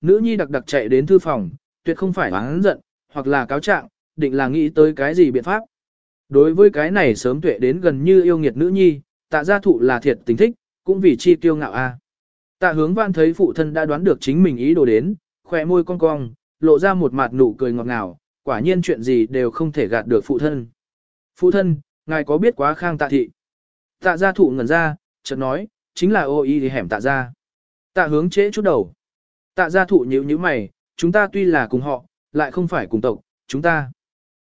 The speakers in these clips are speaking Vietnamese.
nữ nhi đặc đặc chạy đến thư phòng, tuyệt không phải oán giận, hoặc là cáo trạng, định là nghĩ tới cái gì biện pháp. Đối với cái này sớm tuệ đến gần như yêu nghiệt nữ nhi, tạ gia thụ là thiệt tình thích, cũng vì chi kiêu ngạo a. Tạ hướng văn thấy phụ thân đã đoán được chính mình ý đồ đến, khỏe môi cong cong, lộ ra một mặt nụ cười ngọt ngào, quả nhiên chuyện gì đều không thể gạt được phụ thân. Phụ thân, ngài có biết quá khang tạ thị? Tạ gia thụ ngẩn ra, chợt nói, chính là ô y thì hẻm tạ gia. Tạ hướng trễ chút đầu. Tạ gia thụ nhíu nhíu mày, chúng ta tuy là cùng họ, lại không phải cùng tộc, chúng ta.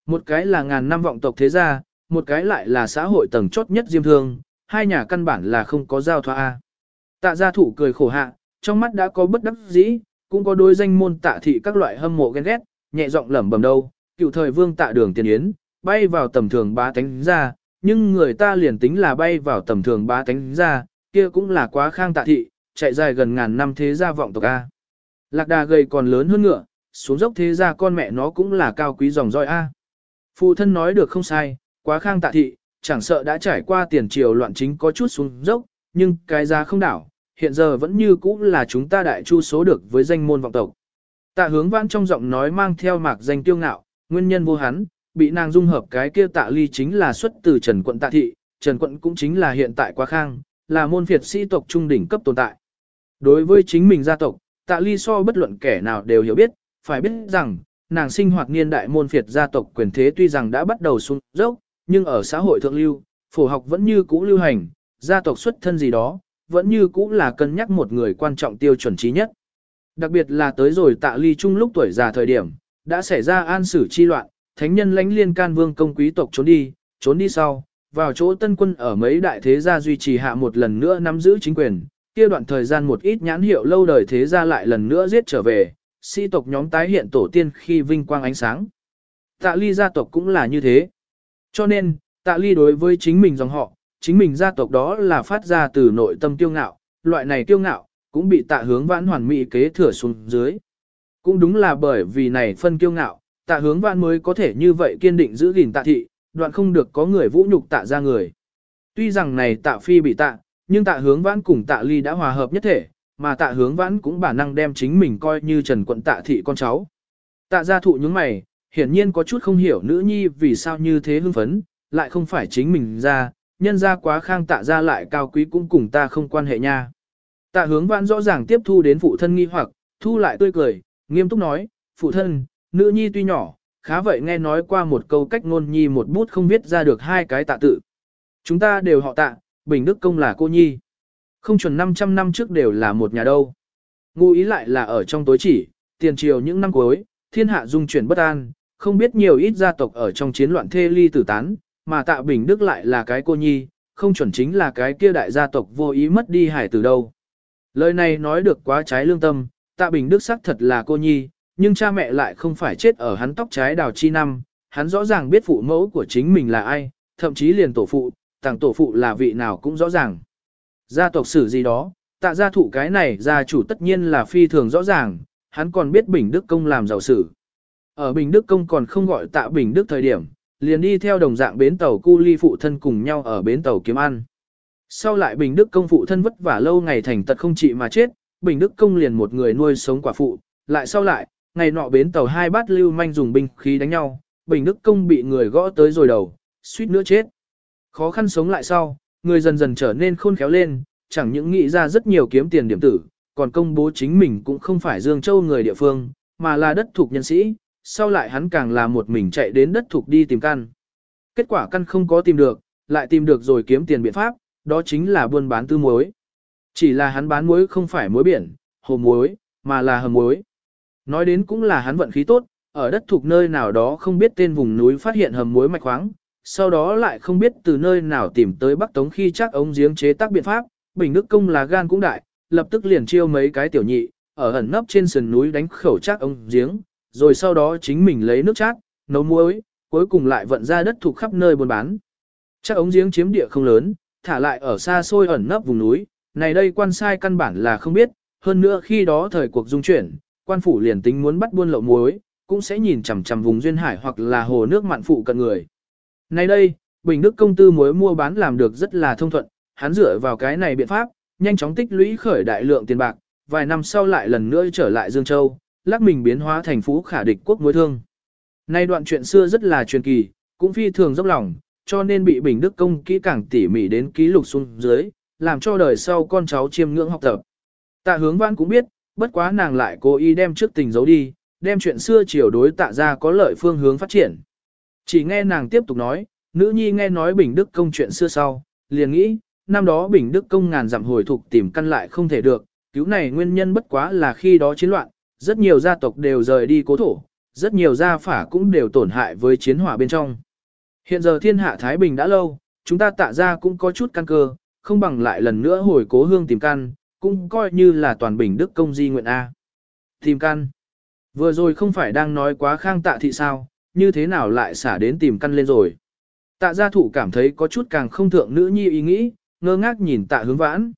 Một cái là ngàn năm vọng tộc thế gia, một cái lại là xã hội tầng chốt nhất diêm thương, hai nhà căn bản là không có giao thoa. A. Tạ gia thủ cười khổ hạ, trong mắt đã có bất đắc dĩ, cũng có đôi danh môn tạ thị các loại hâm mộ ghen ghét, nhẹ giọng lẩm bẩm đâu, cựu thời vương tạ đường tiền yến, bay vào tầm thường bá tánh ra, nhưng người ta liền tính là bay vào tầm thường bá tánh ra, kia cũng là quá khang tạ thị, chạy dài gần ngàn năm thế gia vọng tộc A. Lạc đà gầy còn lớn hơn ngựa, xuống dốc thế ra con mẹ nó cũng là cao quý dòng roi A. Phụ thân nói được không sai, quá khang tạ thị, chẳng sợ đã trải qua tiền triều loạn chính có chút xuống dốc, nhưng cái giá không đảo, hiện giờ vẫn như cũ là chúng ta đại chu số được với danh môn vọng tộc. Tạ hướng vãn trong giọng nói mang theo mạc danh tiêu ngạo, nguyên nhân vô hắn, bị nàng dung hợp cái kia tạ ly chính là xuất từ Trần quận tạ thị, Trần quận cũng chính là hiện tại quá khang, là môn phiệt sĩ tộc trung đỉnh cấp tồn tại. Đối với chính mình gia tộc, tạ ly so bất luận kẻ nào đều hiểu biết, phải biết rằng, nàng sinh hoạt niên đại môn phiệt gia tộc quyền thế tuy rằng đã bắt đầu xuống dốc, nhưng ở xã hội thượng lưu, phổ học vẫn như cũ lưu hành, gia tộc xuất thân gì đó, vẫn như cũ là cân nhắc một người quan trọng tiêu chuẩn trí nhất. Đặc biệt là tới rồi tạ ly trung lúc tuổi già thời điểm, đã xảy ra an sử chi loạn, thánh nhân lãnh liên can vương công quý tộc trốn đi, trốn đi sau, vào chỗ tân quân ở mấy đại thế gia duy trì hạ một lần nữa nắm giữ chính quyền, kia đoạn thời gian một ít nhãn hiệu lâu đời thế gia lại lần nữa giết trở về, sĩ tộc nhóm tái hiện tổ tiên khi vinh quang ánh sáng. Tạ ly gia tộc cũng là như thế. Cho nên, tạ ly đối với chính mình dòng họ, chính mình gia tộc đó là phát ra từ nội tâm tiêu ngạo, loại này tiêu ngạo, cũng bị tạ hướng vãn hoàn mỹ kế thừa xuống dưới. Cũng đúng là bởi vì này phân kiêu ngạo, tạ hướng vãn mới có thể như vậy kiên định giữ gìn tạ thị, đoạn không được có người vũ nhục tạ ra người. Tuy rằng này tạ phi bị tạ, nhưng tạ hướng vãn cùng tạ ly đã hòa hợp nhất thể, mà tạ hướng vãn cũng bản năng đem chính mình coi như trần quận tạ thị con cháu. Tạ gia thụ những mày, hiển nhiên có chút không hiểu nữ nhi vì sao như thế hưng phấn, lại không phải chính mình ra, nhân ra quá khang tạ ra lại cao quý cũng cùng ta không quan hệ nha. Tạ hướng vãn rõ ràng tiếp thu đến phụ thân nghi hoặc, thu lại tươi cười, nghiêm túc nói, phụ thân, nữ nhi tuy nhỏ, khá vậy nghe nói qua một câu cách ngôn nhi một bút không viết ra được hai cái tạ tự. Chúng ta đều họ tạ, Bình Đức Công là cô nhi. Không chuẩn 500 năm trước đều là một nhà đâu. Ngụ ý lại là ở trong tối chỉ, tiền triều những năm cuối, thiên hạ dung chuyển bất an, không biết nhiều ít gia tộc ở trong chiến loạn thê ly tử tán, mà tạ Bình Đức lại là cái cô nhi, không chuẩn chính là cái kia đại gia tộc vô ý mất đi hải từ đâu. Lời này nói được quá trái lương tâm, tạ Bình Đức xác thật là cô nhi, nhưng cha mẹ lại không phải chết ở hắn tóc trái đào chi năm, hắn rõ ràng biết phụ mẫu của chính mình là ai, thậm chí liền tổ phụ, tàng tổ phụ là vị nào cũng rõ ràng. Gia tộc sử gì đó, tạ gia thụ cái này gia chủ tất nhiên là phi thường rõ ràng, hắn còn biết Bình Đức Công làm giàu sử. Ở Bình Đức Công còn không gọi tạ Bình Đức thời điểm, liền đi theo đồng dạng bến tàu cu ly phụ thân cùng nhau ở bến tàu kiếm ăn. Sau lại Bình Đức Công phụ thân vất vả lâu ngày thành tật không trị mà chết, Bình Đức Công liền một người nuôi sống quả phụ, lại sau lại, ngày nọ bến tàu hai bát lưu manh dùng binh khí đánh nhau, Bình Đức Công bị người gõ tới rồi đầu, suýt nữa chết. Khó khăn sống lại sau, người dần dần trở nên khôn khéo lên, chẳng những nghĩ ra rất nhiều kiếm tiền điểm tử, còn công bố chính mình cũng không phải Dương Châu người địa phương, mà là đất thuộc nhân sĩ, sau lại hắn càng là một mình chạy đến đất thuộc đi tìm căn. Kết quả căn không có tìm được, lại tìm được rồi kiếm tiền biện pháp, đó chính là buôn bán tư muối. Chỉ là hắn bán muối không phải muối biển, hồ muối, mà là hầm muối. Nói đến cũng là hắn vận khí tốt, ở đất thuộc nơi nào đó không biết tên vùng núi phát hiện hầm muối mạch khoáng, sau đó lại không biết từ nơi nào tìm tới Bắc Tống khi chắc ống giếng chế tác biện pháp, Bình Đức Công là gan cũng đại, lập tức liền chiêu mấy cái tiểu nhị, ở ẩn nấp trên sườn núi đánh khẩu chắc ống giếng, rồi sau đó chính mình lấy nước chát, nấu muối, cuối cùng lại vận ra đất thuộc khắp nơi buôn bán. Chắc ống giếng chiếm địa không lớn, thả lại ở xa xôi ẩn nấp vùng núi, này đây quan sai căn bản là không biết, hơn nữa khi đó thời cuộc dung chuyển, quan phủ liền tính muốn bắt buôn lậu muối, cũng sẽ nhìn chằm chằm vùng duyên hải hoặc là hồ nước mặn phụ cận người. Nay đây, Bình Đức công tư mối mua bán làm được rất là thông thuận, hắn dựa vào cái này biện pháp, nhanh chóng tích lũy khởi đại lượng tiền bạc, vài năm sau lại lần nữa trở lại Dương Châu, lắc mình biến hóa thành phú khả địch quốc mối thương. Nay đoạn chuyện xưa rất là truyền kỳ, cũng phi thường dốc lòng, cho nên bị Bình Đức Công kỹ càng tỉ mỉ đến ký lục xuống dưới, làm cho đời sau con cháu chiêm ngưỡng học tập. Tạ hướng văn cũng biết, bất quá nàng lại cố ý đem trước tình giấu đi, đem chuyện xưa chiều đối tạ ra có lợi phương hướng phát triển. Chỉ nghe nàng tiếp tục nói, nữ nhi nghe nói Bình Đức Công chuyện xưa sau, liền nghĩ, năm đó Bình Đức Công ngàn dặm hồi thục tìm căn lại không thể được, cứu này nguyên nhân bất quá là khi đó chiến loạn, rất nhiều gia tộc đều rời đi cố thổ, rất nhiều gia phả cũng đều tổn hại với chiến hỏa bên trong. Hiện giờ thiên hạ Thái Bình đã lâu, chúng ta tạ ra cũng có chút căn cơ, không bằng lại lần nữa hồi cố hương tìm căn, cũng coi như là toàn bình đức công di nguyện A. Tìm căn. Vừa rồi không phải đang nói quá khang tạ thị sao, như thế nào lại xả đến tìm căn lên rồi. Tạ gia thủ cảm thấy có chút càng không thượng nữ nhi ý nghĩ, ngơ ngác nhìn tạ hướng vãn.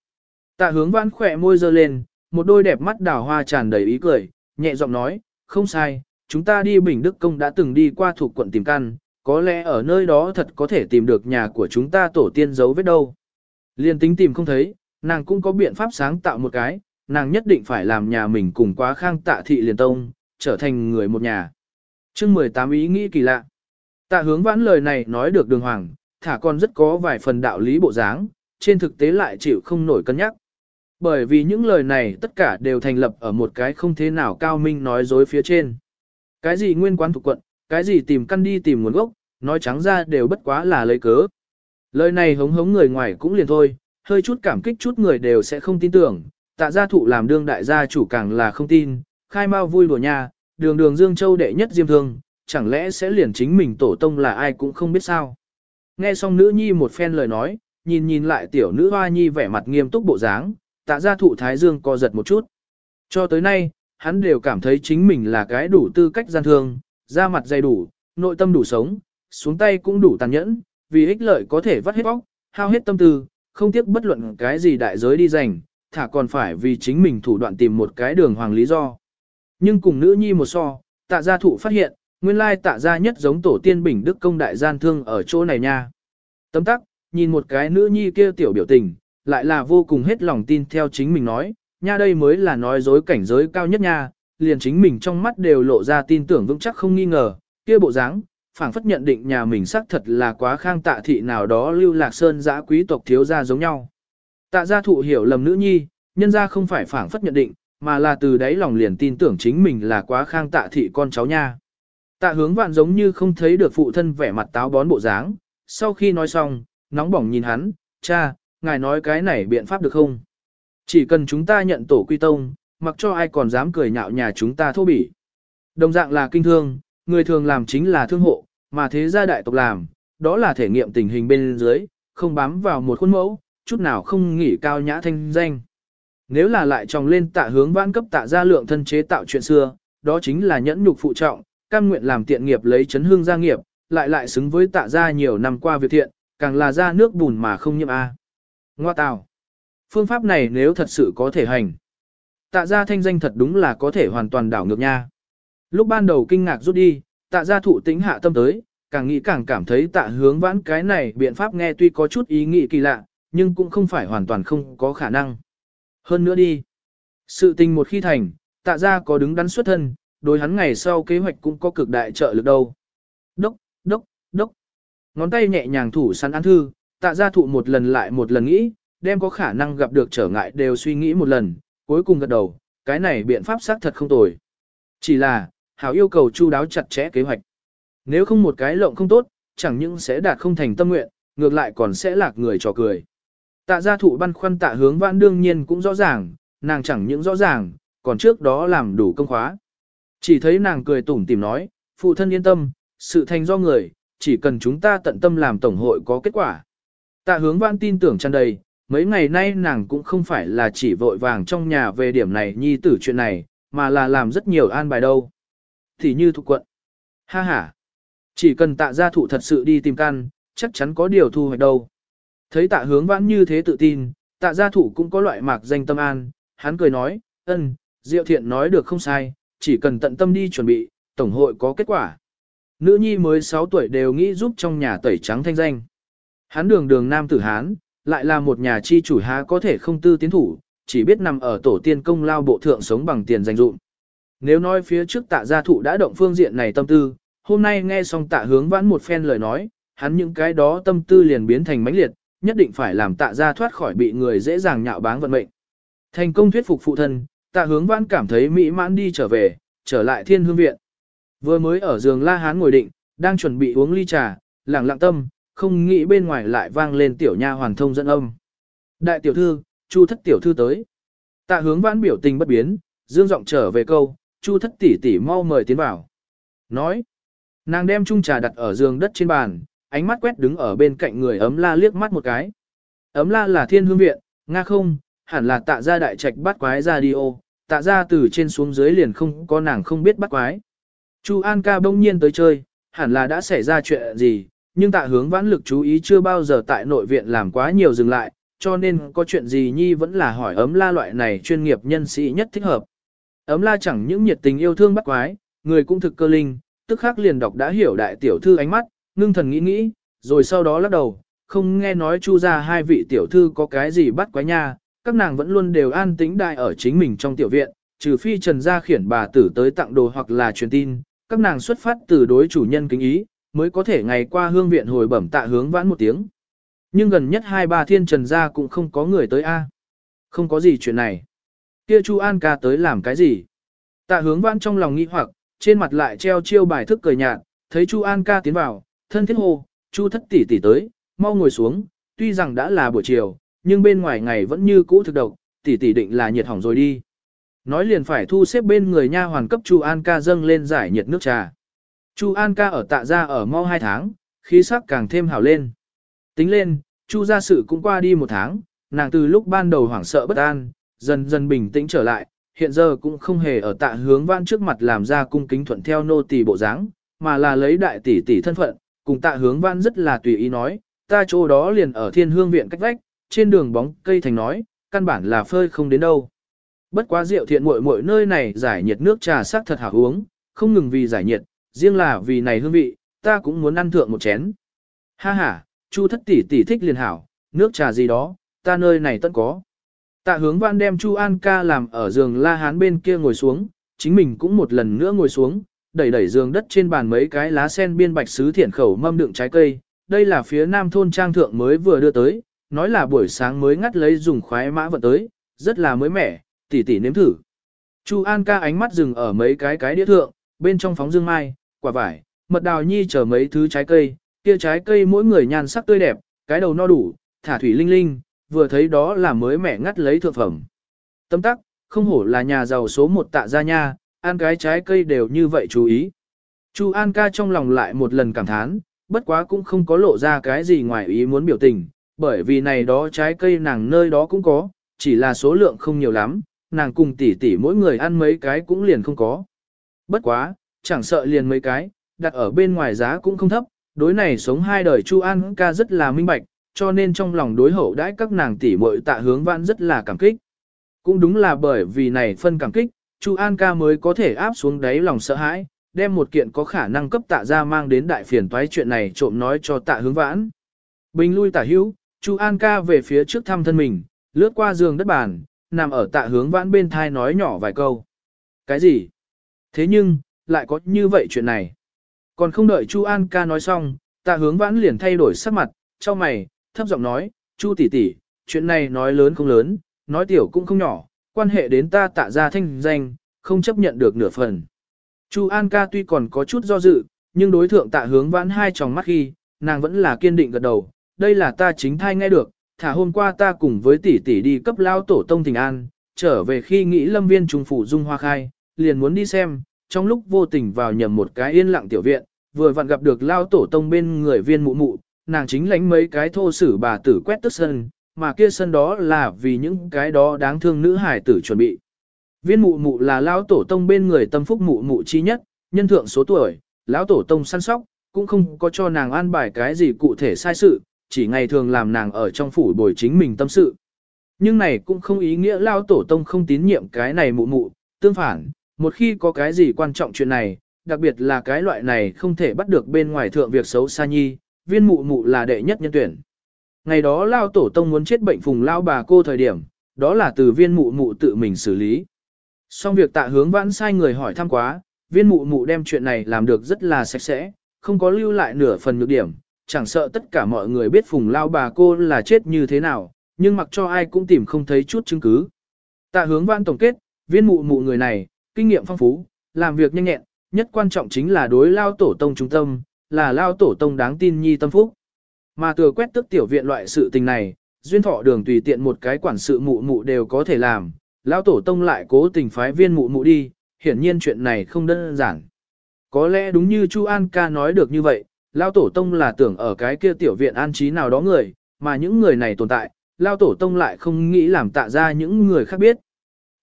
Tạ hướng vãn khỏe môi dơ lên, một đôi đẹp mắt đào hoa tràn đầy ý cười, nhẹ giọng nói, không sai, chúng ta đi Bình Đức Công đã từng đi qua thuộc quận tìm căn, có lẽ ở nơi đó thật có thể tìm được nhà của chúng ta tổ tiên giấu vết đâu. Liên tính tìm không thấy, nàng cũng có biện pháp sáng tạo một cái, nàng nhất định phải làm nhà mình cùng quá khang tạ thị liền tông, trở thành người một nhà chương 18 ý nghĩ kỳ lạ. Tạ hướng vãn lời này nói được đường hoàng, thả còn rất có vài phần đạo lý bộ dáng, trên thực tế lại chịu không nổi cân nhắc. Bởi vì những lời này tất cả đều thành lập ở một cái không thế nào cao minh nói dối phía trên. Cái gì nguyên quán thuộc quận, cái gì tìm căn đi tìm nguồn gốc, nói trắng ra đều bất quá là lấy cớ. Lời này hống hống người ngoài cũng liền thôi, hơi chút cảm kích chút người đều sẽ không tin tưởng, tạ gia thụ làm đương đại gia chủ càng là không tin, khai mau vui đùa nha, đường đường Dương Châu đệ nhất diêm thương, chẳng lẽ sẽ liền chính mình tổ tông là ai cũng không biết sao. Nghe xong nữ nhi một phen lời nói, nhìn nhìn lại tiểu nữ hoa nhi vẻ mặt nghiêm túc bộ dáng, tạ gia thụ thái dương co giật một chút. Cho tới nay, hắn đều cảm thấy chính mình là cái đủ tư cách gian thương, da mặt dày đủ, nội tâm đủ sống, xuống tay cũng đủ tàn nhẫn, vì ích lợi có thể vắt hết bóc, hao hết tâm tư, không tiếc bất luận cái gì đại giới đi dành, thả còn phải vì chính mình thủ đoạn tìm một cái đường hoàng lý do. Nhưng cùng nữ nhi một so, tạ gia thụ phát hiện, nguyên lai tạ gia nhất giống tổ tiên bình đức công đại gian thương ở chỗ này nha. Tấm tắc, nhìn một cái nữ nhi kia tiểu biểu tình, lại là vô cùng hết lòng tin theo chính mình nói, nha đây mới là nói dối cảnh giới cao nhất nha, liền chính mình trong mắt đều lộ ra tin tưởng vững chắc không nghi ngờ, kia bộ dáng, phảng phất nhận định nhà mình xác thật là quá khang tạ thị nào đó lưu lạc sơn giã quý tộc thiếu gia giống nhau. Tạ gia thụ hiểu lầm nữ nhi, nhân gia không phải phảng phất nhận định, mà là từ đấy lòng liền tin tưởng chính mình là quá khang tạ thị con cháu nha. Tạ hướng vạn giống như không thấy được phụ thân vẻ mặt táo bón bộ dáng, sau khi nói xong, nóng bỏng nhìn hắn, cha, ngài nói cái này biện pháp được không? Chỉ cần chúng ta nhận tổ quy tông, mặc cho ai còn dám cười nhạo nhà chúng ta thô bỉ. Đồng dạng là kinh thương, người thường làm chính là thương hộ, mà thế gia đại tộc làm, đó là thể nghiệm tình hình bên dưới, không bám vào một khuôn mẫu, chút nào không nghỉ cao nhã thanh danh. Nếu là lại tròng lên tạ hướng vãn cấp tạ gia lượng thân chế tạo chuyện xưa, đó chính là nhẫn nhục phụ trọng, cam nguyện làm tiện nghiệp lấy chấn hương gia nghiệp, lại lại xứng với tạ gia nhiều năm qua việc thiện, càng là ra nước bùn mà không nhiễm a. Ngoa tào. Phương pháp này nếu thật sự có thể hành. Tạ gia thanh danh thật đúng là có thể hoàn toàn đảo ngược nha. Lúc ban đầu kinh ngạc rút đi, tạ gia thụ tính hạ tâm tới, càng nghĩ càng cảm thấy tạ hướng vãn cái này biện pháp nghe tuy có chút ý nghĩ kỳ lạ, nhưng cũng không phải hoàn toàn không có khả năng. Hơn nữa đi. Sự tình một khi thành, tạ gia có đứng đắn xuất thân, đối hắn ngày sau kế hoạch cũng có cực đại trợ lực đâu. Đốc, đốc, đốc. Ngón tay nhẹ nhàng thủ săn án thư, tạ gia thụ một lần lại một lần nghĩ, đem có khả năng gặp được trở ngại đều suy nghĩ một lần, cuối cùng gật đầu, cái này biện pháp xác thật không tồi. Chỉ là, hảo yêu cầu chu đáo chặt chẽ kế hoạch. Nếu không một cái lộng không tốt, chẳng những sẽ đạt không thành tâm nguyện, ngược lại còn sẽ lạc người trò cười. Tạ gia thụ băn khoăn tạ hướng vãn đương nhiên cũng rõ ràng, nàng chẳng những rõ ràng, còn trước đó làm đủ công khóa. Chỉ thấy nàng cười tủm tìm nói, phụ thân yên tâm, sự thành do người, chỉ cần chúng ta tận tâm làm tổng hội có kết quả. Tạ hướng vãn tin tưởng tràn đầy, mấy ngày nay nàng cũng không phải là chỉ vội vàng trong nhà về điểm này nhi tử chuyện này, mà là làm rất nhiều an bài đâu. Thì như thuộc quận. Ha ha. Chỉ cần tạ gia thụ thật sự đi tìm căn, chắc chắn có điều thu hoạch đâu. Thấy tạ hướng vãn như thế tự tin, tạ gia thụ cũng có loại mạc danh tâm an, hắn cười nói, ân, diệu thiện nói được không sai, chỉ cần tận tâm đi chuẩn bị, tổng hội có kết quả. Nữ nhi mới 6 tuổi đều nghĩ giúp trong nhà tẩy trắng thanh danh. Hắn đường đường nam tử Hán, lại là một nhà chi chủ há có thể không tư tiến thủ, chỉ biết nằm ở tổ tiên công lao bộ thượng sống bằng tiền dành dụm. Nếu nói phía trước tạ gia thụ đã động phương diện này tâm tư, hôm nay nghe xong tạ hướng vãn một phen lời nói, hắn những cái đó tâm tư liền biến thành mãnh liệt, nhất định phải làm tạ gia thoát khỏi bị người dễ dàng nhạo báng vận mệnh. Thành công thuyết phục phụ thân, tạ hướng vãn cảm thấy mỹ mãn đi trở về, trở lại thiên hương viện. Vừa mới ở giường la hán ngồi định, đang chuẩn bị uống ly trà, lặng lặng tâm, không nghĩ bên ngoài lại vang lên tiểu nha hoàn thông dẫn âm. Đại tiểu thư, chu thất tiểu thư tới. Tạ hướng vãn biểu tình bất biến, dương giọng trở về câu, chu thất tỷ tỷ mau mời tiến vào. Nói, nàng đem chung trà đặt ở giường đất trên bàn, ánh mắt quét đứng ở bên cạnh người ấm la liếc mắt một cái. Ấm la là thiên hương viện, nga không, hẳn là tạ gia đại trạch bắt quái ra đi ô, tạ gia từ trên xuống dưới liền không có nàng không biết bắt quái. Chu An ca bỗng nhiên tới chơi, hẳn là đã xảy ra chuyện gì, nhưng tạ hướng vãn lực chú ý chưa bao giờ tại nội viện làm quá nhiều dừng lại, cho nên có chuyện gì nhi vẫn là hỏi ấm la loại này chuyên nghiệp nhân sĩ nhất thích hợp. Ấm la chẳng những nhiệt tình yêu thương bắt quái, người cũng thực cơ linh, tức khắc liền đọc đã hiểu đại tiểu thư ánh mắt, ngưng thần nghĩ nghĩ, rồi sau đó lắc đầu, không nghe nói chu ra hai vị tiểu thư có cái gì bắt quái nha, các nàng vẫn luôn đều an tĩnh đại ở chính mình trong tiểu viện, trừ phi trần gia khiển bà tử tới tặng đồ hoặc là truyền tin, các nàng xuất phát từ đối chủ nhân kính ý, mới có thể ngày qua hương viện hồi bẩm tạ hướng vãn một tiếng. Nhưng gần nhất hai ba thiên trần gia cũng không có người tới a. Không có gì chuyện này. Kia Chu An ca tới làm cái gì? Tạ hướng vãn trong lòng nghi hoặc, trên mặt lại treo chiêu bài thức cười nhạt, thấy Chu An ca tiến vào, thân thiết hô, Chu thất tỷ tỷ tới, mau ngồi xuống, tuy rằng đã là buổi chiều, nhưng bên ngoài ngày vẫn như cũ thực độc, tỷ tỷ định là nhiệt hỏng rồi đi. Nói liền phải thu xếp bên người nha hoàn cấp Chu An ca dâng lên giải nhiệt nước trà. Chu An ca ở tạ gia ở mau hai tháng, khí sắc càng thêm hảo lên. Tính lên, Chu gia sự cũng qua đi một tháng, nàng từ lúc ban đầu hoảng sợ bất an, dần dần bình tĩnh trở lại, hiện giờ cũng không hề ở tạ hướng vãn trước mặt làm ra cung kính thuận theo nô tỳ bộ dáng, mà là lấy đại tỷ tỷ thân phận, cùng tạ hướng vãn rất là tùy ý nói, ta chỗ đó liền ở thiên hương viện cách vách, trên đường bóng cây thành nói, căn bản là phơi không đến đâu. Bất quá rượu thiện muội muội nơi này giải nhiệt nước trà sắc thật hảo uống, không ngừng vì giải nhiệt, riêng là vì này hương vị, ta cũng muốn ăn thượng một chén. Ha ha, Chu thất tỷ tỷ thích liền hảo, nước trà gì đó, ta nơi này tất có. Tạ hướng văn đem Chu An ca làm ở giường la hán bên kia ngồi xuống, chính mình cũng một lần nữa ngồi xuống, đẩy đẩy giường đất trên bàn mấy cái lá sen biên bạch sứ thiện khẩu mâm đựng trái cây. Đây là phía nam thôn trang thượng mới vừa đưa tới, nói là buổi sáng mới ngắt lấy dùng khoái mã vận tới, rất là mới mẻ, tỉ tỉ nếm thử. Chu An ca ánh mắt dừng ở mấy cái cái đĩa thượng, bên trong phóng dương mai, quả vải, mật đào nhi chờ mấy thứ trái cây, kia trái cây mỗi người nhan sắc tươi đẹp, cái đầu no đủ, thả thủy linh linh, vừa thấy đó là mới mẻ ngắt lấy thượng phẩm. Tâm tắc, không hổ là nhà giàu số một tạ gia nha, ăn cái trái cây đều như vậy chú ý. Chu An ca trong lòng lại một lần cảm thán, bất quá cũng không có lộ ra cái gì ngoài ý muốn biểu tình, bởi vì này đó trái cây nàng nơi đó cũng có, chỉ là số lượng không nhiều lắm, nàng cùng tỷ tỷ mỗi người ăn mấy cái cũng liền không có. Bất quá, chẳng sợ liền mấy cái, đặt ở bên ngoài giá cũng không thấp, đối này sống hai đời Chu An ca rất là minh bạch, cho nên trong lòng đối hậu đãi các nàng tỷ muội tạ hướng vãn rất là cảm kích. Cũng đúng là bởi vì này phân cảm kích, Chu An ca mới có thể áp xuống đáy lòng sợ hãi, đem một kiện có khả năng cấp tạ ra mang đến đại phiền toái chuyện này trộm nói cho tạ hướng vãn. Bình lui tả hữu, Chu An ca về phía trước thăm thân mình, lướt qua giường đất bàn, nằm ở tạ hướng vãn bên thai nói nhỏ vài câu. Cái gì? Thế nhưng, lại có như vậy chuyện này. Còn không đợi Chu An ca nói xong, tạ hướng vãn liền thay đổi sắc mặt, cho mày, thấp giọng nói, Chu tỷ tỷ, chuyện này nói lớn không lớn, nói tiểu cũng không nhỏ, quan hệ đến ta tạ ra thanh danh, không chấp nhận được nửa phần. Chu An ca tuy còn có chút do dự, nhưng đối thượng tạ hướng vãn hai tròng mắt khi, nàng vẫn là kiên định gật đầu, đây là ta chính thai nghe được, thả hôm qua ta cùng với tỷ tỷ đi cấp lao tổ tông tình an, trở về khi nghĩ lâm viên trùng phủ dung hoa khai, liền muốn đi xem, trong lúc vô tình vào nhầm một cái yên lặng tiểu viện, vừa vặn gặp được lao tổ tông bên người viên mụ mụ, nàng chính lánh mấy cái thô sử bà tử quét tức sân, mà kia sân đó là vì những cái đó đáng thương nữ hải tử chuẩn bị. Viên mụ mụ là lão tổ tông bên người tâm phúc mụ mụ chi nhất, nhân thượng số tuổi, lão tổ tông săn sóc, cũng không có cho nàng an bài cái gì cụ thể sai sự, chỉ ngày thường làm nàng ở trong phủ bồi chính mình tâm sự. Nhưng này cũng không ý nghĩa lão tổ tông không tín nhiệm cái này mụ mụ, tương phản, một khi có cái gì quan trọng chuyện này, đặc biệt là cái loại này không thể bắt được bên ngoài thượng việc xấu xa nhi, viên mụ mụ là đệ nhất nhân tuyển. Ngày đó lao tổ tông muốn chết bệnh phùng lao bà cô thời điểm, đó là từ viên mụ mụ tự mình xử lý. Xong việc tạ hướng vãn sai người hỏi thăm quá, viên mụ mụ đem chuyện này làm được rất là sạch sẽ, không có lưu lại nửa phần nhược điểm, chẳng sợ tất cả mọi người biết phùng lao bà cô là chết như thế nào, nhưng mặc cho ai cũng tìm không thấy chút chứng cứ. Tạ hướng vãn tổng kết, viên mụ mụ người này, kinh nghiệm phong phú, làm việc nhanh nhẹn, nhất quan trọng chính là đối lao tổ tông trung tâm, là lao tổ tông đáng tin nhi tâm phúc. Mà từ quét tức tiểu viện loại sự tình này, duyên thọ đường tùy tiện một cái quản sự mụ mụ đều có thể làm, lão tổ tông lại cố tình phái viên mụ mụ đi, hiển nhiên chuyện này không đơn giản. Có lẽ đúng như Chu An ca nói được như vậy, lão tổ tông là tưởng ở cái kia tiểu viện an trí nào đó người, mà những người này tồn tại, lão tổ tông lại không nghĩ làm tạ ra những người khác biết.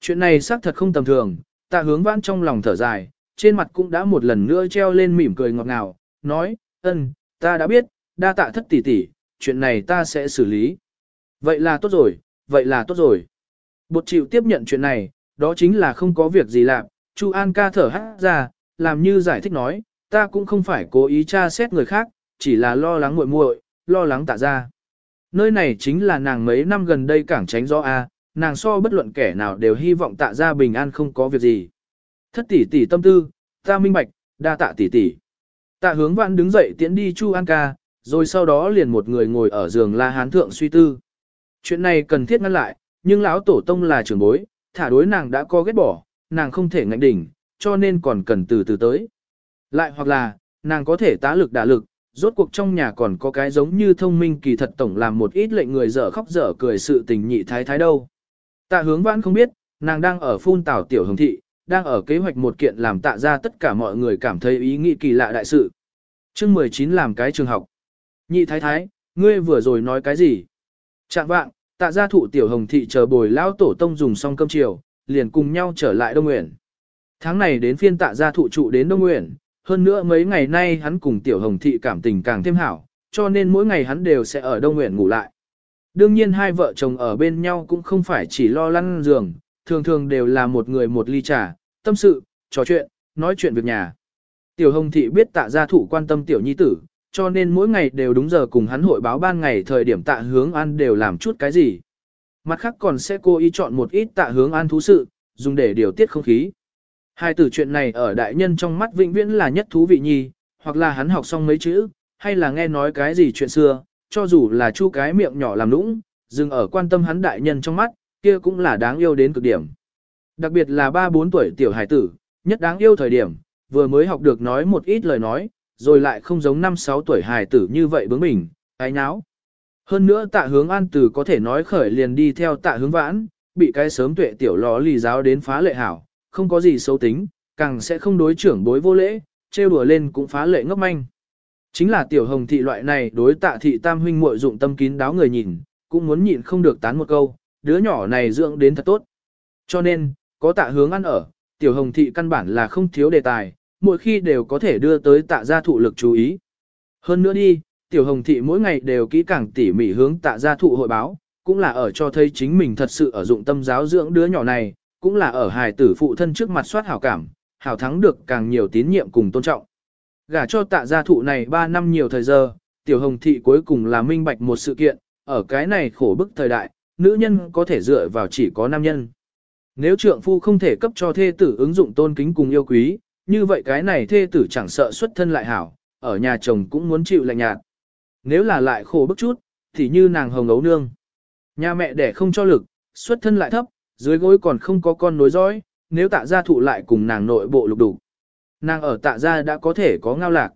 Chuyện này xác thật không tầm thường, tạ hướng vãn trong lòng thở dài, trên mặt cũng đã một lần nữa treo lên mỉm cười ngọt ngào, nói, ân, ta đã biết, đa tạ thất tỷ tỷ, chuyện này ta sẽ xử lý. Vậy là tốt rồi, vậy là tốt rồi. Bột chịu tiếp nhận chuyện này, đó chính là không có việc gì làm, Chu An ca thở hát ra, làm như giải thích nói, ta cũng không phải cố ý tra xét người khác, chỉ là lo lắng muội muội, lo lắng tạ ra. Nơi này chính là nàng mấy năm gần đây cảng tránh gió A, nàng so bất luận kẻ nào đều hy vọng tạ ra bình an không có việc gì. Thất tỷ tỷ tâm tư, ta minh bạch, đa tạ tỷ tỷ. Tạ hướng vãn đứng dậy tiến đi Chu An ca, rồi sau đó liền một người ngồi ở giường La Hán Thượng suy tư. Chuyện này cần thiết ngăn lại, nhưng lão tổ tông là trưởng bối, thả đối nàng đã có ghét bỏ, nàng không thể ngạnh đỉnh, cho nên còn cần từ từ tới. Lại hoặc là, nàng có thể tá lực đả lực, rốt cuộc trong nhà còn có cái giống như thông minh kỳ thật tổng làm một ít lệnh người dở khóc dở cười sự tình nhị thái thái đâu. Tạ hướng vãn không biết, nàng đang ở phun tảo tiểu hồng thị, đang ở kế hoạch một kiện làm tạ ra tất cả mọi người cảm thấy ý nghĩ kỳ lạ đại sự. chương 19 làm cái trường học. Nhị thái thái, ngươi vừa rồi nói cái gì? Chạm vạng, tạ gia thụ tiểu hồng thị chờ bồi lao tổ tông dùng xong cơm chiều, liền cùng nhau trở lại Đông Nguyện. Tháng này đến phiên tạ gia thụ trụ đến Đông Nguyện, hơn nữa mấy ngày nay hắn cùng tiểu hồng thị cảm tình càng thêm hảo, cho nên mỗi ngày hắn đều sẽ ở Đông Nguyện ngủ lại. Đương nhiên hai vợ chồng ở bên nhau cũng không phải chỉ lo lăn giường, thường thường đều là một người một ly trà, tâm sự, trò chuyện, nói chuyện việc nhà. Tiểu Hồng Thị biết tạ gia thủ quan tâm tiểu nhi tử, cho nên mỗi ngày đều đúng giờ cùng hắn hội báo ban ngày thời điểm tạ hướng an đều làm chút cái gì. Mặt khác còn sẽ cố ý chọn một ít tạ hướng an thú sự, dùng để điều tiết không khí. Hai từ chuyện này ở đại nhân trong mắt vĩnh viễn là nhất thú vị nhi, hoặc là hắn học xong mấy chữ, hay là nghe nói cái gì chuyện xưa, cho dù là chu cái miệng nhỏ làm lũng dừng ở quan tâm hắn đại nhân trong mắt, kia cũng là đáng yêu đến cực điểm. Đặc biệt là 3-4 tuổi tiểu hải tử, nhất đáng yêu thời điểm, vừa mới học được nói một ít lời nói, rồi lại không giống 5-6 tuổi hải tử như vậy bướng bỉnh, ái nháo. Hơn nữa tạ hướng an tử có thể nói khởi liền đi theo tạ hướng vãn, bị cái sớm tuệ tiểu ló lì giáo đến phá lệ hảo, không có gì xấu tính, càng sẽ không đối trưởng bối vô lễ, trêu đùa lên cũng phá lệ ngốc manh. Chính là tiểu hồng thị loại này đối tạ thị tam huynh muội dụng tâm kín đáo người nhìn, cũng muốn nhịn không được tán một câu, đứa nhỏ này dưỡng đến thật tốt. Cho nên, có tạ hướng ăn ở, tiểu hồng thị căn bản là không thiếu đề tài, mỗi khi đều có thể đưa tới tạ gia thụ lực chú ý. Hơn nữa đi, tiểu hồng thị mỗi ngày đều kỹ càng tỉ mỉ hướng tạ gia thụ hội báo, cũng là ở cho thấy chính mình thật sự ở dụng tâm giáo dưỡng đứa nhỏ này, cũng là ở hài tử phụ thân trước mặt soát hảo cảm, hảo thắng được càng nhiều tín nhiệm cùng tôn trọng. Gả cho tạ gia thụ này 3 năm nhiều thời giờ, tiểu hồng thị cuối cùng là minh bạch một sự kiện, ở cái này khổ bức thời đại, nữ nhân có thể dựa vào chỉ có nam nhân. Nếu trượng phu không thể cấp cho thê tử ứng dụng tôn kính cùng yêu quý, như vậy cái này thê tử chẳng sợ xuất thân lại hảo, ở nhà chồng cũng muốn chịu lạnh nhạt. Nếu là lại khổ bức chút, thì như nàng hồng ấu nương. Nhà mẹ đẻ không cho lực, xuất thân lại thấp, dưới gối còn không có con nối dõi, nếu tạ gia thụ lại cùng nàng nội bộ lục đủ. Nàng ở tạ gia đã có thể có ngao lạc.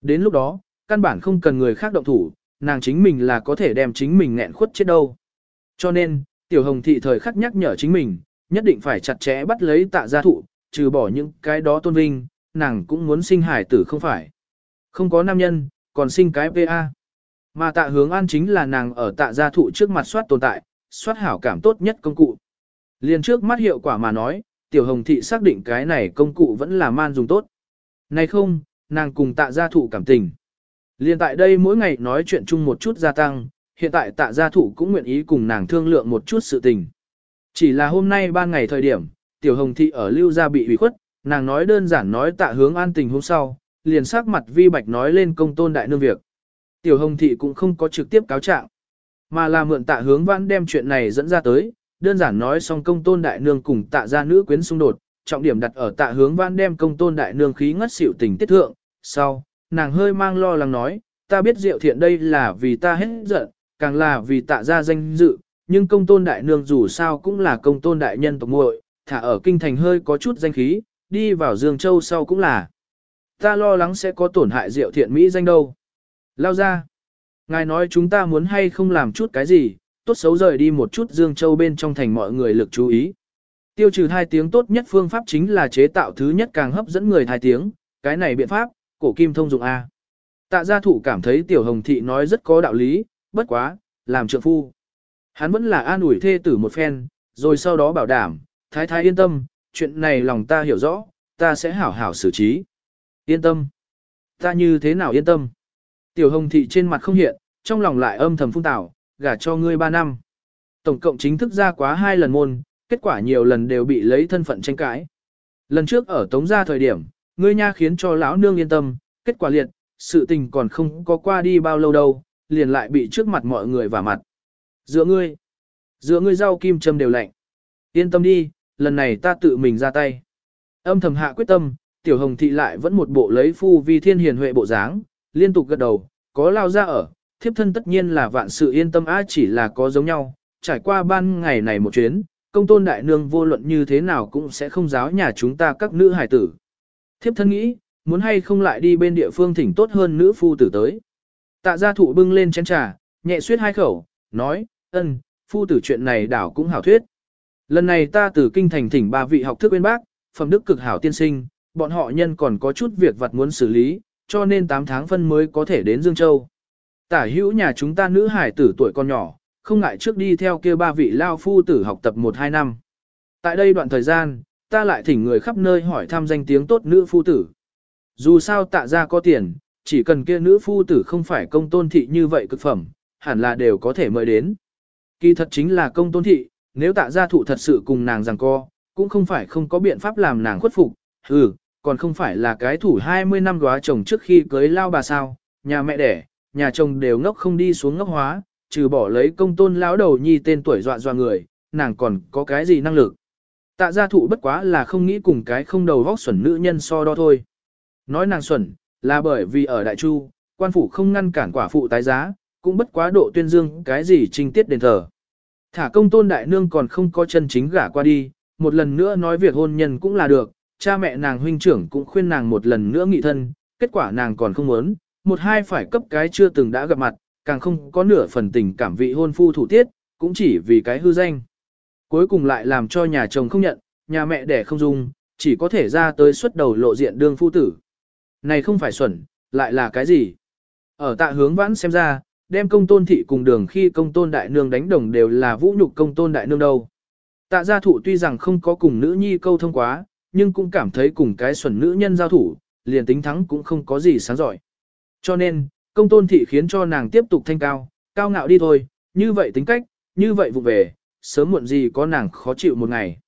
Đến lúc đó, căn bản không cần người khác động thủ, nàng chính mình là có thể đem chính mình nghẹn khuất chết đâu. Cho nên, tiểu hồng thị thời khắc nhắc nhở chính mình, nhất định phải chặt chẽ bắt lấy tạ gia thụ, trừ bỏ những cái đó tôn vinh, nàng cũng muốn sinh hải tử không phải. Không có nam nhân, còn sinh cái PA. Mà tạ hướng an chính là nàng ở tạ gia thụ trước mặt soát tồn tại, soát hảo cảm tốt nhất công cụ. Liên trước mắt hiệu quả mà nói, tiểu hồng thị xác định cái này công cụ vẫn là man dùng tốt. Này không, nàng cùng tạ gia thụ cảm tình. Liên tại đây mỗi ngày nói chuyện chung một chút gia tăng, hiện tại tạ gia thụ cũng nguyện ý cùng nàng thương lượng một chút sự tình. Chỉ là hôm nay ba ngày thời điểm, tiểu hồng thị ở lưu gia bị ủy khuất, nàng nói đơn giản nói tạ hướng an tình hôm sau, liền sắc mặt vi bạch nói lên công tôn đại nương việc. Tiểu hồng thị cũng không có trực tiếp cáo trạng, mà là mượn tạ hướng vãn đem chuyện này dẫn ra tới, đơn giản nói xong công tôn đại nương cùng tạ gia nữ quyến xung đột, trọng điểm đặt ở tạ hướng Vãn đem công tôn đại nương khí ngất xỉu tình tiết thượng. Sau, nàng hơi mang lo lắng nói, ta biết diệu thiện đây là vì ta hết giận, càng là vì tạ gia danh dự, nhưng công tôn đại nương dù sao cũng là công tôn đại nhân tộc muội, thả ở kinh thành hơi có chút danh khí, đi vào Dương Châu sau cũng là. Ta lo lắng sẽ có tổn hại diệu thiện Mỹ danh đâu. Lao ra. Ngài nói chúng ta muốn hay không làm chút cái gì, tốt xấu rời đi một chút Dương Châu bên trong thành mọi người lực chú ý. Tiêu trừ hai tiếng tốt nhất phương pháp chính là chế tạo thứ nhất càng hấp dẫn người hai tiếng, cái này biện pháp, cổ kim thông dụng A. Tạ gia thủ cảm thấy tiểu hồng thị nói rất có đạo lý, bất quá, làm trượng phu. Hắn vẫn là an ủi thê tử một phen, rồi sau đó bảo đảm, thái thái yên tâm, chuyện này lòng ta hiểu rõ, ta sẽ hảo hảo xử trí. Yên tâm. Ta như thế nào yên tâm? Tiểu hồng thị trên mặt không hiện, trong lòng lại âm thầm phung tảo, gả cho ngươi ba năm. Tổng cộng chính thức ra quá hai lần môn, kết quả nhiều lần đều bị lấy thân phận tranh cãi. Lần trước ở tống gia thời điểm, ngươi nha khiến cho lão nương yên tâm, kết quả liệt, sự tình còn không có qua đi bao lâu đâu, liền lại bị trước mặt mọi người vả mặt. Giữa ngươi, giữa ngươi rau kim châm đều lạnh. Yên tâm đi, lần này ta tự mình ra tay. Âm thầm hạ quyết tâm, tiểu hồng thị lại vẫn một bộ lấy phu vi thiên hiền huệ bộ dáng, liên tục gật đầu, có lao ra ở, thiếp thân tất nhiên là vạn sự yên tâm á chỉ là có giống nhau, trải qua ban ngày này một chuyến, công tôn đại nương vô luận như thế nào cũng sẽ không giáo nhà chúng ta các nữ hài tử. Thiếp thân nghĩ, muốn hay không lại đi bên địa phương thỉnh tốt hơn nữ phu tử tới. Tạ gia thụ bưng lên chén trà, nhẹ suyết hai khẩu, nói, ân, phu tử chuyện này đảo cũng hảo thuyết. Lần này ta từ kinh thành thỉnh ba vị học thức bên bác, phẩm đức cực hảo tiên sinh, bọn họ nhân còn có chút việc vặt muốn xử lý, cho nên 8 tháng phân mới có thể đến Dương Châu. Tả hữu nhà chúng ta nữ hải tử tuổi còn nhỏ, không ngại trước đi theo kia ba vị lao phu tử học tập 1-2 năm. Tại đây đoạn thời gian, ta lại thỉnh người khắp nơi hỏi thăm danh tiếng tốt nữ phu tử. Dù sao tạ ra có tiền, chỉ cần kia nữ phu tử không phải công tôn thị như vậy cực phẩm, hẳn là đều có thể mời đến. Kỳ thật chính là công tôn thị, nếu tạ gia thụ thật sự cùng nàng rằng co, cũng không phải không có biện pháp làm nàng khuất phục, ừ, còn không phải là cái thủ 20 năm góa chồng trước khi cưới lao bà sao, nhà mẹ đẻ, nhà chồng đều ngốc không đi xuống ngốc hóa, trừ bỏ lấy công tôn lão đầu nhi tên tuổi dọa dọa người, nàng còn có cái gì năng lực. Tạ gia thụ bất quá là không nghĩ cùng cái không đầu vóc xuẩn nữ nhân so đo thôi. Nói nàng xuẩn, là bởi vì ở Đại Chu, quan phủ không ngăn cản quả phụ tái giá, cũng bất quá độ tuyên dương cái gì trinh tiết đền thờ. Thả công tôn đại nương còn không có chân chính gả qua đi, một lần nữa nói việc hôn nhân cũng là được, cha mẹ nàng huynh trưởng cũng khuyên nàng một lần nữa nghị thân, kết quả nàng còn không muốn, một hai phải cấp cái chưa từng đã gặp mặt, càng không có nửa phần tình cảm vị hôn phu thủ tiết, cũng chỉ vì cái hư danh. Cuối cùng lại làm cho nhà chồng không nhận, nhà mẹ đẻ không dung, chỉ có thể ra tới xuất đầu lộ diện đương phu tử. Này không phải xuẩn, lại là cái gì? Ở tạ hướng vãn xem ra, đem công tôn thị cùng đường khi công tôn đại nương đánh đồng đều là vũ nhục công tôn đại nương đâu. Tạ gia thụ tuy rằng không có cùng nữ nhi câu thông quá, nhưng cũng cảm thấy cùng cái xuẩn nữ nhân giao thủ, liền tính thắng cũng không có gì sáng giỏi. Cho nên, công tôn thị khiến cho nàng tiếp tục thanh cao, cao ngạo đi thôi, như vậy tính cách, như vậy vụ về, sớm muộn gì có nàng khó chịu một ngày.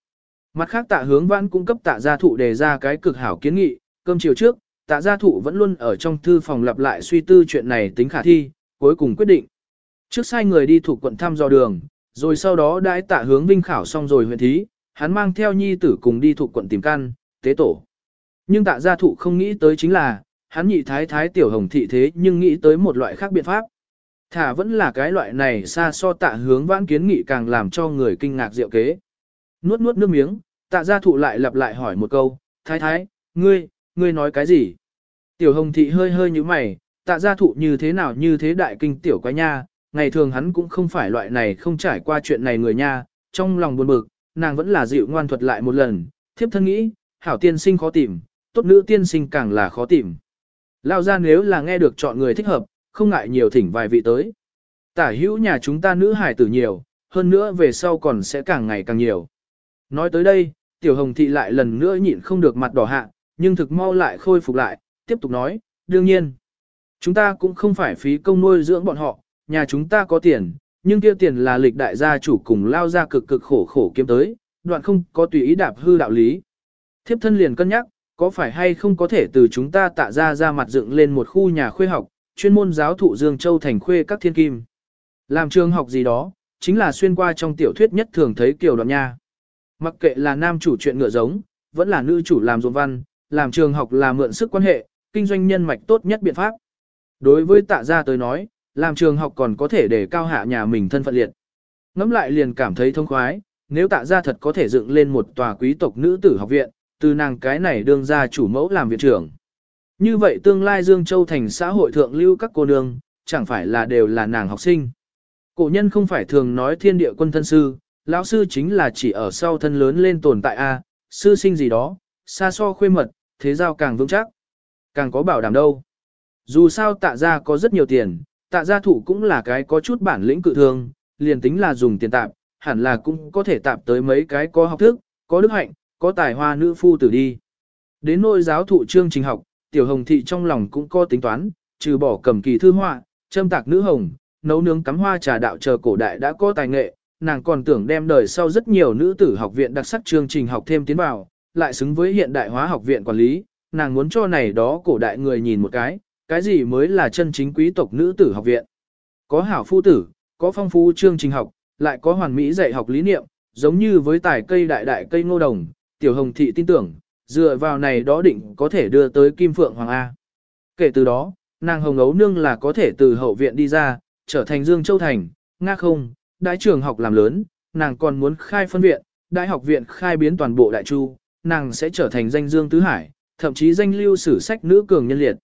Mặt khác tạ hướng vãn cung cấp tạ gia thụ đề ra cái cực hảo kiến nghị, cơm chiều trước, tạ gia thụ vẫn luôn ở trong thư phòng lặp lại suy tư chuyện này tính khả thi, cuối cùng quyết định. Trước sai người đi thủ quận thăm dò đường, rồi sau đó đãi tạ hướng vinh khảo xong rồi huyện thí, hắn mang theo nhi tử cùng đi thủ quận tìm căn, tế tổ. Nhưng tạ gia thụ không nghĩ tới chính là, hắn nhị thái thái tiểu hồng thị thế nhưng nghĩ tới một loại khác biện pháp. Thả vẫn là cái loại này xa so tạ hướng vãn kiến nghị càng làm cho người kinh ngạc diệu kế. Nuốt nuốt nước miếng, tạ gia thụ lại lặp lại hỏi một câu, thái thái, ngươi, ngươi nói cái gì? Tiểu hồng thị hơi hơi như mày, tạ gia thụ như thế nào như thế đại kinh tiểu quái nha, ngày thường hắn cũng không phải loại này không trải qua chuyện này người nha, trong lòng buồn bực, nàng vẫn là dịu ngoan thuật lại một lần, thiếp thân nghĩ, hảo tiên sinh khó tìm, tốt nữ tiên sinh càng là khó tìm. Lao ra nếu là nghe được chọn người thích hợp, không ngại nhiều thỉnh vài vị tới. Tả hữu nhà chúng ta nữ hải tử nhiều, hơn nữa về sau còn sẽ càng ngày càng nhiều. Nói tới đây, tiểu hồng thị lại lần nữa nhịn không được mặt đỏ hạ, nhưng thực mau lại khôi phục lại, tiếp tục nói, đương nhiên. Chúng ta cũng không phải phí công nuôi dưỡng bọn họ, nhà chúng ta có tiền, nhưng kia tiền là lịch đại gia chủ cùng lao ra cực cực khổ khổ kiếm tới, đoạn không có tùy ý đạp hư đạo lý. Thiếp thân liền cân nhắc, có phải hay không có thể từ chúng ta tạ ra ra mặt dựng lên một khu nhà khuê học, chuyên môn giáo thụ Dương Châu thành khuê các thiên kim. Làm trường học gì đó, chính là xuyên qua trong tiểu thuyết nhất thường thấy kiểu đoạn nha. Mặc kệ là nam chủ chuyện ngựa giống, vẫn là nữ chủ làm ruộng văn, làm trường học là mượn sức quan hệ, kinh doanh nhân mạch tốt nhất biện pháp. Đối với tạ gia tới nói, làm trường học còn có thể để cao hạ nhà mình thân phận liệt. Ngắm lại liền cảm thấy thông khoái, nếu tạ gia thật có thể dựng lên một tòa quý tộc nữ tử học viện, từ nàng cái này đương ra chủ mẫu làm viện trưởng. Như vậy tương lai Dương Châu thành xã hội thượng lưu các cô nương, chẳng phải là đều là nàng học sinh. Cổ nhân không phải thường nói thiên địa quân thân sư, lão sư chính là chỉ ở sau thân lớn lên tồn tại A, sư sinh gì đó, xa so khuê mật, thế giao càng vững chắc, càng có bảo đảm đâu. Dù sao tạ gia có rất nhiều tiền, tạ gia thủ cũng là cái có chút bản lĩnh cự thương, liền tính là dùng tiền tạp, hẳn là cũng có thể tạp tới mấy cái có học thức, có đức hạnh, có tài hoa nữ phu tử đi. Đến nôi giáo thụ chương trình học, tiểu hồng thị trong lòng cũng có tính toán, trừ bỏ cầm kỳ thư họa, châm tạc nữ hồng, nấu nướng cắm hoa trà đạo chờ cổ đại đã có tài nghệ, nàng còn tưởng đem đời sau rất nhiều nữ tử học viện đặc sắc chương trình học thêm tiến vào, lại xứng với hiện đại hóa học viện quản lý, nàng muốn cho này đó cổ đại người nhìn một cái, cái gì mới là chân chính quý tộc nữ tử học viện. Có hảo phu tử, có phong phú chương trình học, lại có hoàn mỹ dạy học lý niệm, giống như với tài cây đại đại cây ngô đồng, tiểu hồng thị tin tưởng, dựa vào này đó định có thể đưa tới Kim Phượng Hoàng A. Kể từ đó, nàng hồng ấu nương là có thể từ hậu viện đi ra, trở thành Dương Châu Thành, Nga không, đại trường học làm lớn, nàng còn muốn khai phân viện, đại học viện khai biến toàn bộ đại chu, nàng sẽ trở thành danh Dương Tứ Hải, thậm chí danh lưu sử sách nữ cường nhân liệt.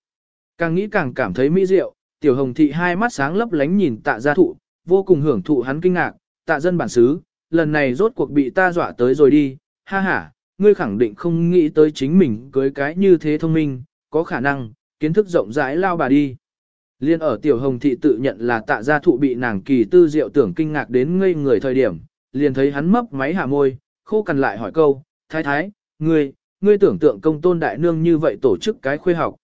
Càng nghĩ càng cảm thấy mỹ diệu, tiểu hồng thị hai mắt sáng lấp lánh nhìn tạ gia thụ, vô cùng hưởng thụ hắn kinh ngạc, tạ dân bản xứ, lần này rốt cuộc bị ta dọa tới rồi đi, ha ha, ngươi khẳng định không nghĩ tới chính mình cưới cái như thế thông minh, có khả năng, kiến thức rộng rãi lao bà đi. Liên ở tiểu hồng thị tự nhận là tạ gia thụ bị nàng kỳ tư diệu tưởng kinh ngạc đến ngây người thời điểm, liền thấy hắn mấp máy hạ môi, khô cằn lại hỏi câu, thái thái, ngươi, ngươi tưởng tượng công tôn đại nương như vậy tổ chức cái khuê học.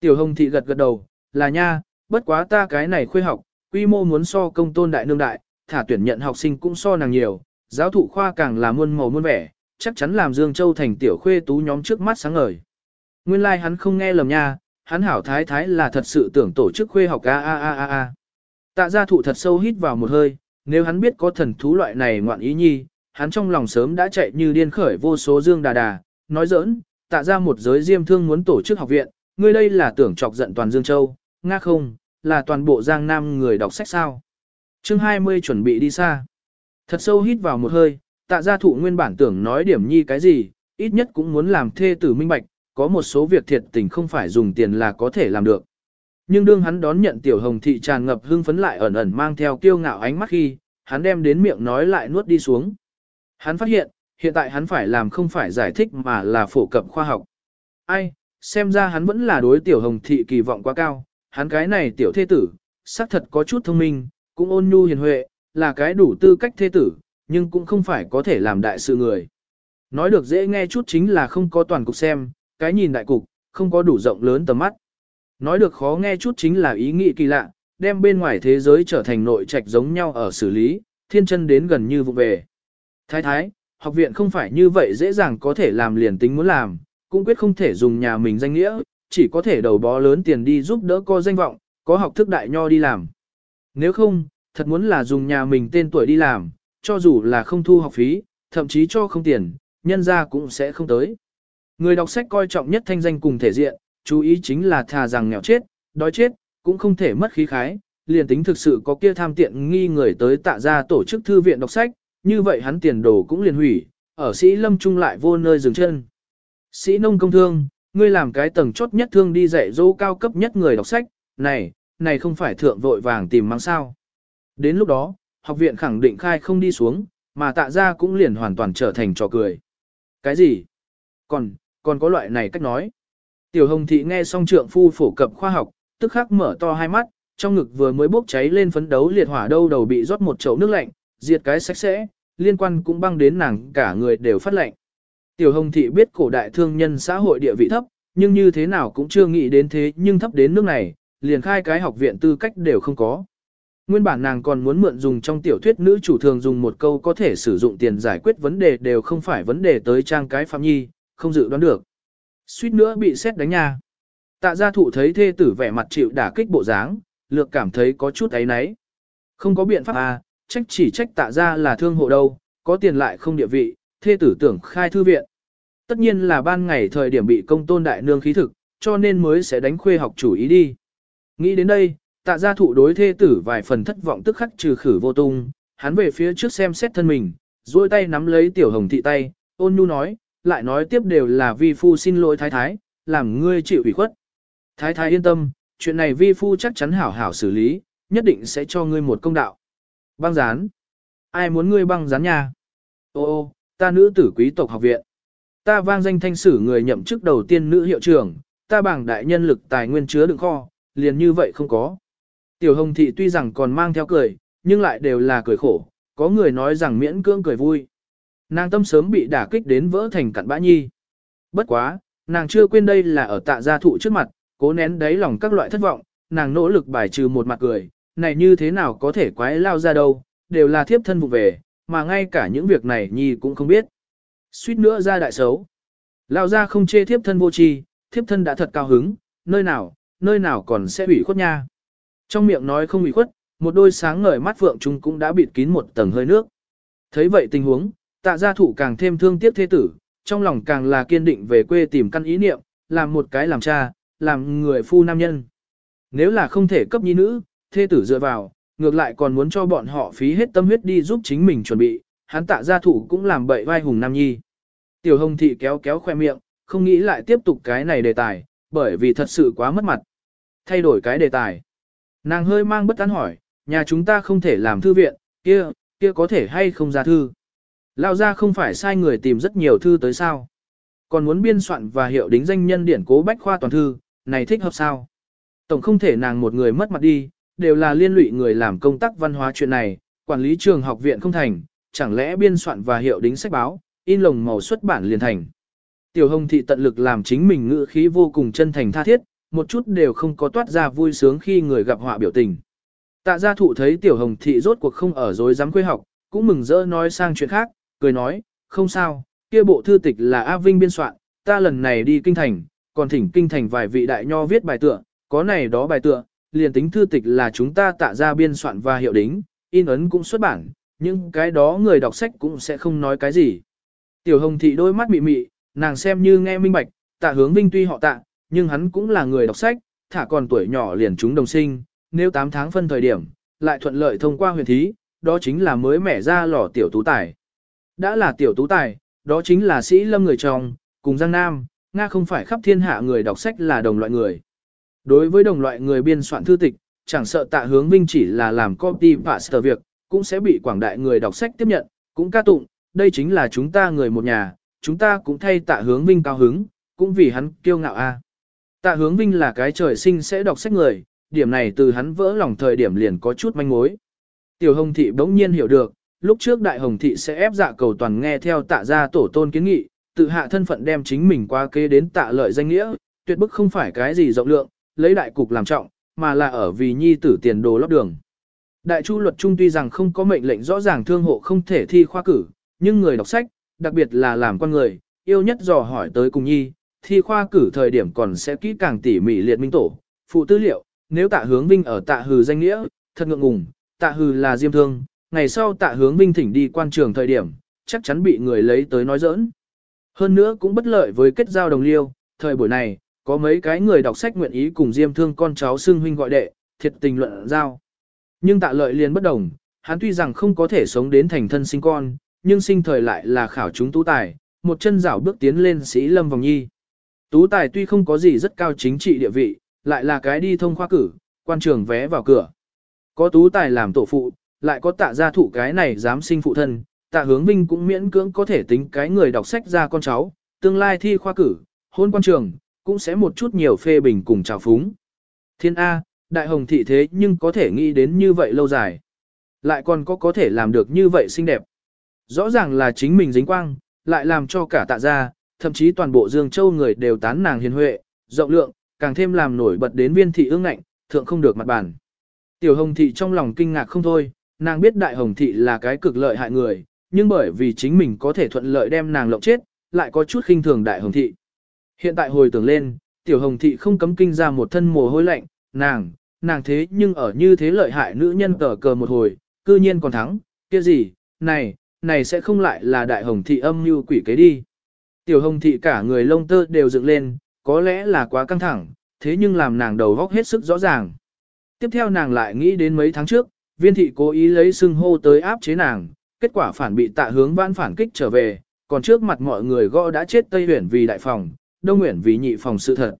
Tiểu hồng thị gật gật đầu, là nha, bất quá ta cái này khuê học, quy mô muốn so công tôn đại nương đại, thả tuyển nhận học sinh cũng so nàng nhiều, giáo thụ khoa càng là muôn màu muôn vẻ, chắc chắn làm Dương Châu thành tiểu khuê tú nhóm trước mắt sáng ngời. Nguyên lai like hắn không nghe lầm nha, hắn hảo thái thái là thật sự tưởng tổ chức khuê học a a a a a. Tạ gia thụ thật sâu hít vào một hơi, nếu hắn biết có thần thú loại này ngoạn ý nhi, hắn trong lòng sớm đã chạy như điên khởi vô số dương đà đà, nói giỡn, tạ ra một giới diêm thương muốn tổ chức học viện, ngươi đây là tưởng chọc giận toàn Dương Châu, nga không, là toàn bộ Giang Nam người đọc sách sao. chương 20 chuẩn bị đi xa. Thật sâu hít vào một hơi, tạ gia thụ nguyên bản tưởng nói điểm nhi cái gì, ít nhất cũng muốn làm thê tử minh bạch, có một số việc thiệt tình không phải dùng tiền là có thể làm được. Nhưng đương hắn đón nhận tiểu hồng thị tràn ngập hưng phấn lại ẩn ẩn mang theo kiêu ngạo ánh mắt khi, hắn đem đến miệng nói lại nuốt đi xuống. Hắn phát hiện, hiện tại hắn phải làm không phải giải thích mà là phổ cập khoa học. Ai, xem ra hắn vẫn là đối tiểu hồng thị kỳ vọng quá cao, hắn cái này tiểu thế tử, xác thật có chút thông minh, cũng ôn nhu hiền huệ, là cái đủ tư cách thế tử, nhưng cũng không phải có thể làm đại sự người. Nói được dễ nghe chút chính là không có toàn cục xem, cái nhìn đại cục, không có đủ rộng lớn tầm mắt. Nói được khó nghe chút chính là ý nghĩ kỳ lạ, đem bên ngoài thế giới trở thành nội trạch giống nhau ở xử lý, thiên chân đến gần như vụ về. Thái thái, học viện không phải như vậy dễ dàng có thể làm liền tính muốn làm, cũng quyết không thể dùng nhà mình danh nghĩa, chỉ có thể đầu bó lớn tiền đi giúp đỡ co danh vọng, có học thức đại nho đi làm. Nếu không, thật muốn là dùng nhà mình tên tuổi đi làm, cho dù là không thu học phí, thậm chí cho không tiền, nhân ra cũng sẽ không tới. Người đọc sách coi trọng nhất thanh danh cùng thể diện, chú ý chính là thà rằng nghèo chết, đói chết, cũng không thể mất khí khái, liền tính thực sự có kia tham tiện nghi người tới tạ ra tổ chức thư viện đọc sách, như vậy hắn tiền đồ cũng liền hủy, ở sĩ lâm trung lại vô nơi dừng chân. Sĩ nông công thương, ngươi làm cái tầng chốt nhất thương đi dạy dỗ cao cấp nhất người đọc sách, này, này không phải thượng vội vàng tìm mang sao. Đến lúc đó, học viện khẳng định khai không đi xuống, mà tạ ra cũng liền hoàn toàn trở thành trò cười. Cái gì? Còn, còn có loại này cách nói. Tiểu hồng thị nghe xong trượng phu phổ cập khoa học, tức khắc mở to hai mắt, trong ngực vừa mới bốc cháy lên phấn đấu liệt hỏa đâu đầu bị rót một chậu nước lạnh, diệt cái sạch sẽ, liên quan cũng băng đến nàng cả người đều phát lạnh. Tiểu hồng thị biết cổ đại thương nhân xã hội địa vị thấp, nhưng như thế nào cũng chưa nghĩ đến thế nhưng thấp đến nước này, liền khai cái học viện tư cách đều không có. Nguyên bản nàng còn muốn mượn dùng trong tiểu thuyết nữ chủ thường dùng một câu có thể sử dụng tiền giải quyết vấn đề đều không phải vấn đề tới trang cái phạm nhi, không dự đoán được. Suýt nữa bị xét đánh nha. Tạ gia thụ thấy thê tử vẻ mặt chịu đả kích bộ dáng, lược cảm thấy có chút ấy náy. Không có biện pháp à, trách chỉ trách tạ gia là thương hộ đâu, có tiền lại không địa vị, thê tử tưởng khai thư viện. Tất nhiên là ban ngày thời điểm bị công tôn đại nương khí thực, cho nên mới sẽ đánh khuê học chủ ý đi. Nghĩ đến đây, tạ gia thụ đối thê tử vài phần thất vọng tức khắc trừ khử vô tung, hắn về phía trước xem xét thân mình, duỗi tay nắm lấy tiểu hồng thị tay, ôn nhu nói, lại nói tiếp đều là vi phu xin lỗi thái thái, làm ngươi chịu ủy khuất. Thái thái yên tâm, chuyện này vi phu chắc chắn hảo hảo xử lý, nhất định sẽ cho ngươi một công đạo. Băng rán. Ai muốn ngươi băng rán nha? Ô ô, ta nữ tử quý tộc học viện. Ta vang danh thanh sử người nhậm chức đầu tiên nữ hiệu trưởng, ta bảng đại nhân lực tài nguyên chứa đựng kho, liền như vậy không có. Tiểu hồng thị tuy rằng còn mang theo cười, nhưng lại đều là cười khổ, có người nói rằng miễn cưỡng cười vui. Nàng tâm sớm bị đả kích đến vỡ thành cặn bã nhi. Bất quá, nàng chưa quên đây là ở tạ gia thụ trước mặt, cố nén đáy lòng các loại thất vọng, nàng nỗ lực bài trừ một mặt cười, này như thế nào có thể quái lao ra đâu, đều là thiếp thân vụ về, mà ngay cả những việc này nhi cũng không biết. Suýt nữa ra đại xấu. Lao ra không chê thiếp thân vô tri, thiếp thân đã thật cao hứng, nơi nào, nơi nào còn sẽ ủy khuất nha. Trong miệng nói không ủy khuất, một đôi sáng ngời mắt vượng chúng cũng đã bịt kín một tầng hơi nước. Thấy vậy tình huống, tạ gia thủ càng thêm thương tiếc thế tử, trong lòng càng là kiên định về quê tìm căn ý niệm, làm một cái làm cha, làm người phu nam nhân. Nếu là không thể cấp nhi nữ, thế tử dựa vào, ngược lại còn muốn cho bọn họ phí hết tâm huyết đi giúp chính mình chuẩn bị, hắn tạ gia thủ cũng làm bậy vai hùng nam nhi. Tiểu hồng thị kéo kéo khoe miệng, không nghĩ lại tiếp tục cái này đề tài, bởi vì thật sự quá mất mặt. Thay đổi cái đề tài. Nàng hơi mang bất an hỏi, nhà chúng ta không thể làm thư viện, kia, kia có thể hay không ra thư. Lao ra không phải sai người tìm rất nhiều thư tới sao. Còn muốn biên soạn và hiệu đính danh nhân điển cố bách khoa toàn thư, này thích hợp sao. Tổng không thể nàng một người mất mặt đi, đều là liên lụy người làm công tác văn hóa chuyện này, quản lý trường học viện không thành, chẳng lẽ biên soạn và hiệu đính sách báo, in lồng màu xuất bản liền thành. Tiểu Hồng thị tận lực làm chính mình ngữ khí vô cùng chân thành tha thiết, một chút đều không có toát ra vui sướng khi người gặp họa biểu tình. Tạ gia thụ thấy Tiểu Hồng thị rốt cuộc không ở dối dám quê học, cũng mừng rỡ nói sang chuyện khác, cười nói, không sao, kia bộ thư tịch là A Vinh biên soạn, ta lần này đi kinh thành, còn thỉnh kinh thành vài vị đại nho viết bài tựa, có này đó bài tựa, liền tính thư tịch là chúng ta tạ ra biên soạn và hiệu đính, in ấn cũng xuất bản, nhưng cái đó người đọc sách cũng sẽ không nói cái gì. Tiểu Hồng thị đôi mắt mị mị, nàng xem như nghe minh bạch, tạ hướng vinh tuy họ tạ, nhưng hắn cũng là người đọc sách, thả còn tuổi nhỏ liền chúng đồng sinh, nếu 8 tháng phân thời điểm, lại thuận lợi thông qua huyền thí, đó chính là mới mẻ ra lò tiểu tú tài. Đã là tiểu tú tài, đó chính là sĩ lâm người chồng, cùng Giang Nam, Nga không phải khắp thiên hạ người đọc sách là đồng loại người. Đối với đồng loại người biên soạn thư tịch, chẳng sợ tạ hướng vinh chỉ là làm copy paste việc, cũng sẽ bị quảng đại người đọc sách tiếp nhận, cũng ca tụng, đây chính là chúng ta người một nhà, chúng ta cũng thay tạ hướng vinh cao hứng, cũng vì hắn kiêu ngạo a. À. Tạ hướng vinh là cái trời sinh sẽ đọc sách người, điểm này từ hắn vỡ lòng thời điểm liền có chút manh mối. Tiểu hồng thị bỗng nhiên hiểu được, lúc trước đại hồng thị sẽ ép dạ cầu toàn nghe theo tạ gia tổ tôn kiến nghị, tự hạ thân phận đem chính mình qua kế đến tạ lợi danh nghĩa, tuyệt bức không phải cái gì rộng lượng, lấy đại cục làm trọng, mà là ở vì nhi tử tiền đồ lót đường. Đại chu luật trung tuy rằng không có mệnh lệnh rõ ràng thương hộ không thể thi khoa cử, nhưng người đọc sách, đặc biệt là làm con người, yêu nhất dò hỏi tới cùng nhi, thi khoa cử thời điểm còn sẽ kỹ càng tỉ mỉ liệt minh tổ, phụ tư liệu, nếu tạ hướng vinh ở tạ hừ danh nghĩa, thật ngượng ngùng, tạ hừ là diêm thương, ngày sau tạ hướng vinh thỉnh đi quan trường thời điểm, chắc chắn bị người lấy tới nói giỡn. Hơn nữa cũng bất lợi với kết giao đồng liêu, thời buổi này, có mấy cái người đọc sách nguyện ý cùng diêm thương con cháu xưng huynh gọi đệ, thiệt tình luận giao. Nhưng tạ lợi liền bất đồng, hắn tuy rằng không có thể sống đến thành thân sinh con, nhưng sinh thời lại là khảo chúng tú tài, một chân rảo bước tiến lên sĩ lâm vòng nhi. Tú tài tuy không có gì rất cao chính trị địa vị, lại là cái đi thông khoa cử, quan trường vé vào cửa. Có tú tài làm tổ phụ, lại có tạ gia thụ cái này dám sinh phụ thân, tạ hướng vinh cũng miễn cưỡng có thể tính cái người đọc sách ra con cháu, tương lai thi khoa cử, hôn quan trường, cũng sẽ một chút nhiều phê bình cùng trào phúng. Thiên A, đại hồng thị thế nhưng có thể nghĩ đến như vậy lâu dài. Lại còn có có thể làm được như vậy xinh đẹp. Rõ ràng là chính mình dính quang, lại làm cho cả tạ gia, thậm chí toàn bộ Dương Châu người đều tán nàng hiền huệ, rộng lượng, càng thêm làm nổi bật đến viên thị ương ngạnh, thượng không được mặt bản. Tiểu hồng thị trong lòng kinh ngạc không thôi, nàng biết đại hồng thị là cái cực lợi hại người, nhưng bởi vì chính mình có thể thuận lợi đem nàng lộng chết, lại có chút khinh thường đại hồng thị. Hiện tại hồi tưởng lên, tiểu hồng thị không cấm kinh ra một thân mồ hôi lạnh, nàng, nàng thế nhưng ở như thế lợi hại nữ nhân cờ cờ một hồi, cư nhiên còn thắng, kia gì, này, này sẽ không lại là đại hồng thị âm như quỷ kế đi. Tiểu hồng thị cả người lông tơ đều dựng lên, có lẽ là quá căng thẳng, thế nhưng làm nàng đầu góc hết sức rõ ràng. Tiếp theo nàng lại nghĩ đến mấy tháng trước, viên thị cố ý lấy xưng hô tới áp chế nàng, kết quả phản bị tạ hướng vãn phản kích trở về, còn trước mặt mọi người gõ đã chết Tây Huyền vì đại phòng, Đông nguyện vì nhị phòng sự thật.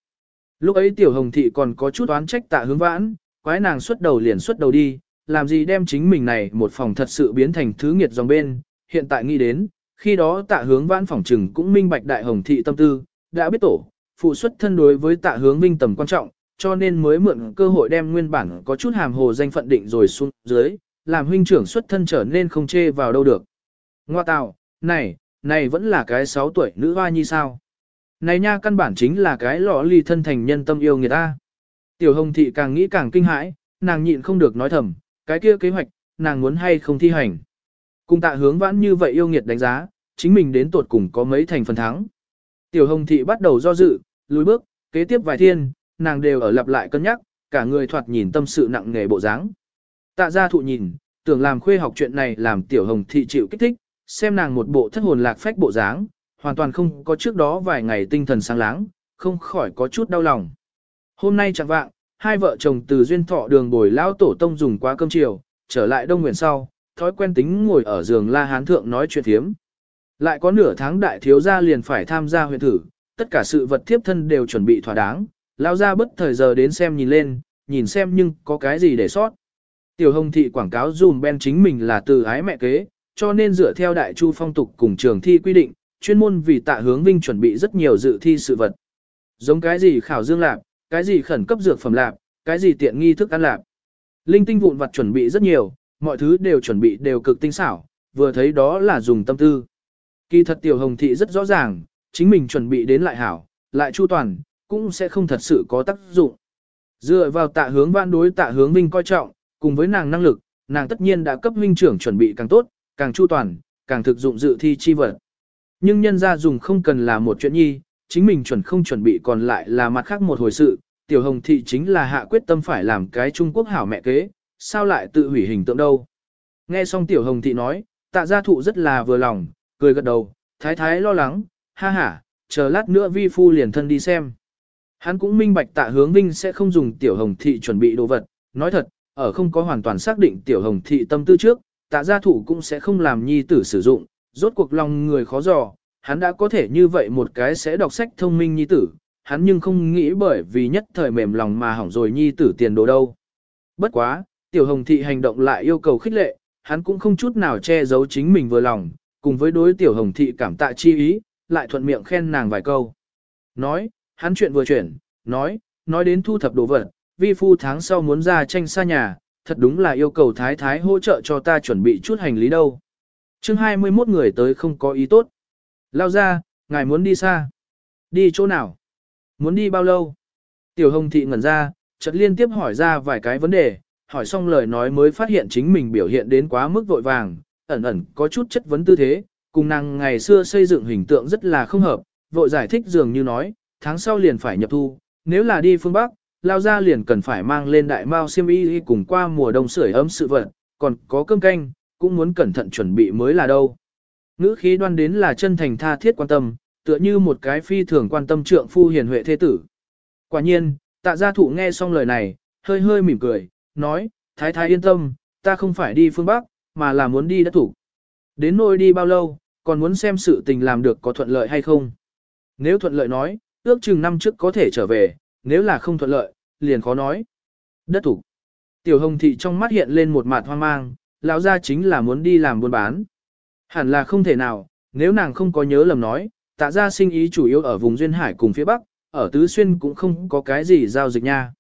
Lúc ấy tiểu hồng thị còn có chút oán trách tạ hướng vãn, quái nàng xuất đầu liền xuất đầu đi, làm gì đem chính mình này một phòng thật sự biến thành thứ nghiệt dòng bên, hiện tại nghĩ đến, khi đó tạ hướng vãn phòng trừng cũng minh bạch đại hồng thị tâm tư, đã biết tổ, phụ xuất thân đối với tạ hướng vinh tầm quan trọng, cho nên mới mượn cơ hội đem nguyên bản có chút hàm hồ danh phận định rồi xuống dưới, làm huynh trưởng xuất thân trở nên không chê vào đâu được. Ngoa tạo, này, này vẫn là cái 6 tuổi nữ hoa nhi sao? Này nha căn bản chính là cái lọ ly thân thành nhân tâm yêu người ta. Tiểu hồng thị càng nghĩ càng kinh hãi, nàng nhịn không được nói thầm, cái kia kế hoạch, nàng muốn hay không thi hành. Cùng tạ hướng vãn như vậy yêu nghiệt đánh giá, chính mình đến tuột cùng có mấy thành phần thắng. Tiểu hồng thị bắt đầu do dự, lùi bước, kế tiếp vài thiên, nàng đều ở lặp lại cân nhắc, cả người thoạt nhìn tâm sự nặng nề bộ dáng. Tạ gia thụ nhìn, tưởng làm khuê học chuyện này làm tiểu hồng thị chịu kích thích, xem nàng một bộ thất hồn lạc phách bộ dáng, hoàn toàn không có trước đó vài ngày tinh thần sáng láng, không khỏi có chút đau lòng. Hôm nay chẳng vạng, hai vợ chồng từ duyên thọ đường bồi lão tổ tông dùng quá cơm chiều, trở lại đông nguyện sau, thói quen tính ngồi ở giường la hán thượng nói chuyện thiếm. Lại có nửa tháng đại thiếu gia liền phải tham gia huyện thử, tất cả sự vật thiếp thân đều chuẩn bị thỏa đáng, lão gia bất thời giờ đến xem nhìn lên, nhìn xem nhưng có cái gì để sót. Tiểu hồng thị quảng cáo dùm ben chính mình là từ ái mẹ kế, cho nên dựa theo đại chu phong tục cùng trường thi quy định, chuyên môn vì tạ hướng vinh chuẩn bị rất nhiều dự thi sự vật. Giống cái gì khảo dương lạp, cái gì khẩn cấp dược phẩm lạp, cái gì tiện nghi thức ăn lạp. Linh tinh vụn vặt chuẩn bị rất nhiều, mọi thứ đều chuẩn bị đều cực tinh xảo, vừa thấy đó là dùng tâm tư. Kỳ thật tiểu hồng thị rất rõ ràng, chính mình chuẩn bị đến lại hảo, lại chu toàn, cũng sẽ không thật sự có tác dụng. Dựa vào tạ hướng văn đối tạ hướng vinh coi trọng, cùng với nàng năng lực, nàng tất nhiên đã cấp huynh trưởng chuẩn bị càng tốt, càng chu toàn, càng thực dụng dự thi chi vật. Nhưng nhân ra dùng không cần là một chuyện nhi, chính mình chuẩn không chuẩn bị còn lại là mặt khác một hồi sự, tiểu hồng thị chính là hạ quyết tâm phải làm cái Trung Quốc hảo mẹ kế, sao lại tự hủy hình tượng đâu. Nghe xong tiểu hồng thị nói, tạ gia thụ rất là vừa lòng, cười gật đầu, thái thái lo lắng, ha ha, chờ lát nữa vi phu liền thân đi xem. Hắn cũng minh bạch tạ hướng vinh sẽ không dùng tiểu hồng thị chuẩn bị đồ vật, nói thật, ở không có hoàn toàn xác định tiểu hồng thị tâm tư trước, tạ gia thụ cũng sẽ không làm nhi tử sử dụng, rốt cuộc lòng người khó dò, hắn đã có thể như vậy một cái sẽ đọc sách thông minh nhi tử, hắn nhưng không nghĩ bởi vì nhất thời mềm lòng mà hỏng rồi nhi tử tiền đồ đâu. Bất quá, tiểu hồng thị hành động lại yêu cầu khích lệ, hắn cũng không chút nào che giấu chính mình vừa lòng, cùng với đối tiểu hồng thị cảm tạ chi ý, lại thuận miệng khen nàng vài câu. Nói, hắn chuyện vừa chuyển, nói, nói đến thu thập đồ vật, vi phu tháng sau muốn ra tranh xa nhà, thật đúng là yêu cầu thái thái hỗ trợ cho ta chuẩn bị chút hành lý đâu chương 21 người tới không có ý tốt. Lao ra, ngài muốn đi xa. Đi chỗ nào? Muốn đi bao lâu? Tiểu hồng thị ngẩn ra, chợt liên tiếp hỏi ra vài cái vấn đề, hỏi xong lời nói mới phát hiện chính mình biểu hiện đến quá mức vội vàng, ẩn ẩn có chút chất vấn tư thế, cùng nàng ngày xưa xây dựng hình tượng rất là không hợp, vội giải thích dường như nói, tháng sau liền phải nhập thu, nếu là đi phương Bắc, lao ra liền cần phải mang lên đại mao xiêm y cùng qua mùa đông sưởi ấm sự vật, còn có cơm canh, cũng muốn cẩn thận chuẩn bị mới là đâu. Ngữ khí đoan đến là chân thành tha thiết quan tâm, tựa như một cái phi thường quan tâm trượng phu hiền huệ thế tử. Quả nhiên, tạ gia thụ nghe xong lời này, hơi hơi mỉm cười, nói, thái thái yên tâm, ta không phải đi phương Bắc, mà là muốn đi đất thủ. Đến nơi đi bao lâu, còn muốn xem sự tình làm được có thuận lợi hay không. Nếu thuận lợi nói, ước chừng năm trước có thể trở về, nếu là không thuận lợi, liền khó nói. Đất thủ. Tiểu hồng thị trong mắt hiện lên một mặt hoang mang, lão gia chính là muốn đi làm buôn bán. Hẳn là không thể nào, nếu nàng không có nhớ lầm nói, tạ gia sinh ý chủ yếu ở vùng Duyên Hải cùng phía Bắc, ở Tứ Xuyên cũng không có cái gì giao dịch nha.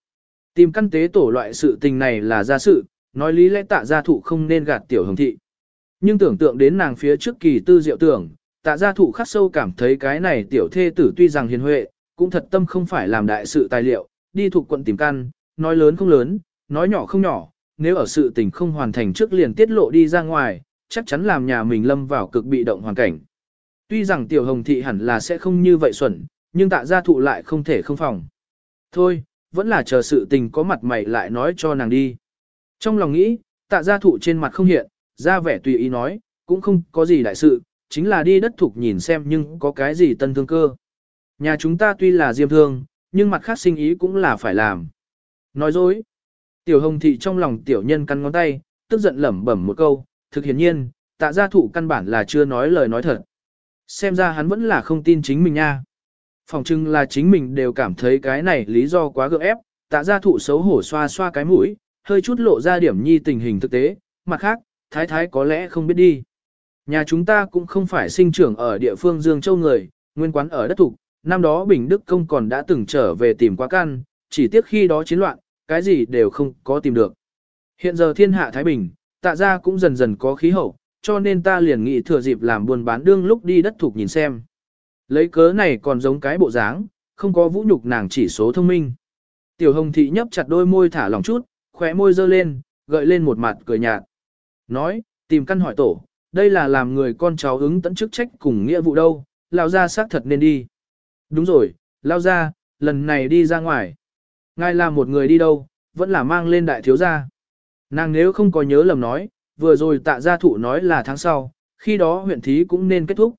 Tìm căn tế tổ loại sự tình này là gia sự, nói lý lẽ tạ gia thụ không nên gạt tiểu hồng thị. Nhưng tưởng tượng đến nàng phía trước kỳ tư diệu tưởng, tạ gia thụ khắc sâu cảm thấy cái này tiểu thê tử tuy rằng hiền huệ, cũng thật tâm không phải làm đại sự tài liệu, đi thuộc quận tìm căn, nói lớn không lớn, nói nhỏ không nhỏ, nếu ở sự tình không hoàn thành trước liền tiết lộ đi ra ngoài, chắc chắn làm nhà mình lâm vào cực bị động hoàn cảnh. Tuy rằng tiểu hồng thị hẳn là sẽ không như vậy xuẩn, nhưng tạ gia thụ lại không thể không phòng. Thôi, vẫn là chờ sự tình có mặt mày lại nói cho nàng đi. Trong lòng nghĩ, tạ gia thụ trên mặt không hiện, ra vẻ tùy ý nói, cũng không có gì đại sự, chính là đi đất thục nhìn xem nhưng có cái gì tân thương cơ. Nhà chúng ta tuy là diêm thương, nhưng mặt khác sinh ý cũng là phải làm. Nói dối. Tiểu hồng thị trong lòng tiểu nhân căn ngón tay, tức giận lẩm bẩm một câu, thực hiển nhiên, tạ gia thụ căn bản là chưa nói lời nói thật. Xem ra hắn vẫn là không tin chính mình nha. Phòng trưng là chính mình đều cảm thấy cái này lý do quá gượng ép, tạ gia thụ xấu hổ xoa xoa cái mũi, hơi chút lộ ra điểm nhi tình hình thực tế, mặt khác, thái thái có lẽ không biết đi. Nhà chúng ta cũng không phải sinh trưởng ở địa phương Dương Châu người, nguyên quán ở đất thục, năm đó Bình Đức Công còn đã từng trở về tìm quá căn, chỉ tiếc khi đó chiến loạn, cái gì đều không có tìm được. Hiện giờ thiên hạ Thái Bình, tạ ra cũng dần dần có khí hậu, cho nên ta liền nghĩ thừa dịp làm buôn bán đương lúc đi đất thục nhìn xem. Lấy cớ này còn giống cái bộ dáng, không có vũ nhục nàng chỉ số thông minh. Tiểu hồng thị nhấp chặt đôi môi thả lòng chút, khóe môi dơ lên, gợi lên một mặt cười nhạt. Nói, tìm căn hỏi tổ, đây là làm người con cháu ứng tận chức trách cùng nghĩa vụ đâu, lao ra xác thật nên đi. Đúng rồi, lao ra, lần này đi ra ngoài. Ngài là một người đi đâu, vẫn là mang lên đại thiếu gia. Nàng nếu không có nhớ lầm nói, vừa rồi tạ gia thụ nói là tháng sau, khi đó huyện thí cũng nên kết thúc.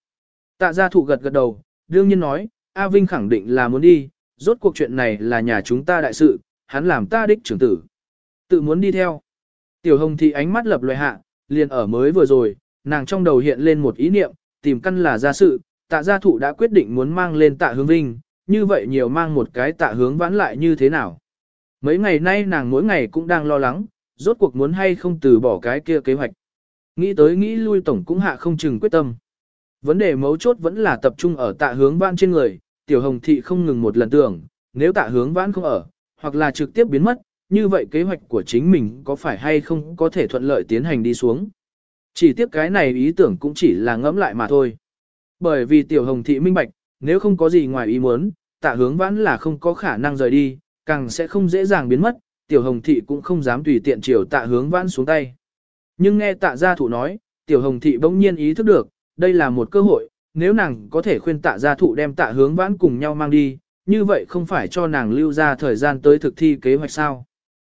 Tạ gia thụ gật gật đầu, đương nhiên nói, A Vinh khẳng định là muốn đi, rốt cuộc chuyện này là nhà chúng ta đại sự, hắn làm ta đích trưởng tử. Tự muốn đi theo. Tiểu hồng thị ánh mắt lập loại hạ, liền ở mới vừa rồi, nàng trong đầu hiện lên một ý niệm, tìm căn là gia sự, tạ gia thụ đã quyết định muốn mang lên tạ hướng vinh, như vậy nhiều mang một cái tạ hướng vãn lại như thế nào. Mấy ngày nay nàng mỗi ngày cũng đang lo lắng, rốt cuộc muốn hay không từ bỏ cái kia kế hoạch. Nghĩ tới nghĩ lui tổng cũng hạ không chừng quyết tâm. Vấn đề mấu chốt vẫn là tập trung ở tạ hướng vãn trên người, tiểu hồng thị không ngừng một lần tưởng, nếu tạ hướng vãn không ở, hoặc là trực tiếp biến mất, như vậy kế hoạch của chính mình có phải hay không có thể thuận lợi tiến hành đi xuống. Chỉ tiếp cái này ý tưởng cũng chỉ là ngẫm lại mà thôi. Bởi vì tiểu hồng thị minh bạch, nếu không có gì ngoài ý muốn, tạ hướng vãn là không có khả năng rời đi, càng sẽ không dễ dàng biến mất, tiểu hồng thị cũng không dám tùy tiện chiều tạ hướng vãn xuống tay. Nhưng nghe tạ gia thụ nói, tiểu hồng thị bỗng nhiên ý thức được, đây là một cơ hội, nếu nàng có thể khuyên tạ gia thụ đem tạ hướng vãn cùng nhau mang đi, như vậy không phải cho nàng lưu ra thời gian tới thực thi kế hoạch sao.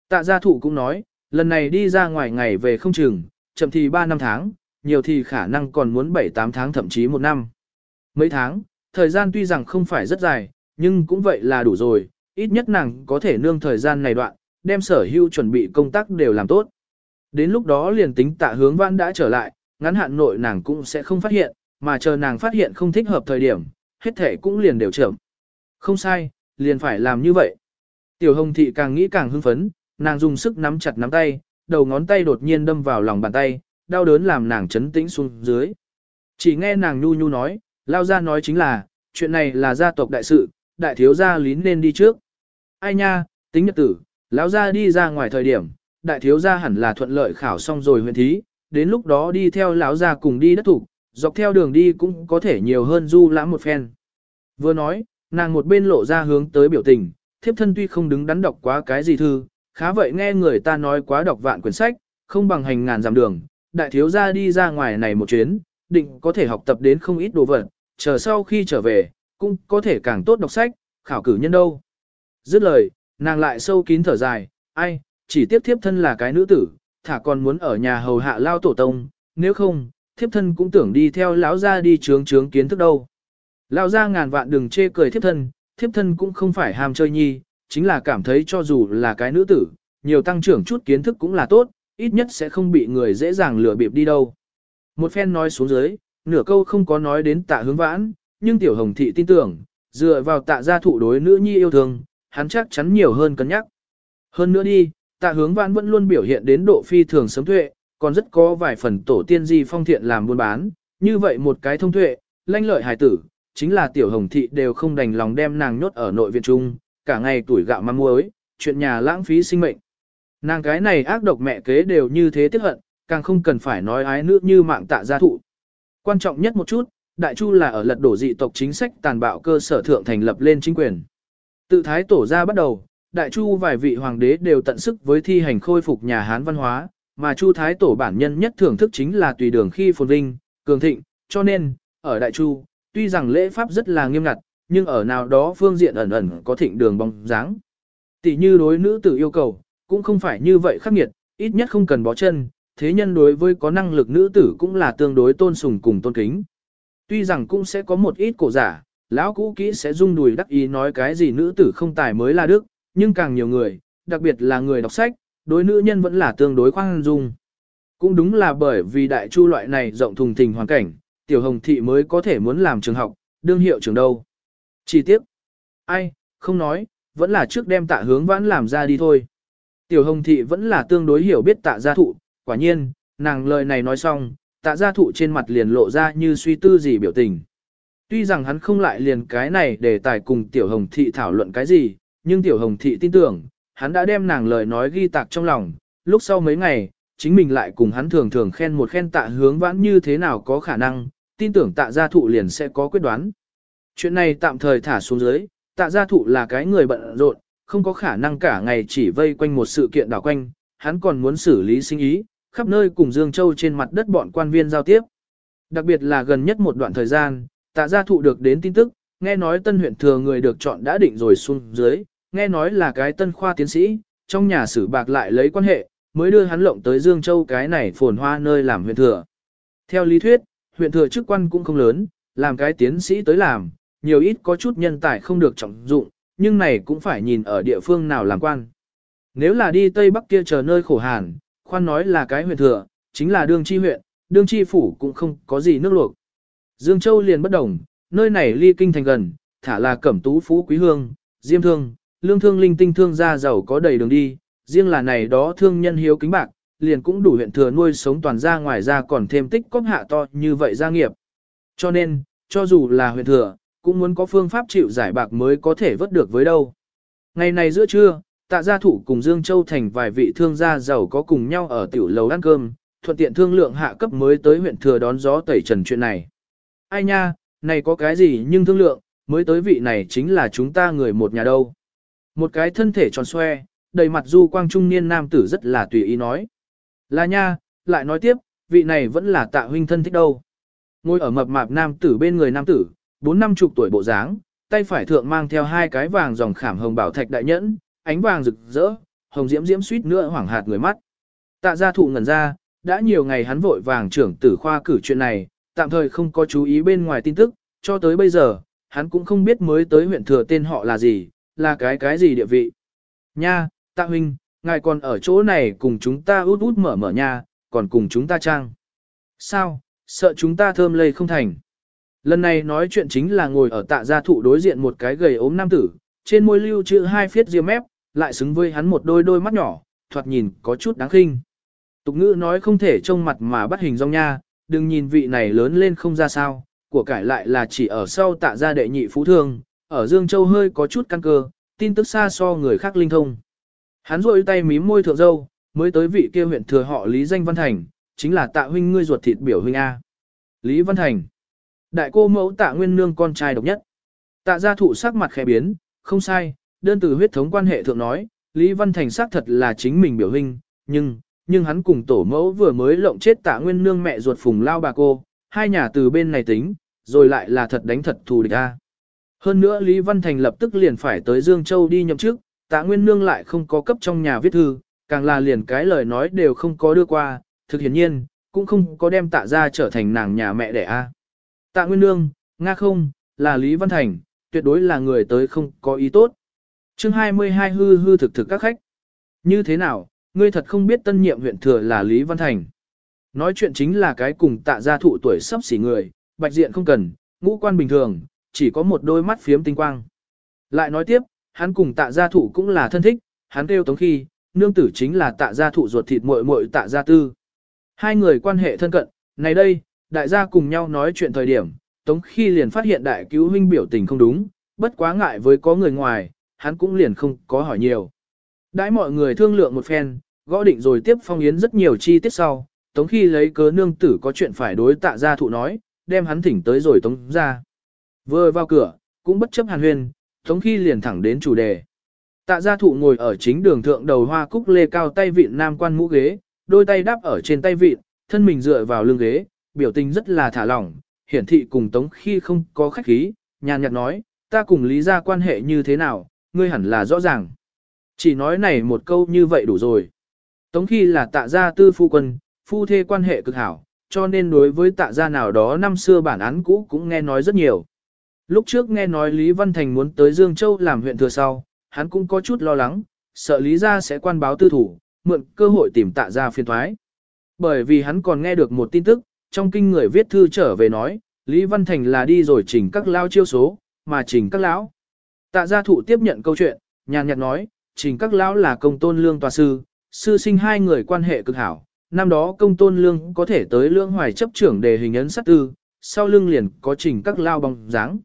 Tạ gia thụ cũng nói, lần này đi ra ngoài ngày về không chừng, chậm thì 3 năm tháng, nhiều thì khả năng còn muốn 7-8 tháng thậm chí một năm. Mấy tháng, thời gian tuy rằng không phải rất dài, nhưng cũng vậy là đủ rồi, ít nhất nàng có thể nương thời gian này đoạn, đem sở hữu chuẩn bị công tác đều làm tốt. Đến lúc đó liền tính tạ hướng vãn đã trở lại, ngắn hạn nội nàng cũng sẽ không phát hiện, mà chờ nàng phát hiện không thích hợp thời điểm, hết thể cũng liền đều chậm. Không sai, liền phải làm như vậy. Tiểu hồng thị càng nghĩ càng hưng phấn, nàng dùng sức nắm chặt nắm tay, đầu ngón tay đột nhiên đâm vào lòng bàn tay, đau đớn làm nàng chấn tĩnh xuống dưới. Chỉ nghe nàng nhu nhu nói, lao ra nói chính là, chuyện này là gia tộc đại sự, đại thiếu gia lín nên đi trước. Ai nha, tính nhật tử, lão gia đi ra ngoài thời điểm, đại thiếu gia hẳn là thuận lợi khảo xong rồi huyện thí, đến lúc đó đi theo lão gia cùng đi đất thủ, dọc theo đường đi cũng có thể nhiều hơn du lãm một phen. Vừa nói, nàng một bên lộ ra hướng tới biểu tình, thiếp thân tuy không đứng đắn đọc quá cái gì thư, khá vậy nghe người ta nói quá đọc vạn quyển sách, không bằng hành ngàn dặm đường, đại thiếu gia đi ra ngoài này một chuyến, định có thể học tập đến không ít đồ vật, chờ sau khi trở về, cũng có thể càng tốt đọc sách, khảo cử nhân đâu. Dứt lời, nàng lại sâu kín thở dài, ai, chỉ tiếp thiếp thân là cái nữ tử, thả còn muốn ở nhà hầu hạ lao tổ tông, nếu không, thiếp thân cũng tưởng đi theo lão gia đi trướng trướng kiến thức đâu. Lão gia ngàn vạn đừng chê cười thiếp thân, thiếp thân cũng không phải ham chơi nhi, chính là cảm thấy cho dù là cái nữ tử, nhiều tăng trưởng chút kiến thức cũng là tốt, ít nhất sẽ không bị người dễ dàng lừa bịp đi đâu. Một phen nói xuống dưới, nửa câu không có nói đến tạ hướng vãn, nhưng tiểu hồng thị tin tưởng, dựa vào tạ gia thụ đối nữ nhi yêu thương, hắn chắc chắn nhiều hơn cân nhắc. Hơn nữa đi, tạ hướng vãn vẫn luôn biểu hiện đến độ phi thường sớm tuệ, còn rất có vài phần tổ tiên di phong thiện làm buôn bán, như vậy một cái thông tuệ, lanh lợi hài tử, chính là tiểu hồng thị đều không đành lòng đem nàng nhốt ở nội viện trung, cả ngày tuổi gạo mắm muối, chuyện nhà lãng phí sinh mệnh. Nàng cái này ác độc mẹ kế đều như thế tiếc hận, càng không cần phải nói ái nữ như mạng tạ gia thụ. Quan trọng nhất một chút, Đại Chu là ở lật đổ dị tộc chính sách tàn bạo cơ sở thượng thành lập lên chính quyền. Tự thái tổ ra bắt đầu, Đại Chu vài vị hoàng đế đều tận sức với thi hành khôi phục nhà Hán văn hóa, mà Chu thái tổ bản nhân nhất thưởng thức chính là tùy đường khi phồn vinh, cường thịnh, cho nên, ở Đại Chu, tuy rằng lễ pháp rất là nghiêm ngặt, nhưng ở nào đó phương diện ẩn ẩn có thịnh đường bóng dáng. Tỷ như đối nữ tử yêu cầu, cũng không phải như vậy khắc nghiệt, ít nhất không cần bó chân, thế nhân đối với có năng lực nữ tử cũng là tương đối tôn sùng cùng tôn kính. Tuy rằng cũng sẽ có một ít cổ giả, lão cũ kỹ sẽ rung đùi đắc ý nói cái gì nữ tử không tài mới là đức, nhưng càng nhiều người, đặc biệt là người đọc sách, đối nữ nhân vẫn là tương đối khoan dung. Cũng đúng là bởi vì đại chu loại này rộng thùng thình hoàn cảnh, tiểu hồng thị mới có thể muốn làm trường học, đương hiệu trường đâu. Chỉ tiếp, ai, không nói, vẫn là trước đem tạ hướng vãn làm ra đi thôi. Tiểu hồng thị vẫn là tương đối hiểu biết tạ gia thụ, quả nhiên, nàng lời này nói xong, tạ gia thụ trên mặt liền lộ ra như suy tư gì biểu tình. Tuy rằng hắn không lại liền cái này để tài cùng tiểu hồng thị thảo luận cái gì, nhưng tiểu hồng thị tin tưởng, hắn đã đem nàng lời nói ghi tạc trong lòng, lúc sau mấy ngày, chính mình lại cùng hắn thường thường khen một khen tạ hướng vãn như thế nào có khả năng, tin tưởng tạ gia thụ liền sẽ có quyết đoán. Chuyện này tạm thời thả xuống dưới, tạ gia thụ là cái người bận rộn, không có khả năng cả ngày chỉ vây quanh một sự kiện đảo quanh, hắn còn muốn xử lý sinh ý, khắp nơi cùng Dương Châu trên mặt đất bọn quan viên giao tiếp. Đặc biệt là gần nhất một đoạn thời gian, tạ gia thụ được đến tin tức, nghe nói tân huyện thừa người được chọn đã định rồi xuống dưới, nghe nói là cái tân khoa tiến sĩ, trong nhà sử bạc lại lấy quan hệ, mới đưa hắn lộng tới Dương Châu cái này phồn hoa nơi làm huyện thừa. Theo lý thuyết, huyện thừa chức quan cũng không lớn, làm cái tiến sĩ tới làm, nhiều ít có chút nhân tài không được trọng dụng, nhưng này cũng phải nhìn ở địa phương nào làm quan. Nếu là đi Tây Bắc kia chờ nơi khổ hàn, khoan nói là cái huyện thừa, chính là đương chi huyện, đương chi phủ cũng không có gì nước luộc. Dương Châu liền bất đồng, nơi này ly kinh thành gần, thả là cẩm tú phú quý hương, diêm thương, lương thương linh tinh thương gia giàu có đầy đường đi, riêng là này đó thương nhân hiếu kính bạc, liền cũng đủ huyện thừa nuôi sống toàn gia ngoài ra còn thêm tích cóp hạ to như vậy gia nghiệp. Cho nên, cho dù là huyện thừa, cũng muốn có phương pháp chịu giải bạc mới có thể vớt được với đâu. Ngày này giữa trưa, tạ gia thủ cùng Dương Châu thành vài vị thương gia giàu có cùng nhau ở tiểu lầu ăn cơm, thuận tiện thương lượng hạ cấp mới tới huyện thừa đón gió tẩy trần chuyện này. Ai nha, này có cái gì nhưng thương lượng, mới tới vị này chính là chúng ta người một nhà đâu. Một cái thân thể tròn xoe, đầy mặt du quang trung niên nam tử rất là tùy ý nói. Là nha, lại nói tiếp, vị này vẫn là tạ huynh thân thích đâu. Ngồi ở mập mạp nam tử bên người nam tử, bốn năm chục tuổi bộ dáng, tay phải thượng mang theo hai cái vàng dòng khảm hồng bảo thạch đại nhẫn, ánh vàng rực rỡ, hồng diễm diễm suýt nữa hoảng hạt người mắt. Tạ gia thụ ngẩn ra, đã nhiều ngày hắn vội vàng trưởng tử khoa cử chuyện này, tạm thời không có chú ý bên ngoài tin tức, cho tới bây giờ, hắn cũng không biết mới tới huyện thừa tên họ là gì, là cái cái gì địa vị. Nha, tạ huynh, ngài còn ở chỗ này cùng chúng ta út út mở mở nha, còn cùng chúng ta trang. Sao, sợ chúng ta thơm lây không thành. Lần này nói chuyện chính là ngồi ở tạ gia thụ đối diện một cái gầy ốm nam tử, trên môi lưu chữ hai phiết riêng mép, lại xứng với hắn một đôi đôi mắt nhỏ, thoạt nhìn có chút đáng khinh. Tục ngữ nói không thể trông mặt mà bắt hình rong nha, đừng nhìn vị này lớn lên không ra sao, của cải lại là chỉ ở sau tạ gia đệ nhị phú thương, ở Dương Châu hơi có chút căn cơ, tin tức xa so người khác linh thông. Hắn rôi tay mím môi thượng dâu, mới tới vị kia huyện thừa họ Lý Danh Văn Thành, chính là tạ huynh ngươi ruột thịt biểu huynh A. Lý Văn Thành. Đại cô mẫu tạ nguyên nương con trai độc nhất. Tạ gia thụ sắc mặt khẽ biến, không sai, đơn từ huyết thống quan hệ thượng nói, Lý Văn Thành xác thật là chính mình biểu hình, nhưng, nhưng hắn cùng tổ mẫu vừa mới lộng chết tạ nguyên nương mẹ ruột phùng lao bà cô, hai nhà từ bên này tính, rồi lại là thật đánh thật thù địch a. Hơn nữa Lý Văn Thành lập tức liền phải tới Dương Châu đi nhậm chức, tạ nguyên nương lại không có cấp trong nhà viết thư, càng là liền cái lời nói đều không có đưa qua, thực hiển nhiên, cũng không có đem tạ ra trở thành nàng nhà mẹ đẻ a. Tạ Nguyên Nương, Nga không, là Lý Văn Thành, tuyệt đối là người tới không có ý tốt chương 22 hư hư thực thực các khách. Như thế nào, ngươi thật không biết tân nhiệm huyện thừa là Lý Văn Thành. Nói chuyện chính là cái cùng tạ gia thụ tuổi sắp xỉ người, bạch diện không cần, ngũ quan bình thường, chỉ có một đôi mắt phiếm tinh quang. Lại nói tiếp, hắn cùng tạ gia thụ cũng là thân thích, hắn kêu tống khi, nương tử chính là tạ gia thụ ruột thịt muội muội tạ gia tư. Hai người quan hệ thân cận, này đây, đại gia cùng nhau nói chuyện thời điểm, tống khi liền phát hiện đại cứu huynh biểu tình không đúng, bất quá ngại với có người ngoài, hắn cũng liền không có hỏi nhiều. Đãi mọi người thương lượng một phen, gõ định rồi tiếp phong yến rất nhiều chi tiết sau, tống khi lấy cớ nương tử có chuyện phải đối tạ gia thụ nói, đem hắn thỉnh tới rồi tống ra. Vừa vào cửa, cũng bất chấp hàn huyền, tống khi liền thẳng đến chủ đề. Tạ gia thụ ngồi ở chính đường thượng đầu hoa cúc lê cao tay vịn nam quan mũ ghế, đôi tay đáp ở trên tay vịn, thân mình dựa vào lưng ghế, biểu tình rất là thả lỏng, hiển thị cùng tống khi không có khách khí, nhàn nhạt nói, ta cùng lý ra quan hệ như thế nào, ngươi hẳn là rõ ràng. Chỉ nói này một câu như vậy đủ rồi. Tống khi là tạ gia tư phu quân, phu thê quan hệ cực hảo, cho nên đối với tạ gia nào đó năm xưa bản án cũ cũng nghe nói rất nhiều. Lúc trước nghe nói Lý Văn Thành muốn tới Dương Châu làm huyện thừa sau, hắn cũng có chút lo lắng, sợ Lý gia sẽ quan báo tư thủ, mượn cơ hội tìm tạ gia phiên thoái. Bởi vì hắn còn nghe được một tin tức, trong kinh người viết thư trở về nói, Lý Văn Thành là đi rồi chỉnh các lao chiêu số, mà chỉnh các lão. Tạ gia thụ tiếp nhận câu chuyện, nhàn nhạt nói, Trình các lão là công tôn lương tòa sư, sư sinh hai người quan hệ cực hảo. Năm đó công tôn lương có thể tới lương hoài chấp trưởng đề hình ấn sát tư, sau lưng liền có trình các lao bóng dáng.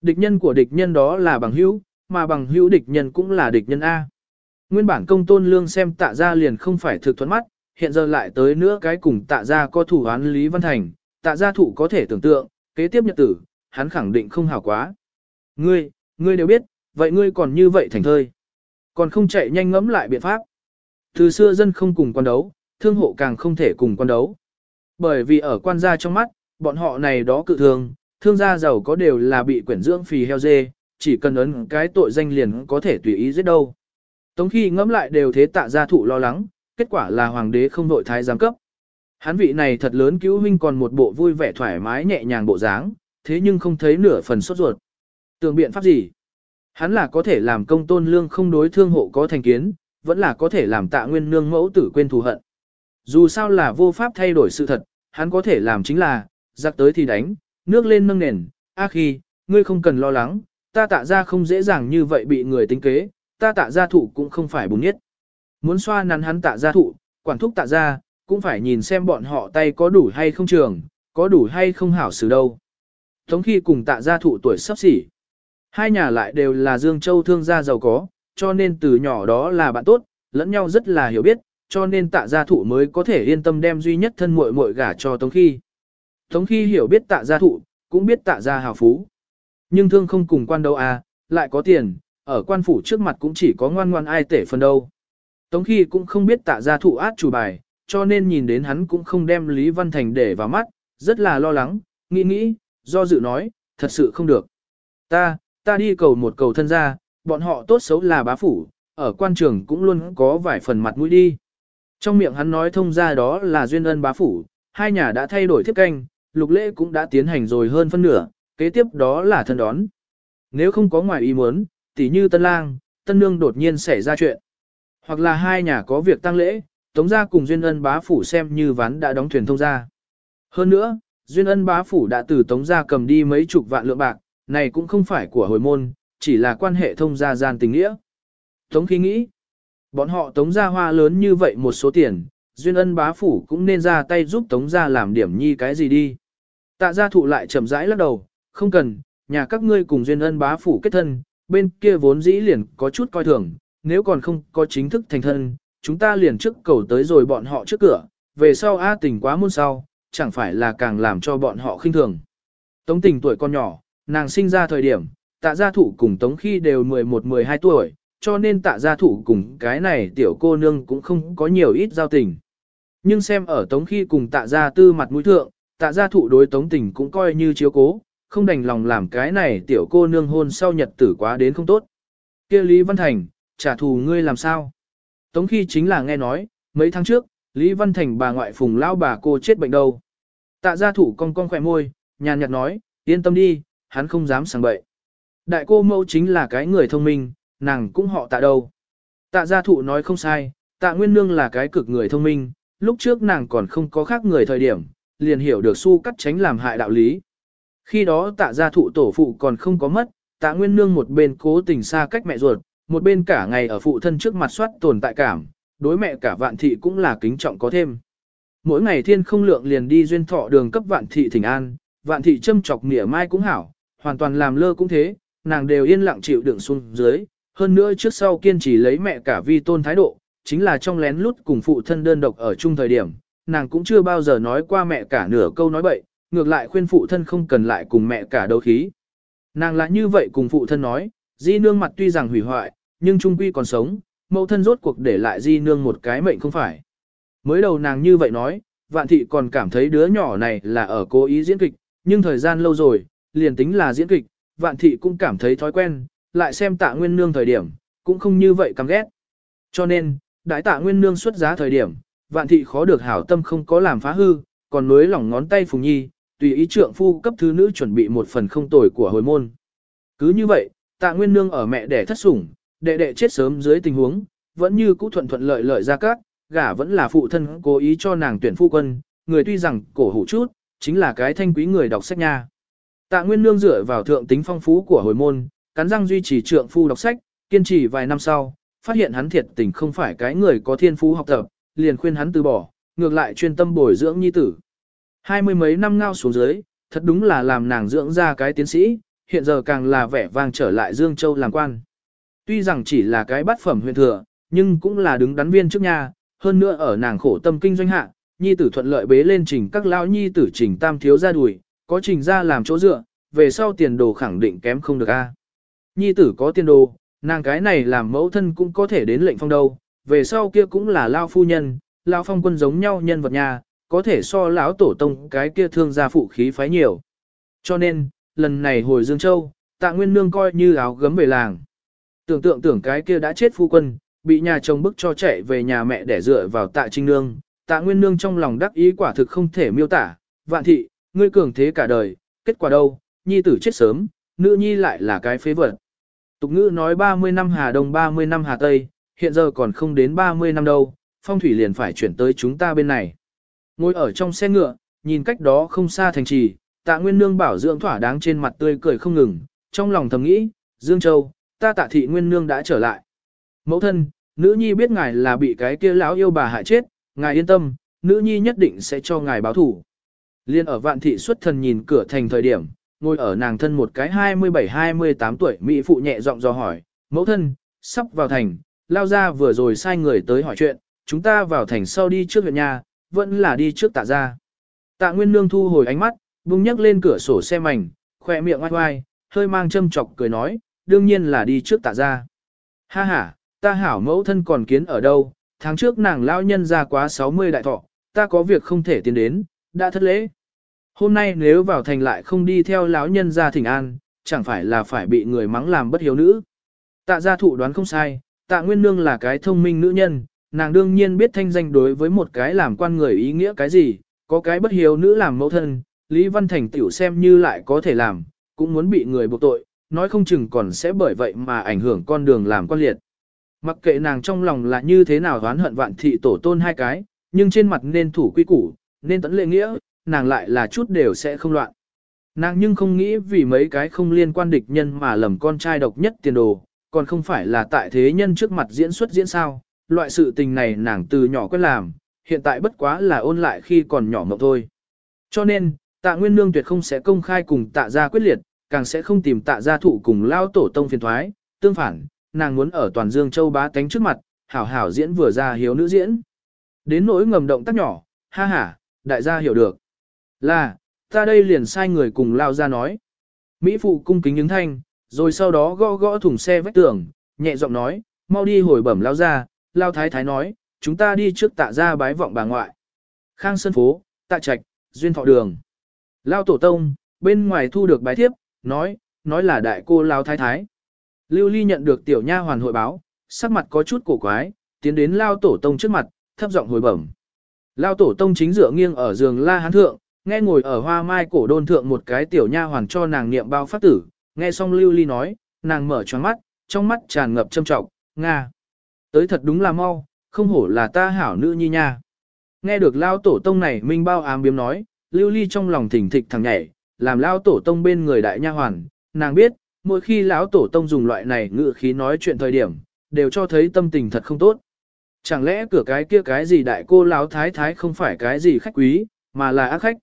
Địch nhân của địch nhân đó là bằng hữu, mà bằng hữu địch nhân cũng là địch nhân A. Nguyên bản công tôn lương xem tạ gia liền không phải thực thuẫn mắt, hiện giờ lại tới nữa cái cùng tạ gia có thủ án Lý Văn Thành, tạ gia thụ có thể tưởng tượng, kế tiếp nhật tử, hắn khẳng định không hảo quá. Ngươi, ngươi đều biết, vậy ngươi còn như vậy thành thơi. Còn không chạy nhanh ngẫm lại biện pháp. Từ xưa dân không cùng quan đấu, thương hộ càng không thể cùng quan đấu. Bởi vì ở quan gia trong mắt, bọn họ này đó cự thường, thương gia giàu có đều là bị quyển dưỡng phì heo dê, chỉ cần ấn cái tội danh liền có thể tùy ý giết đâu. Tống khi ngẫm lại đều thế tạ gia thụ lo lắng, kết quả là hoàng đế không nội thái giám cấp. Hán vị này thật lớn cứu huynh còn một bộ vui vẻ thoải mái nhẹ nhàng bộ dáng, thế nhưng không thấy nửa phần sốt ruột. Tưởng biện pháp gì? Hắn là có thể làm công tôn lương không đối thương hộ có thành kiến, vẫn là có thể làm tạ nguyên nương mẫu tử quên thù hận. Dù sao là vô pháp thay đổi sự thật, hắn có thể làm chính là, giặc tới thì đánh, nước lên nâng nền, a khi, ngươi không cần lo lắng, ta tạ ra không dễ dàng như vậy bị người tính kế, ta tạ gia thụ cũng không phải bùng nhất. Muốn xoa nắn hắn tạ gia thụ, quản thúc tạ gia, cũng phải nhìn xem bọn họ tay có đủ hay không trường, có đủ hay không hảo xử đâu. Tống khi cùng tạ gia thụ tuổi sắp xỉ. Hai nhà lại đều là Dương Châu thương gia giàu có, cho nên từ nhỏ đó là bạn tốt, lẫn nhau rất là hiểu biết, cho nên tạ gia thụ mới có thể yên tâm đem duy nhất thân muội muội gả cho Tống khi. Tống khi hiểu biết tạ gia thụ, cũng biết tạ gia hào phú. Nhưng thương không cùng quan đâu à, lại có tiền, ở quan phủ trước mặt cũng chỉ có ngoan ngoan ai tể phần đâu. Tống khi cũng không biết tạ gia thụ át chủ bài, cho nên nhìn đến hắn cũng không đem Lý Văn Thành để vào mắt, rất là lo lắng, nghĩ nghĩ, do dự nói, thật sự không được. Ta, ta đi cầu một cầu thân gia, bọn họ tốt xấu là bá phủ, ở quan trường cũng luôn có vài phần mặt mũi đi. Trong miệng hắn nói thông ra đó là duyên ân bá phủ, hai nhà đã thay đổi thiết canh, lục lễ cũng đã tiến hành rồi hơn phân nửa, kế tiếp đó là thân đón. Nếu không có ngoài ý muốn, tỉ như tân lang, tân nương đột nhiên xảy ra chuyện. Hoặc là hai nhà có việc tăng lễ, tống gia cùng duyên ân bá phủ xem như ván đã đóng thuyền thông ra. Hơn nữa, duyên ân bá phủ đã từ tống gia cầm đi mấy chục vạn lượng bạc, này cũng không phải của hồi môn, chỉ là quan hệ thông gia gian tình nghĩa. Tống khi nghĩ, bọn họ tống gia hoa lớn như vậy một số tiền, duyên ân bá phủ cũng nên ra tay giúp tống gia làm điểm nhi cái gì đi. Tạ gia thụ lại chậm rãi lắc đầu, không cần, nhà các ngươi cùng duyên ân bá phủ kết thân, bên kia vốn dĩ liền có chút coi thường, nếu còn không có chính thức thành thân, chúng ta liền trước cầu tới rồi bọn họ trước cửa, về sau A tình quá muôn sau, chẳng phải là càng làm cho bọn họ khinh thường. Tống tình tuổi con nhỏ, nàng sinh ra thời điểm, tạ gia thủ cùng tống khi đều 11-12 tuổi, cho nên tạ gia thủ cùng cái này tiểu cô nương cũng không có nhiều ít giao tình. Nhưng xem ở tống khi cùng tạ gia tư mặt mũi thượng, tạ gia thụ đối tống tình cũng coi như chiếu cố, không đành lòng làm cái này tiểu cô nương hôn sau nhật tử quá đến không tốt. kia Lý Văn Thành, trả thù ngươi làm sao? Tống khi chính là nghe nói, mấy tháng trước, Lý Văn Thành bà ngoại phùng lao bà cô chết bệnh đâu. Tạ gia thủ cong cong khỏe môi, nhàn nhạt nói, yên tâm đi, hắn không dám sang bậy. Đại cô mẫu chính là cái người thông minh, nàng cũng họ tạ đâu. Tạ gia thụ nói không sai, tạ nguyên nương là cái cực người thông minh, lúc trước nàng còn không có khác người thời điểm, liền hiểu được su cắt tránh làm hại đạo lý. Khi đó tạ gia thụ tổ phụ còn không có mất, tạ nguyên nương một bên cố tình xa cách mẹ ruột, một bên cả ngày ở phụ thân trước mặt soát tồn tại cảm, đối mẹ cả vạn thị cũng là kính trọng có thêm. Mỗi ngày thiên không lượng liền đi duyên thọ đường cấp vạn thị thỉnh an, vạn thị châm chọc mỉa mai cũng hảo, hoàn toàn làm lơ cũng thế, nàng đều yên lặng chịu đựng xuống dưới, hơn nữa trước sau kiên trì lấy mẹ cả vi tôn thái độ, chính là trong lén lút cùng phụ thân đơn độc ở chung thời điểm, nàng cũng chưa bao giờ nói qua mẹ cả nửa câu nói bậy, ngược lại khuyên phụ thân không cần lại cùng mẹ cả đấu khí. Nàng lại như vậy cùng phụ thân nói, di nương mặt tuy rằng hủy hoại, nhưng trung quy còn sống, mẫu thân rốt cuộc để lại di nương một cái mệnh không phải. Mới đầu nàng như vậy nói, vạn thị còn cảm thấy đứa nhỏ này là ở cố ý diễn kịch, nhưng thời gian lâu rồi, liền tính là diễn kịch, vạn thị cũng cảm thấy thói quen, lại xem tạ nguyên nương thời điểm, cũng không như vậy căm ghét. Cho nên, đại tạ nguyên nương xuất giá thời điểm, vạn thị khó được hảo tâm không có làm phá hư, còn nối lỏng ngón tay phùng nhi, tùy ý trượng phu cấp thứ nữ chuẩn bị một phần không tồi của hồi môn. Cứ như vậy, tạ nguyên nương ở mẹ đẻ thất sủng, đệ đệ chết sớm dưới tình huống, vẫn như cũ thuận thuận lợi lợi ra các, gả vẫn là phụ thân cố ý cho nàng tuyển phu quân, người tuy rằng cổ hủ chút, chính là cái thanh quý người đọc sách nha. Tạ Nguyên Nương dựa vào thượng tính phong phú của hồi môn, cắn răng duy trì trượng phu đọc sách, kiên trì vài năm sau, phát hiện hắn thiệt tình không phải cái người có thiên phú học tập, liền khuyên hắn từ bỏ, ngược lại chuyên tâm bồi dưỡng nhi tử. Hai mươi mấy năm ngao xuống dưới, thật đúng là làm nàng dưỡng ra cái tiến sĩ, hiện giờ càng là vẻ vang trở lại Dương Châu làm quan. Tuy rằng chỉ là cái bát phẩm huyện thừa, nhưng cũng là đứng đắn viên trước nhà, hơn nữa ở nàng khổ tâm kinh doanh hạ, nhi tử thuận lợi bế lên trình các lao nhi tử trình tam thiếu ra đuổi, có trình ra làm chỗ dựa, về sau tiền đồ khẳng định kém không được a. Nhi tử có tiền đồ, nàng cái này làm mẫu thân cũng có thể đến lệnh phong đâu, về sau kia cũng là lao phu nhân, lao phong quân giống nhau nhân vật nhà, có thể so lão tổ tông cái kia thương gia phụ khí phái nhiều. Cho nên, lần này hồi Dương Châu, tạ nguyên nương coi như áo gấm về làng. Tưởng tượng tưởng cái kia đã chết phu quân, bị nhà chồng bức cho chạy về nhà mẹ để dựa vào tạ trinh nương, tạ nguyên nương trong lòng đắc ý quả thực không thể miêu tả, vạn thị, ngươi cường thế cả đời, kết quả đâu, nhi tử chết sớm, nữ nhi lại là cái phế vật. Tục ngữ nói 30 năm Hà Đông 30 năm Hà Tây, hiện giờ còn không đến 30 năm đâu, phong thủy liền phải chuyển tới chúng ta bên này. Ngồi ở trong xe ngựa, nhìn cách đó không xa thành trì, tạ nguyên nương bảo dưỡng thỏa đáng trên mặt tươi cười không ngừng, trong lòng thầm nghĩ, Dương Châu, ta tạ thị nguyên nương đã trở lại. Mẫu thân, nữ nhi biết ngài là bị cái kia lão yêu bà hại chết, ngài yên tâm, nữ nhi nhất định sẽ cho ngài báo thủ. Liên ở vạn thị xuất thần nhìn cửa thành thời điểm, ngồi ở nàng thân một cái 27-28 tuổi Mỹ phụ nhẹ giọng do hỏi, mẫu thân, sắp vào thành, lao ra vừa rồi sai người tới hỏi chuyện, chúng ta vào thành sau đi trước huyện nhà, vẫn là đi trước tạ ra. Tạ Nguyên Nương thu hồi ánh mắt, bung nhấc lên cửa sổ xe mảnh, khỏe miệng oai oai, hơi mang châm chọc cười nói, đương nhiên là đi trước tạ ra. Ha ha, ta hảo mẫu thân còn kiến ở đâu, tháng trước nàng lao nhân ra quá 60 đại thọ, ta có việc không thể tiến đến, đã thất lễ. Hôm nay nếu vào thành lại không đi theo lão nhân ra thỉnh an, chẳng phải là phải bị người mắng làm bất hiếu nữ. Tạ gia thụ đoán không sai, tạ nguyên nương là cái thông minh nữ nhân, nàng đương nhiên biết thanh danh đối với một cái làm quan người ý nghĩa cái gì, có cái bất hiếu nữ làm mẫu thân, Lý Văn Thành tiểu xem như lại có thể làm, cũng muốn bị người buộc tội, nói không chừng còn sẽ bởi vậy mà ảnh hưởng con đường làm quan liệt. Mặc kệ nàng trong lòng là như thế nào oán hận vạn thị tổ tôn hai cái, nhưng trên mặt nên thủ quy củ, nên tấn lệ nghĩa, nàng lại là chút đều sẽ không loạn. Nàng nhưng không nghĩ vì mấy cái không liên quan địch nhân mà lầm con trai độc nhất tiền đồ, còn không phải là tại thế nhân trước mặt diễn xuất diễn sao, loại sự tình này nàng từ nhỏ quen làm, hiện tại bất quá là ôn lại khi còn nhỏ mộng thôi. Cho nên, tạ nguyên nương tuyệt không sẽ công khai cùng tạ gia quyết liệt, càng sẽ không tìm tạ gia thụ cùng lao tổ tông phiền thoái, tương phản, nàng muốn ở toàn dương châu bá tánh trước mặt, hảo hảo diễn vừa ra hiếu nữ diễn. Đến nỗi ngầm động tác nhỏ, ha ha, đại gia hiểu được. Là, ta đây liền sai người cùng lao ra nói. Mỹ phụ cung kính những thanh, rồi sau đó gõ gõ thùng xe vách tường, nhẹ giọng nói, mau đi hồi bẩm lao ra, lao thái thái nói, chúng ta đi trước tạ ra bái vọng bà ngoại. Khang sân phố, tạ trạch, duyên thọ đường. Lao tổ tông, bên ngoài thu được bài thiếp, nói, nói là đại cô lao thái thái. Lưu Ly nhận được tiểu nha hoàn hội báo, sắc mặt có chút cổ quái, tiến đến lao tổ tông trước mặt, thấp giọng hồi bẩm. Lao tổ tông chính dựa nghiêng ở giường la hán thượng, nghe ngồi ở hoa mai cổ đôn thượng một cái tiểu nha hoàn cho nàng niệm bao phát tử, nghe xong Lưu Ly nói, nàng mở tròn mắt, trong mắt tràn ngập châm trọng, nga. Tới thật đúng là mau, không hổ là ta hảo nữ nhi nha. Nghe được lao tổ tông này minh bao ám biếm nói, Lưu Ly trong lòng thỉnh thịch thằng nhảy, làm lao tổ tông bên người đại nha hoàn, nàng biết, mỗi khi lão tổ tông dùng loại này ngữ khí nói chuyện thời điểm, đều cho thấy tâm tình thật không tốt. Chẳng lẽ cửa cái kia cái gì đại cô lão thái thái không phải cái gì khách quý, mà là ác khách.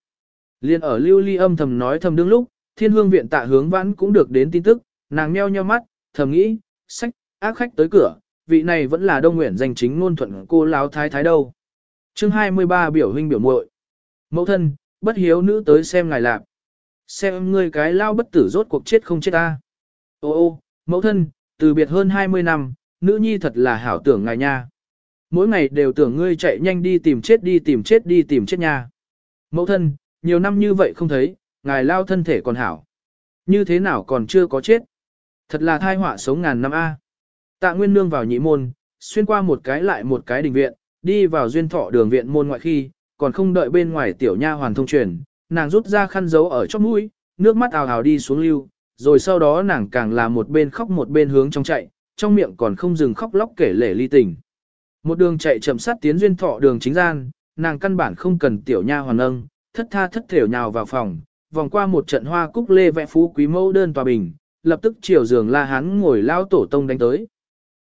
Liên ở lưu ly âm thầm nói thầm đương lúc, thiên hương viện tạ hướng vãn cũng được đến tin tức, nàng meo nheo mắt, thầm nghĩ, sách, ác khách tới cửa, vị này vẫn là đông nguyện danh chính ngôn thuận cô lão thái thái đâu. chương 23 biểu huynh biểu muội Mẫu thân, bất hiếu nữ tới xem ngài lạp. Xem ngươi cái lao bất tử rốt cuộc chết không chết ta. Ô ô, mẫu thân, từ biệt hơn 20 năm, nữ nhi thật là hảo tưởng ngài nha. Mỗi ngày đều tưởng ngươi chạy nhanh đi tìm chết đi tìm chết đi tìm chết nha. Mẫu thân, nhiều năm như vậy không thấy, ngài lao thân thể còn hảo. Như thế nào còn chưa có chết? Thật là thai họa sống ngàn năm A. Tạ Nguyên Nương vào nhị môn, xuyên qua một cái lại một cái đình viện, đi vào duyên thọ đường viện môn ngoại khi, còn không đợi bên ngoài tiểu nha hoàn thông truyền, nàng rút ra khăn giấu ở chóp mũi, nước mắt ào ào đi xuống lưu, rồi sau đó nàng càng là một bên khóc một bên hướng trong chạy, trong miệng còn không dừng khóc lóc kể lể ly tình. Một đường chạy chậm sát tiến duyên thọ đường chính gian, nàng căn bản không cần tiểu nha hoàn âng, thất tha thất thểu nhào vào phòng, vòng qua một trận hoa cúc lê vẽ phú quý mẫu đơn tòa bình, lập tức chiều giường la hán ngồi lao tổ tông đánh tới.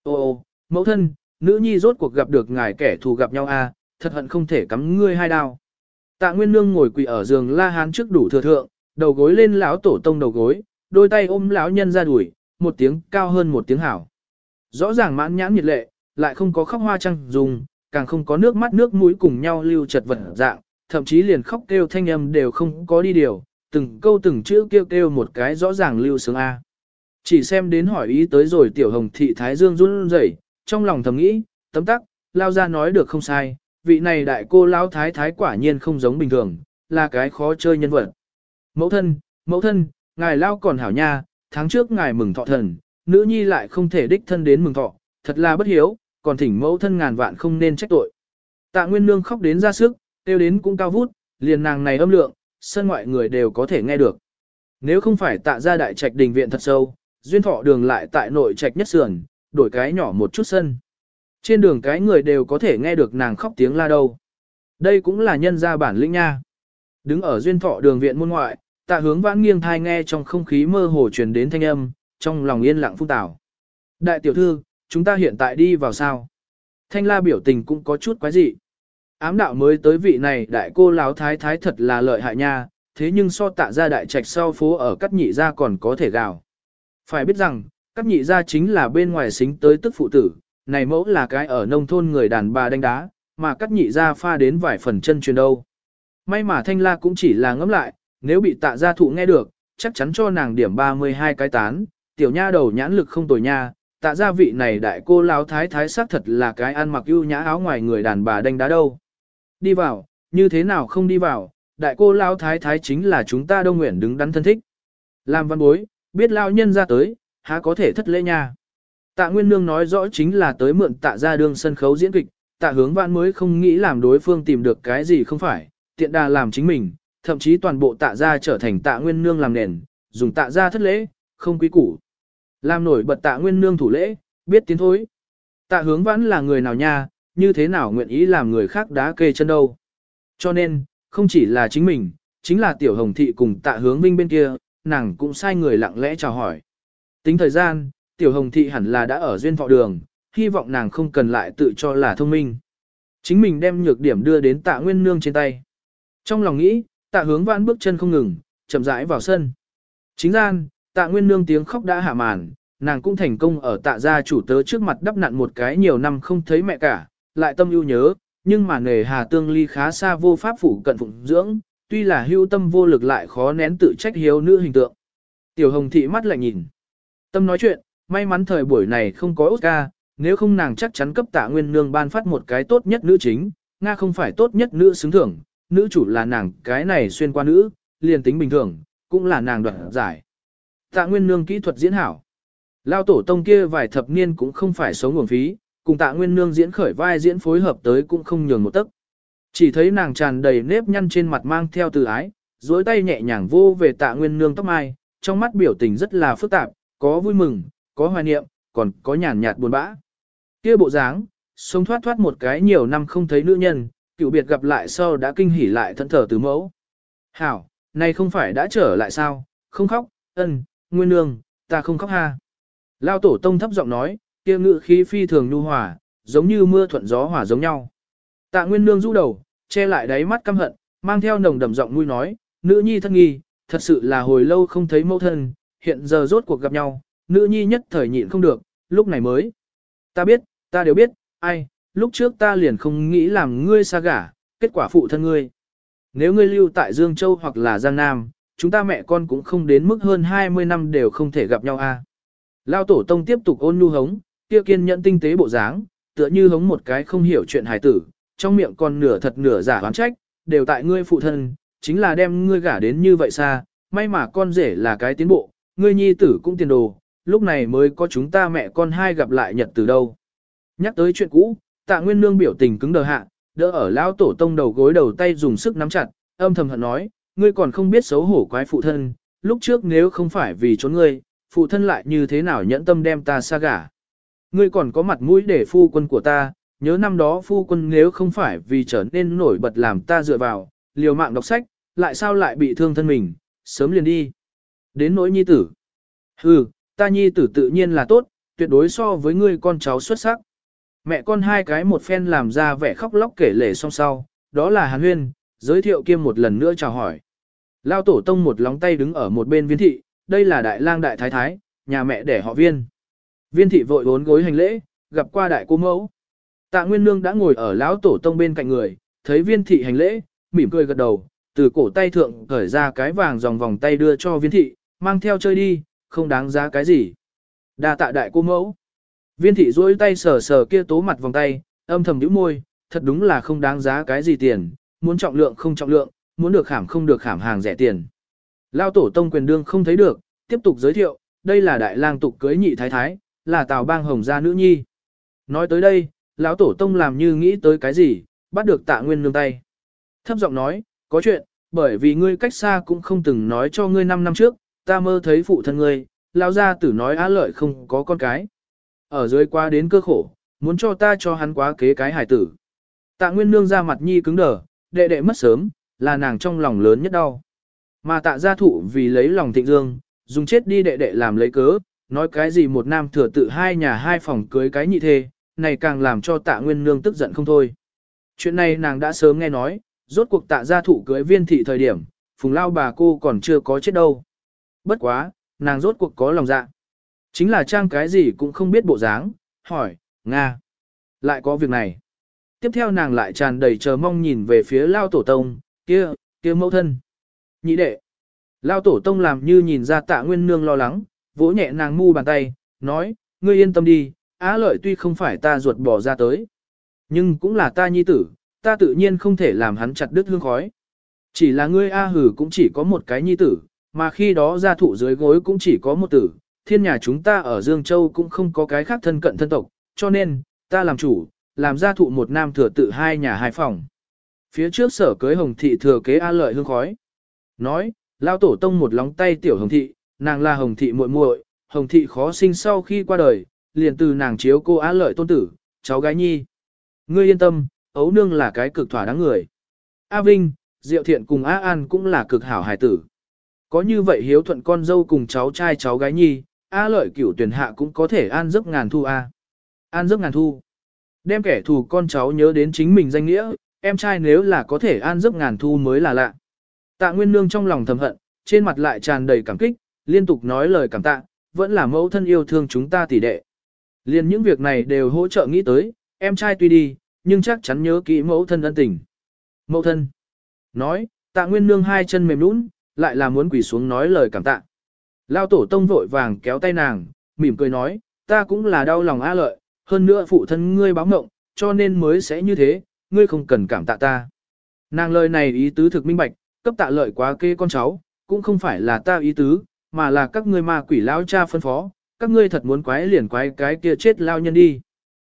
Ô ô, mẫu thân, nữ nhi rốt cuộc gặp được ngài kẻ thù gặp nhau a, à, thật hận không thể cắm ngươi hai đao. Tạ Nguyên Nương ngồi quỳ ở giường la hán trước đủ thừa thượng, đầu gối lên lão tổ tông đầu gối, đôi tay ôm lão nhân ra đuổi, một tiếng cao hơn một tiếng hảo. Rõ ràng mãn nhãn nhiệt lệ, lại không có khóc hoa trăng dùng, càng không có nước mắt nước mũi cùng nhau lưu chật vật dạng, thậm chí liền khóc kêu thanh âm đều không có đi điều, từng câu từng chữ kêu kêu một cái rõ ràng lưu sướng A. Chỉ xem đến hỏi ý tới rồi tiểu hồng thị thái dương run rẩy, trong lòng thầm nghĩ, tấm tắc, lao ra nói được không sai, vị này đại cô lao thái thái quả nhiên không giống bình thường, là cái khó chơi nhân vật. Mẫu thân, mẫu thân, ngài lao còn hảo nha, tháng trước ngài mừng thọ thần, nữ nhi lại không thể đích thân đến mừng thọ, thật là bất hiếu, còn thỉnh mẫu thân ngàn vạn không nên trách tội. Tạ Nguyên Nương khóc đến ra sức, tiêu đến cũng cao vút, liền nàng này âm lượng, sân ngoại người đều có thể nghe được. Nếu không phải tạ ra đại trạch đình viện thật sâu, duyên thọ đường lại tại nội trạch nhất sườn, đổi cái nhỏ một chút sân. Trên đường cái người đều có thể nghe được nàng khóc tiếng la đâu. Đây cũng là nhân gia bản lĩnh nha. Đứng ở duyên thọ đường viện môn ngoại, tạ hướng vãn nghiêng thai nghe trong không khí mơ hồ truyền đến thanh âm, trong lòng yên lặng phung tảo. Đại tiểu thư, chúng ta hiện tại đi vào sao? Thanh la biểu tình cũng có chút quái dị. Ám đạo mới tới vị này đại cô láo thái thái thật là lợi hại nha, thế nhưng so tạ ra đại trạch sau phố ở cắt nhị ra còn có thể gào. Phải biết rằng, cắt nhị ra chính là bên ngoài xính tới tức phụ tử, này mẫu là cái ở nông thôn người đàn bà đánh đá, mà cắt nhị ra pha đến vài phần chân truyền đâu. May mà thanh la cũng chỉ là ngẫm lại, nếu bị tạ gia thụ nghe được, chắc chắn cho nàng điểm 32 cái tán, tiểu nha đầu nhãn lực không tồi nha, tạ gia vị này đại cô lão thái thái xác thật là cái ăn mặc ưu nhã áo ngoài người đàn bà đánh đá đâu. Đi vào, như thế nào không đi vào, đại cô lão thái thái chính là chúng ta đông nguyện đứng đắn thân thích. Làm văn bối, biết lao nhân ra tới, há có thể thất lễ nha. Tạ Nguyên Nương nói rõ chính là tới mượn tạ ra đương sân khấu diễn kịch, tạ hướng vãn mới không nghĩ làm đối phương tìm được cái gì không phải, tiện đà làm chính mình, thậm chí toàn bộ tạ ra trở thành tạ Nguyên Nương làm nền, dùng tạ ra thất lễ, không quý củ. Làm nổi bật tạ Nguyên Nương thủ lễ, biết tiến thối. Tạ hướng vãn là người nào nha, như thế nào nguyện ý làm người khác đá kê chân đâu. Cho nên, không chỉ là chính mình, chính là tiểu hồng thị cùng tạ hướng vinh bên kia, nàng cũng sai người lặng lẽ chào hỏi. Tính thời gian, tiểu hồng thị hẳn là đã ở duyên thọ đường, hy vọng nàng không cần lại tự cho là thông minh. Chính mình đem nhược điểm đưa đến tạ nguyên nương trên tay. Trong lòng nghĩ, tạ hướng vãn bước chân không ngừng, chậm rãi vào sân. Chính gian, tạ nguyên nương tiếng khóc đã hạ màn, nàng cũng thành công ở tạ gia chủ tớ trước mặt đắp nặn một cái nhiều năm không thấy mẹ cả, lại tâm ưu nhớ, nhưng mà nề hà tương ly khá xa vô pháp phủ cận phụng dưỡng, tuy là hưu tâm vô lực lại khó nén tự trách hiếu nữ hình tượng. Tiểu hồng thị mắt lại nhìn. Tâm nói chuyện, may mắn thời buổi này không có Oscar, nếu không nàng chắc chắn cấp tạ nguyên nương ban phát một cái tốt nhất nữ chính, Nga không phải tốt nhất nữ xứng thưởng, nữ chủ là nàng cái này xuyên qua nữ, liền tính bình thường, cũng là nàng đoạt giải. Tạ nguyên nương kỹ thuật diễn hảo. Lao tổ tông kia vài thập niên cũng không phải sống nguồn phí, cùng tạ nguyên nương diễn khởi vai diễn phối hợp tới cũng không nhường một tấc. Chỉ thấy nàng tràn đầy nếp nhăn trên mặt mang theo từ ái, duỗi tay nhẹ nhàng vô về tạ nguyên nương tóc mai, trong mắt biểu tình rất là phức tạp, có vui mừng, có hoài niệm, còn có nhàn nhạt buồn bã. Kia bộ dáng, sống thoát thoát một cái nhiều năm không thấy nữ nhân, cựu biệt gặp lại sau đã kinh hỉ lại thẫn thờ từ mẫu. Hảo, nay không phải đã trở lại sao, không khóc, ân, nguyên nương, ta không khóc ha. Lao tổ tông thấp giọng nói, kia ngự khí phi thường nhu hòa, giống như mưa thuận gió hòa giống nhau. Tạ Nguyên Nương rũ đầu, che lại đáy mắt căm hận, mang theo nồng đậm giọng nuôi nói, nữ nhi thân nghi, thật sự là hồi lâu không thấy mẫu thân, hiện giờ rốt cuộc gặp nhau, nữ nhi nhất thời nhịn không được, lúc này mới. Ta biết, ta đều biết, ai, lúc trước ta liền không nghĩ làm ngươi xa gả, kết quả phụ thân ngươi. Nếu ngươi lưu tại Dương Châu hoặc là Giang Nam, chúng ta mẹ con cũng không đến mức hơn 20 năm đều không thể gặp nhau a. À. Lao tổ tông tiếp tục ôn nhu hống, kia kiên nhẫn tinh tế bộ dáng, tựa như hống một cái không hiểu chuyện hài tử, trong miệng còn nửa thật nửa giả oán trách, đều tại ngươi phụ thân, chính là đem ngươi gả đến như vậy xa, may mà con rể là cái tiến bộ, ngươi nhi tử cũng tiền đồ, lúc này mới có chúng ta mẹ con hai gặp lại nhật từ đâu. Nhắc tới chuyện cũ, tạ nguyên nương biểu tình cứng đờ hạ, đỡ ở lão tổ tông đầu gối đầu tay dùng sức nắm chặt, âm thầm hận nói, ngươi còn không biết xấu hổ quái phụ thân, lúc trước nếu không phải vì trốn ngươi, phụ thân lại như thế nào nhẫn tâm đem ta xa gả. Ngươi còn có mặt mũi để phu quân của ta, nhớ năm đó phu quân nếu không phải vì trở nên nổi bật làm ta dựa vào, liều mạng đọc sách, lại sao lại bị thương thân mình, sớm liền đi. Đến nỗi nhi tử. Hừ, ta nhi tử tự nhiên là tốt, tuyệt đối so với ngươi con cháu xuất sắc. Mẹ con hai cái một phen làm ra vẻ khóc lóc kể lể song sau, đó là Hàn Huyên, giới thiệu kiêm một lần nữa chào hỏi. Lao tổ tông một lóng tay đứng ở một bên viên thị, đây là đại lang đại thái thái, nhà mẹ đẻ họ viên. Viên thị vội bốn gối hành lễ, gặp qua đại cô mẫu. Tạ Nguyên Nương đã ngồi ở lão tổ tông bên cạnh người, thấy viên thị hành lễ, mỉm cười gật đầu, từ cổ tay thượng cởi ra cái vàng dòng vòng tay đưa cho viên thị, mang theo chơi đi, không đáng giá cái gì. đa tạ đại cô mẫu. Viên thị duỗi tay sờ sờ kia tố mặt vòng tay, âm thầm nhíu môi, thật đúng là không đáng giá cái gì tiền, muốn trọng lượng không trọng lượng, muốn được khảm không được khảm hàng rẻ tiền. Lao tổ tông quyền đương không thấy được, tiếp tục giới thiệu, đây là đại lang tục cưới nhị thái thái, là tào bang hồng gia nữ nhi. Nói tới đây, lão tổ tông làm như nghĩ tới cái gì, bắt được tạ nguyên nương tay. Thấp giọng nói, có chuyện, bởi vì ngươi cách xa cũng không từng nói cho ngươi 5 năm trước, ta mơ thấy phụ thân ngươi, lão gia tử nói á lợi không có con cái. Ở dưới qua đến cơ khổ, muốn cho ta cho hắn quá kế cái hải tử. Tạ Nguyên Nương ra mặt nhi cứng đờ, đệ đệ mất sớm, là nàng trong lòng lớn nhất đau. Mà tạ gia thụ vì lấy lòng thịnh dương, dùng chết đi đệ đệ làm lấy cớ, nói cái gì một nam thừa tự hai nhà hai phòng cưới cái nhị thê, này càng làm cho tạ Nguyên Nương tức giận không thôi. Chuyện này nàng đã sớm nghe nói, rốt cuộc tạ gia thụ cưới viên thị thời điểm, phùng lao bà cô còn chưa có chết đâu. Bất quá, nàng rốt cuộc có lòng dạ. Chính là trang cái gì cũng không biết bộ dáng, hỏi, Nga, lại có việc này. Tiếp theo nàng lại tràn đầy chờ mong nhìn về phía lao tổ tông, kia, kia mẫu thân. Nhị đệ. Lao tổ tông làm như nhìn ra tạ nguyên nương lo lắng, vỗ nhẹ nàng mu bàn tay, nói, ngươi yên tâm đi, á lợi tuy không phải ta ruột bỏ ra tới. Nhưng cũng là ta nhi tử, ta tự nhiên không thể làm hắn chặt đứt hương khói. Chỉ là ngươi A hử cũng chỉ có một cái nhi tử, mà khi đó gia thụ dưới gối cũng chỉ có một tử, thiên nhà chúng ta ở Dương Châu cũng không có cái khác thân cận thân tộc, cho nên, ta làm chủ, làm gia thụ một nam thừa tự hai nhà hai phòng. Phía trước sở cưới hồng thị thừa kế A lợi hương khói. Nói, lao tổ tông một lóng tay tiểu hồng thị, nàng là hồng thị muội muội, hồng thị khó sinh sau khi qua đời, liền từ nàng chiếu cô A lợi tôn tử, cháu gái nhi. Ngươi yên tâm, ấu nương là cái cực thỏa đáng người. A Vinh, Diệu Thiện cùng A An cũng là cực hảo hài tử. Có như vậy hiếu thuận con dâu cùng cháu trai cháu gái nhi, A lợi cửu tuyển hạ cũng có thể an giấc ngàn thu A. An giấc ngàn thu. Đem kẻ thù con cháu nhớ đến chính mình danh nghĩa, em trai nếu là có thể an giấc ngàn thu mới là lạ. Tạ Nguyên Nương trong lòng thầm hận, trên mặt lại tràn đầy cảm kích, liên tục nói lời cảm tạ, vẫn là mẫu thân yêu thương chúng ta tỷ đệ. Liên những việc này đều hỗ trợ nghĩ tới, em trai tuy đi, nhưng chắc chắn nhớ kỹ mẫu thân ân tình. Mẫu thân. Nói, tạ Nguyên Nương hai chân mềm nũng, lại là muốn quỳ xuống nói lời cảm tạ. Lao tổ tông vội vàng kéo tay nàng, mỉm cười nói, ta cũng là đau lòng a lợi, hơn nữa phụ thân ngươi báo mộng, cho nên mới sẽ như thế, ngươi không cần cảm tạ ta. Nàng lời này ý tứ thực minh bạch, cấp tạ lợi quá kê con cháu, cũng không phải là ta ý tứ, mà là các ngươi ma quỷ lão cha phân phó, các ngươi thật muốn quái liền quái cái kia chết lao nhân đi.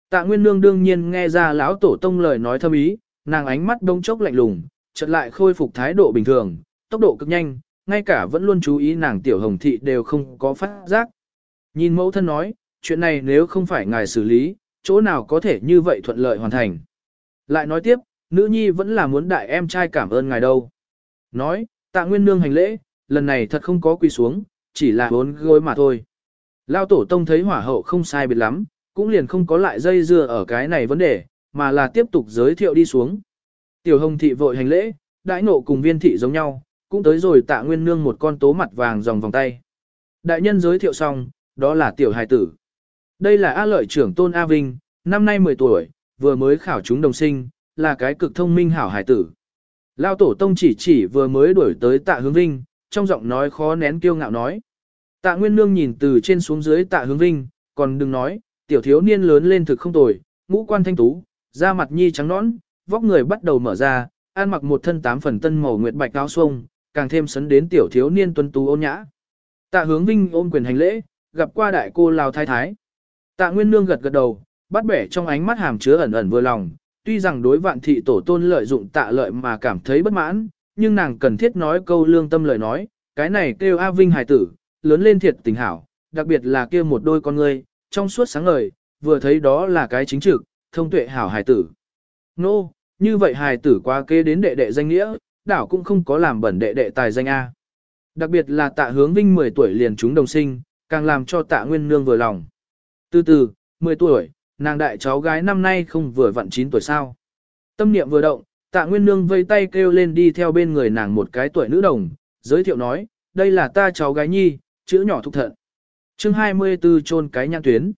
Tạ Nguyên Nương đương nhiên nghe ra lão tổ tông lời nói thâm ý, nàng ánh mắt đông chốc lạnh lùng, chợt lại khôi phục thái độ bình thường, tốc độ cực nhanh, ngay cả vẫn luôn chú ý nàng tiểu hồng thị đều không có phát giác. Nhìn mẫu thân nói, chuyện này nếu không phải ngài xử lý, chỗ nào có thể như vậy thuận lợi hoàn thành. Lại nói tiếp, nữ nhi vẫn là muốn đại em trai cảm ơn ngài đâu. Nói, tạ nguyên nương hành lễ, lần này thật không có quỳ xuống, chỉ là bốn gối mà thôi. Lao tổ tông thấy hỏa hậu không sai biệt lắm, cũng liền không có lại dây dưa ở cái này vấn đề, mà là tiếp tục giới thiệu đi xuống. Tiểu hồng thị vội hành lễ, đãi nộ cùng viên thị giống nhau, cũng tới rồi tạ nguyên nương một con tố mặt vàng dòng vòng tay. Đại nhân giới thiệu xong, đó là tiểu hài tử. Đây là A lợi trưởng tôn A Vinh, năm nay 10 tuổi, vừa mới khảo chúng đồng sinh, là cái cực thông minh hảo hải tử. Lao tổ tông chỉ chỉ vừa mới đuổi tới tạ hướng vinh, trong giọng nói khó nén kiêu ngạo nói. Tạ Nguyên Nương nhìn từ trên xuống dưới tạ hướng vinh, còn đừng nói, tiểu thiếu niên lớn lên thực không tồi, ngũ quan thanh tú, da mặt nhi trắng nõn, vóc người bắt đầu mở ra, ăn mặc một thân tám phần tân màu nguyệt bạch áo xuông, càng thêm sấn đến tiểu thiếu niên tuân tú ôn nhã. Tạ hướng vinh ôm quyền hành lễ, gặp qua đại cô Lào Thái Thái. Tạ Nguyên Nương gật gật đầu, bắt bẻ trong ánh mắt hàm chứa ẩn ẩn vừa lòng, tuy rằng đối vạn thị tổ tôn lợi dụng tạ lợi mà cảm thấy bất mãn, nhưng nàng cần thiết nói câu lương tâm lời nói, cái này kêu A Vinh hài tử, lớn lên thiệt tình hảo, đặc biệt là kia một đôi con ngươi, trong suốt sáng ngời, vừa thấy đó là cái chính trực, thông tuệ hảo hài tử. Nô, no, như vậy hài tử qua kế đến đệ đệ danh nghĩa, đảo cũng không có làm bẩn đệ đệ tài danh A. Đặc biệt là tạ hướng vinh 10 tuổi liền chúng đồng sinh, càng làm cho tạ nguyên nương vừa lòng. Từ từ, 10 tuổi, nàng đại cháu gái năm nay không vừa vặn 9 tuổi sao. Tâm niệm vừa động, tạ nguyên nương vây tay kêu lên đi theo bên người nàng một cái tuổi nữ đồng, giới thiệu nói, đây là ta cháu gái nhi, chữ nhỏ thục thận. chương 24 chôn cái nhang tuyến.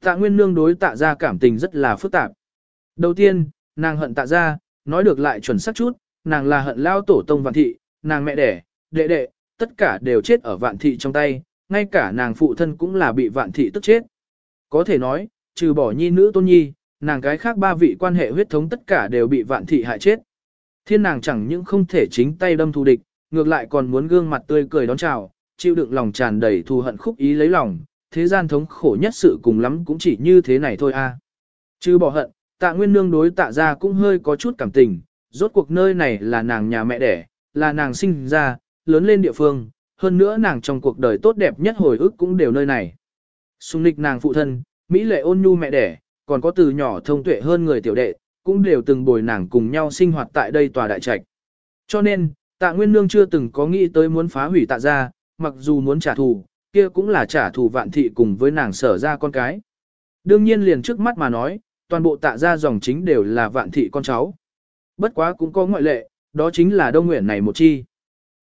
Tạ nguyên nương đối tạ ra cảm tình rất là phức tạp. Đầu tiên, nàng hận tạ ra, nói được lại chuẩn xác chút, nàng là hận lao tổ tông vạn thị, nàng mẹ đẻ, đệ đệ, tất cả đều chết ở vạn thị trong tay, ngay cả nàng phụ thân cũng là bị vạn thị tức chết. Có thể nói, trừ bỏ nhi nữ tôn nhi, nàng cái khác ba vị quan hệ huyết thống tất cả đều bị vạn thị hại chết. Thiên nàng chẳng những không thể chính tay đâm thù địch, ngược lại còn muốn gương mặt tươi cười đón chào, chịu đựng lòng tràn đầy thù hận khúc ý lấy lòng, thế gian thống khổ nhất sự cùng lắm cũng chỉ như thế này thôi a. À. Chứ bỏ hận, tạ nguyên nương đối tạ ra cũng hơi có chút cảm tình, rốt cuộc nơi này là nàng nhà mẹ đẻ, là nàng sinh ra, lớn lên địa phương, hơn nữa nàng trong cuộc đời tốt đẹp nhất hồi ức cũng đều nơi này. Xung lịch nàng phụ thân, Mỹ lệ ôn nhu mẹ đẻ, còn có từ nhỏ thông tuệ hơn người tiểu đệ, cũng đều từng bồi nàng cùng nhau sinh hoạt tại đây tòa đại trạch. Cho nên, tạ nguyên nương chưa từng có nghĩ tới muốn phá hủy tạ ra, mặc dù muốn trả thù, kia cũng là trả thù vạn thị cùng với nàng sở ra con cái. Đương nhiên liền trước mắt mà nói, toàn bộ tạ ra dòng chính đều là vạn thị con cháu. Bất quá cũng có ngoại lệ, đó chính là đông nguyện này một chi.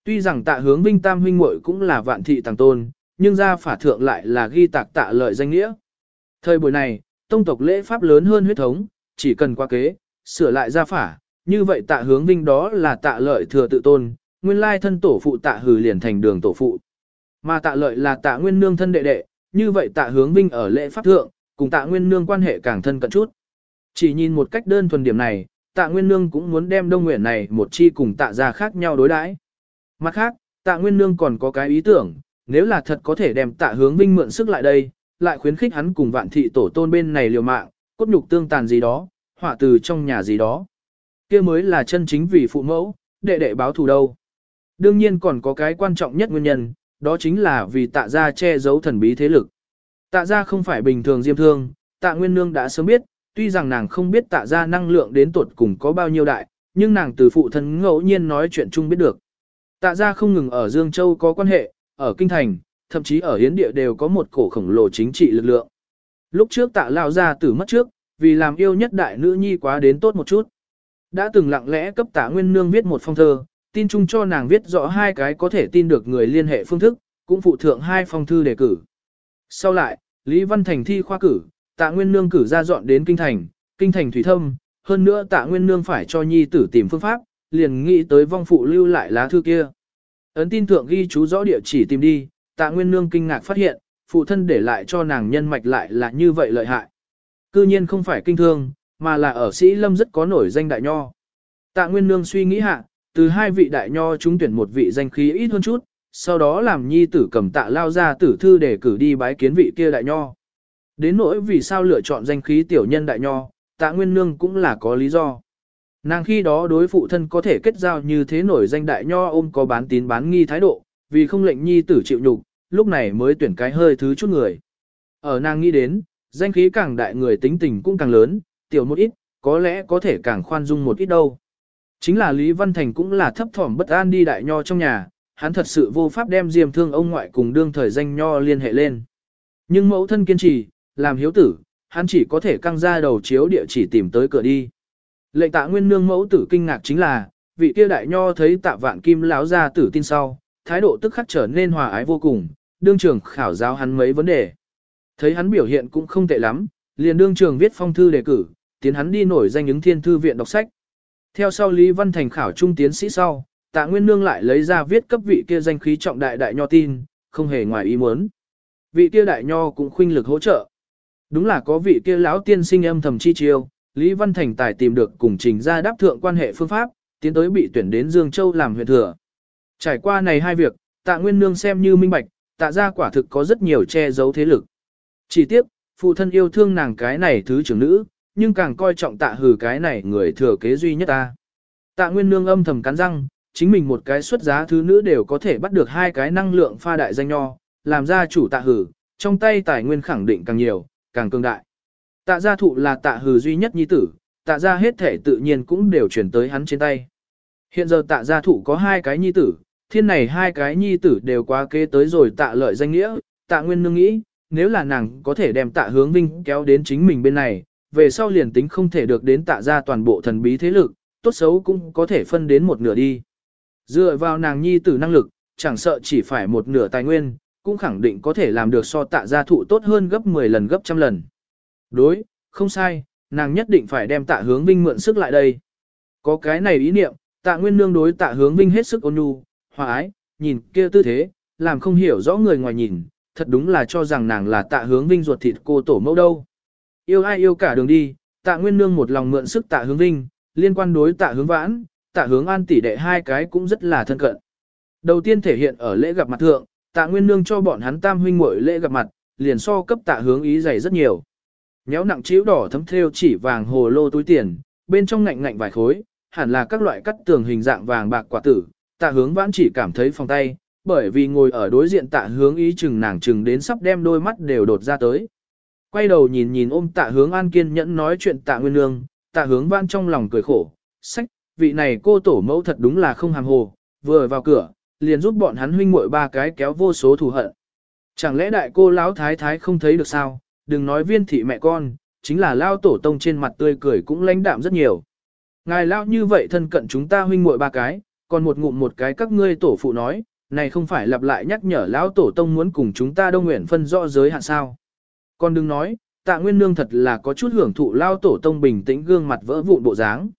Tuy rằng tạ hướng vinh tam huynh muội cũng là vạn thị tàng tôn, nhưng ra phả thượng lại là ghi tạc tạ lợi danh nghĩa. Thời buổi này, tông tộc lễ pháp lớn hơn huyết thống, chỉ cần qua kế, sửa lại gia phả, như vậy tạ hướng vinh đó là tạ lợi thừa tự tôn, nguyên lai thân tổ phụ tạ hừ liền thành đường tổ phụ. Mà tạ lợi là tạ nguyên nương thân đệ đệ, như vậy tạ hướng vinh ở lễ pháp thượng, cùng tạ nguyên nương quan hệ càng thân cận chút. Chỉ nhìn một cách đơn thuần điểm này, tạ nguyên nương cũng muốn đem đông nguyện này một chi cùng tạ gia khác nhau đối đãi. Mặt khác, tạ nguyên nương còn có cái ý tưởng, nếu là thật có thể đem tạ hướng vinh mượn sức lại đây, lại khuyến khích hắn cùng vạn thị tổ tôn bên này liều mạng, cốt nhục tương tàn gì đó, họa từ trong nhà gì đó. kia mới là chân chính vì phụ mẫu, đệ đệ báo thù đâu. Đương nhiên còn có cái quan trọng nhất nguyên nhân, đó chính là vì tạ gia che giấu thần bí thế lực. Tạ gia không phải bình thường diêm thương, tạ nguyên nương đã sớm biết, tuy rằng nàng không biết tạ gia năng lượng đến tuột cùng có bao nhiêu đại, nhưng nàng từ phụ thân ngẫu nhiên nói chuyện chung biết được. Tạ gia không ngừng ở Dương Châu có quan hệ, ở Kinh Thành, thậm chí ở Hiến Địa đều có một cổ khổng lồ chính trị lực lượng. Lúc trước tạ lao ra tử mất trước, vì làm yêu nhất đại nữ nhi quá đến tốt một chút. Đã từng lặng lẽ cấp tạ nguyên nương viết một phong thơ, tin chung cho nàng viết rõ hai cái có thể tin được người liên hệ phương thức, cũng phụ thượng hai phong thư đề cử. Sau lại, Lý Văn Thành thi khoa cử, tạ nguyên nương cử ra dọn đến Kinh Thành, Kinh Thành Thủy Thâm, hơn nữa tạ nguyên nương phải cho nhi tử tìm phương pháp, liền nghĩ tới vong phụ lưu lại lá thư kia. Ấn tin thượng ghi chú rõ địa chỉ tìm đi, tạ nguyên nương kinh ngạc phát hiện, phụ thân để lại cho nàng nhân mạch lại là như vậy lợi hại. Cư nhiên không phải kinh thương, mà là ở sĩ lâm rất có nổi danh đại nho. Tạ nguyên nương suy nghĩ hạ, từ hai vị đại nho chúng tuyển một vị danh khí ít hơn chút, sau đó làm nhi tử cầm tạ lao ra tử thư để cử đi bái kiến vị kia đại nho. Đến nỗi vì sao lựa chọn danh khí tiểu nhân đại nho, tạ nguyên nương cũng là có lý do. Nàng khi đó đối phụ thân có thể kết giao như thế nổi danh đại nho ôm có bán tín bán nghi thái độ, vì không lệnh nhi tử chịu nhục, lúc này mới tuyển cái hơi thứ chút người. Ở nàng nghĩ đến, danh khí càng đại người tính tình cũng càng lớn, tiểu một ít, có lẽ có thể càng khoan dung một ít đâu. Chính là Lý Văn Thành cũng là thấp thỏm bất an đi đại nho trong nhà, hắn thật sự vô pháp đem diêm thương ông ngoại cùng đương thời danh nho liên hệ lên. Nhưng mẫu thân kiên trì, làm hiếu tử, hắn chỉ có thể căng ra đầu chiếu địa chỉ tìm tới cửa đi. Lệnh tạ nguyên nương mẫu tử kinh ngạc chính là, vị kia đại nho thấy tạ vạn kim láo ra tử tin sau, thái độ tức khắc trở nên hòa ái vô cùng, đương trường khảo giáo hắn mấy vấn đề. Thấy hắn biểu hiện cũng không tệ lắm, liền đương trường viết phong thư đề cử, tiến hắn đi nổi danh ứng thiên thư viện đọc sách. Theo sau Lý Văn Thành khảo trung tiến sĩ sau, tạ nguyên nương lại lấy ra viết cấp vị kia danh khí trọng đại đại nho tin, không hề ngoài ý muốn. Vị kia đại nho cũng khuynh lực hỗ trợ. Đúng là có vị kia lão tiên sinh âm thầm chi chiêu, Lý Văn Thành tài tìm được cùng trình ra đáp thượng quan hệ phương pháp, tiến tới bị tuyển đến Dương Châu làm huyện thừa. Trải qua này hai việc, tạ nguyên nương xem như minh bạch, tạ ra quả thực có rất nhiều che giấu thế lực. Chỉ tiếc, phụ thân yêu thương nàng cái này thứ trưởng nữ, nhưng càng coi trọng tạ hử cái này người thừa kế duy nhất ta. Tạ Nguyên Nương âm thầm cắn răng, chính mình một cái xuất giá thứ nữ đều có thể bắt được hai cái năng lượng pha đại danh nho, làm ra chủ tạ hử, trong tay tài nguyên khẳng định càng nhiều, càng cường đại. Tạ gia thụ là tạ hử duy nhất nhi tử, tạ gia hết thể tự nhiên cũng đều chuyển tới hắn trên tay. Hiện giờ tạ gia thụ có hai cái nhi tử, thiên này hai cái nhi tử đều quá kế tới rồi tạ lợi danh nghĩa, tạ nguyên nương nghĩ, nếu là nàng có thể đem tạ hướng vinh kéo đến chính mình bên này, về sau liền tính không thể được đến tạ ra toàn bộ thần bí thế lực, tốt xấu cũng có thể phân đến một nửa đi. Dựa vào nàng nhi tử năng lực, chẳng sợ chỉ phải một nửa tài nguyên, cũng khẳng định có thể làm được so tạ gia thụ tốt hơn gấp 10 lần gấp trăm lần. Đối, không sai, nàng nhất định phải đem tạ hướng vinh mượn sức lại đây. Có cái này ý niệm, tạ nguyên nương đối tạ hướng vinh hết sức ôn nhu, hòa ái, nhìn kia tư thế, làm không hiểu rõ người ngoài nhìn, thật đúng là cho rằng nàng là tạ hướng vinh ruột thịt cô tổ mẫu đâu. Yêu ai yêu cả đường đi, tạ nguyên nương một lòng mượn sức tạ hướng vinh, liên quan đối tạ hướng vãn, tạ hướng an tỷ đệ hai cái cũng rất là thân cận. Đầu tiên thể hiện ở lễ gặp mặt thượng, tạ nguyên nương cho bọn hắn tam huynh muội lễ gặp mặt, liền so cấp tạ hướng ý dày rất nhiều. Nhéo nặng chiếu đỏ thấm thêu chỉ vàng hồ lô túi tiền, bên trong ngạnh ngạnh vài khối, hẳn là các loại cắt tường hình dạng vàng bạc quả tử, tạ hướng vãn chỉ cảm thấy phòng tay, bởi vì ngồi ở đối diện tạ hướng ý chừng nàng chừng đến sắp đem đôi mắt đều đột ra tới. Quay đầu nhìn nhìn ôm tạ hướng an kiên nhẫn nói chuyện tạ nguyên nương, tạ hướng vãn trong lòng cười khổ, sách, vị này cô tổ mẫu thật đúng là không hàm hồ, vừa vào cửa, liền giúp bọn hắn huynh muội ba cái kéo vô số thù hận. Chẳng lẽ đại cô lão thái thái không thấy được sao, đừng nói viên thị mẹ con, chính là lao tổ tông trên mặt tươi cười cũng lãnh đạm rất nhiều. Ngài lao như vậy thân cận chúng ta huynh muội ba cái, còn một ngụm một cái các ngươi tổ phụ nói, này không phải lặp lại nhắc nhở lão tổ tông muốn cùng chúng ta đông nguyện phân rõ giới hạn sao. Còn đừng nói, tạ nguyên nương thật là có chút hưởng thụ lao tổ tông bình tĩnh gương mặt vỡ vụn bộ dáng.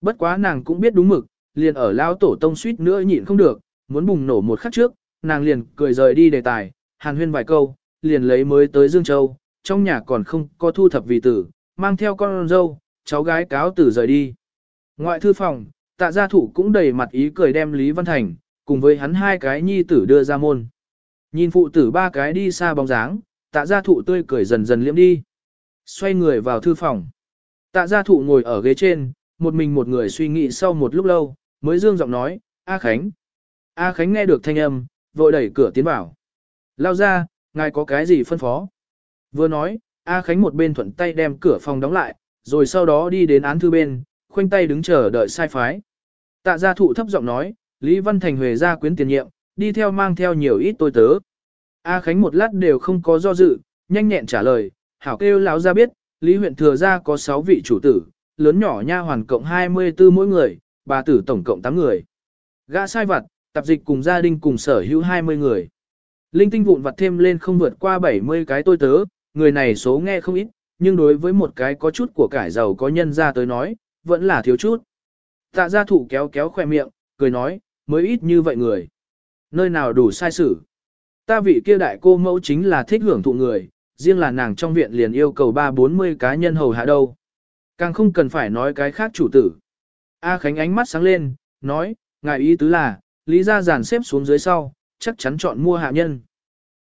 Bất quá nàng cũng biết đúng mực, liền ở lao tổ tông suýt nữa nhịn không được, muốn bùng nổ một khắc trước, nàng liền cười rời đi đề tài, hàn huyên vài câu, liền lấy mới tới Dương Châu, trong nhà còn không có thu thập vì tử, mang theo con dâu, cháu gái cáo tử rời đi. Ngoại thư phòng, tạ gia thủ cũng đầy mặt ý cười đem Lý Văn Thành, cùng với hắn hai cái nhi tử đưa ra môn. Nhìn phụ tử ba cái đi xa bóng dáng, tạ gia thụ tươi cười dần dần liễm đi. Xoay người vào thư phòng. Tạ gia thụ ngồi ở ghế trên, một mình một người suy nghĩ sau một lúc lâu, mới dương giọng nói, A Khánh. A Khánh nghe được thanh âm, vội đẩy cửa tiến vào. Lao ra, ngài có cái gì phân phó? Vừa nói, A Khánh một bên thuận tay đem cửa phòng đóng lại, rồi sau đó đi đến án thư bên, khoanh tay đứng chờ đợi sai phái. Tạ gia thụ thấp giọng nói, Lý Văn Thành huề ra quyến tiền nhiệm, đi theo mang theo nhiều ít tôi tớ. A Khánh một lát đều không có do dự, nhanh nhẹn trả lời, hảo kêu lão ra biết, Lý huyện thừa ra có 6 vị chủ tử, lớn nhỏ nha hoàn cộng 24 mỗi người, bà tử tổng cộng 8 người. Gã sai vặt, tạp dịch cùng gia đình cùng sở hữu 20 người. Linh tinh vụn vặt thêm lên không vượt qua 70 cái tôi tớ, người này số nghe không ít, nhưng đối với một cái có chút của cải giàu có nhân ra tới nói, vẫn là thiếu chút. Tạ gia thủ kéo kéo khoe miệng, cười nói, mới ít như vậy người. Nơi nào đủ sai xử. Ta vị kia đại cô mẫu chính là thích hưởng thụ người, riêng là nàng trong viện liền yêu cầu ba bốn mươi cá nhân hầu hạ đâu. Càng không cần phải nói cái khác chủ tử. A Khánh ánh mắt sáng lên, nói, ngài ý tứ là, lý gia giàn xếp xuống dưới sau, chắc chắn chọn mua hạ nhân.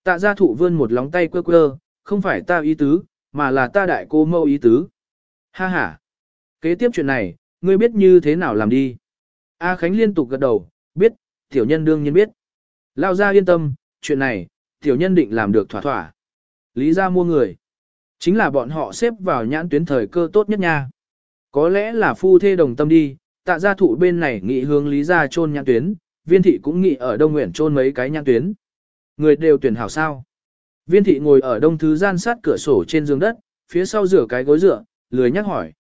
Tạ gia thụ vươn một lóng tay quơ quơ, không phải ta ý tứ, mà là ta đại cô mâu ý tứ. Ha ha. Kế tiếp chuyện này, ngươi biết như thế nào làm đi. A Khánh liên tục gật đầu, biết, tiểu nhân đương nhiên biết. Lao ra yên tâm, chuyện này, tiểu nhân định làm được thỏa thỏa. Lý ra mua người. Chính là bọn họ xếp vào nhãn tuyến thời cơ tốt nhất nha. Có lẽ là phu thê đồng tâm đi, tạ gia thụ bên này nghị hướng lý ra chôn nhãn tuyến, viên thị cũng nghị ở đông nguyện chôn mấy cái nhãn tuyến. Người đều tuyển hảo sao. Viên thị ngồi ở đông thứ gian sát cửa sổ trên giường đất, phía sau rửa cái gối dựa, lười nhắc hỏi.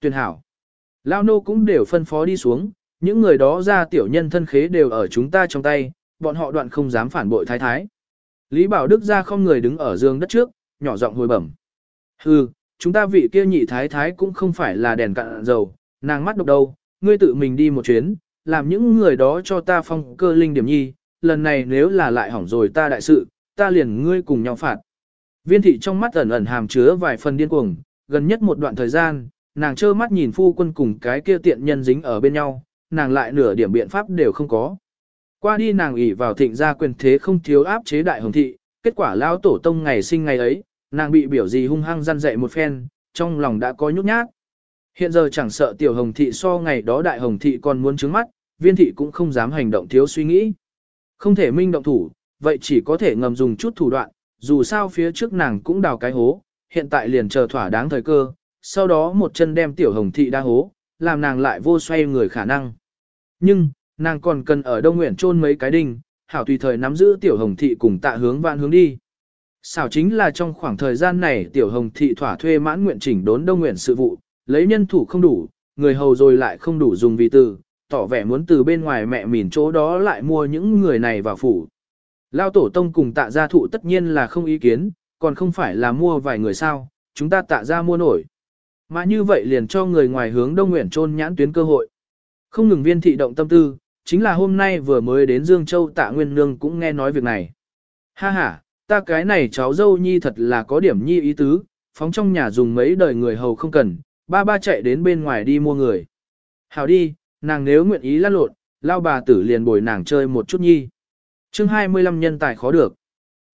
Tuyển hảo. Lao nô cũng đều phân phó đi xuống, những người đó ra tiểu nhân thân khế đều ở chúng ta trong tay, bọn họ đoạn không dám phản bội thái thái. Lý Bảo Đức ra không người đứng ở giường đất trước, nhỏ giọng hồi bẩm. Hừ, chúng ta vị kia nhị thái thái cũng không phải là đèn cạn dầu, nàng mắt độc đâu, ngươi tự mình đi một chuyến, làm những người đó cho ta phong cơ linh điểm nhi, lần này nếu là lại hỏng rồi ta đại sự, ta liền ngươi cùng nhau phạt. Viên thị trong mắt ẩn ẩn hàm chứa vài phần điên cuồng, gần nhất một đoạn thời gian, nàng trơ mắt nhìn phu quân cùng cái kia tiện nhân dính ở bên nhau, nàng lại nửa điểm biện pháp đều không có. Qua đi nàng ủy vào thịnh gia quyền thế không thiếu áp chế đại hồng thị, kết quả lao tổ tông ngày sinh ngày ấy, nàng bị biểu gì hung hăng răn dậy một phen, trong lòng đã có nhút nhát. Hiện giờ chẳng sợ tiểu hồng thị so ngày đó đại hồng thị còn muốn trứng mắt, viên thị cũng không dám hành động thiếu suy nghĩ. Không thể minh động thủ, vậy chỉ có thể ngầm dùng chút thủ đoạn, dù sao phía trước nàng cũng đào cái hố, hiện tại liền chờ thỏa đáng thời cơ, sau đó một chân đem tiểu hồng thị đa hố, làm nàng lại vô xoay người khả năng. Nhưng, nàng còn cần ở Đông Nguyện chôn mấy cái đinh, hảo tùy thời nắm giữ tiểu hồng thị cùng tạ hướng vạn hướng đi. Xảo chính là trong khoảng thời gian này tiểu hồng thị thỏa thuê mãn nguyện chỉnh đốn Đông Nguyện sự vụ, lấy nhân thủ không đủ, người hầu rồi lại không đủ dùng vì từ, tỏ vẻ muốn từ bên ngoài mẹ mìn chỗ đó lại mua những người này vào phủ. Lao tổ tông cùng tạ gia thụ tất nhiên là không ý kiến, còn không phải là mua vài người sao, chúng ta tạ gia mua nổi. Mà như vậy liền cho người ngoài hướng Đông Nguyện trôn nhãn tuyến cơ hội. Không ngừng viên thị động tâm tư, chính là hôm nay vừa mới đến Dương Châu tạ Nguyên Nương cũng nghe nói việc này. Ha ha, ta cái này cháu dâu nhi thật là có điểm nhi ý tứ, phóng trong nhà dùng mấy đời người hầu không cần, ba ba chạy đến bên ngoài đi mua người. Hảo đi, nàng nếu nguyện ý lăn lộn, lao bà tử liền bồi nàng chơi một chút nhi. chương 25 nhân tài khó được.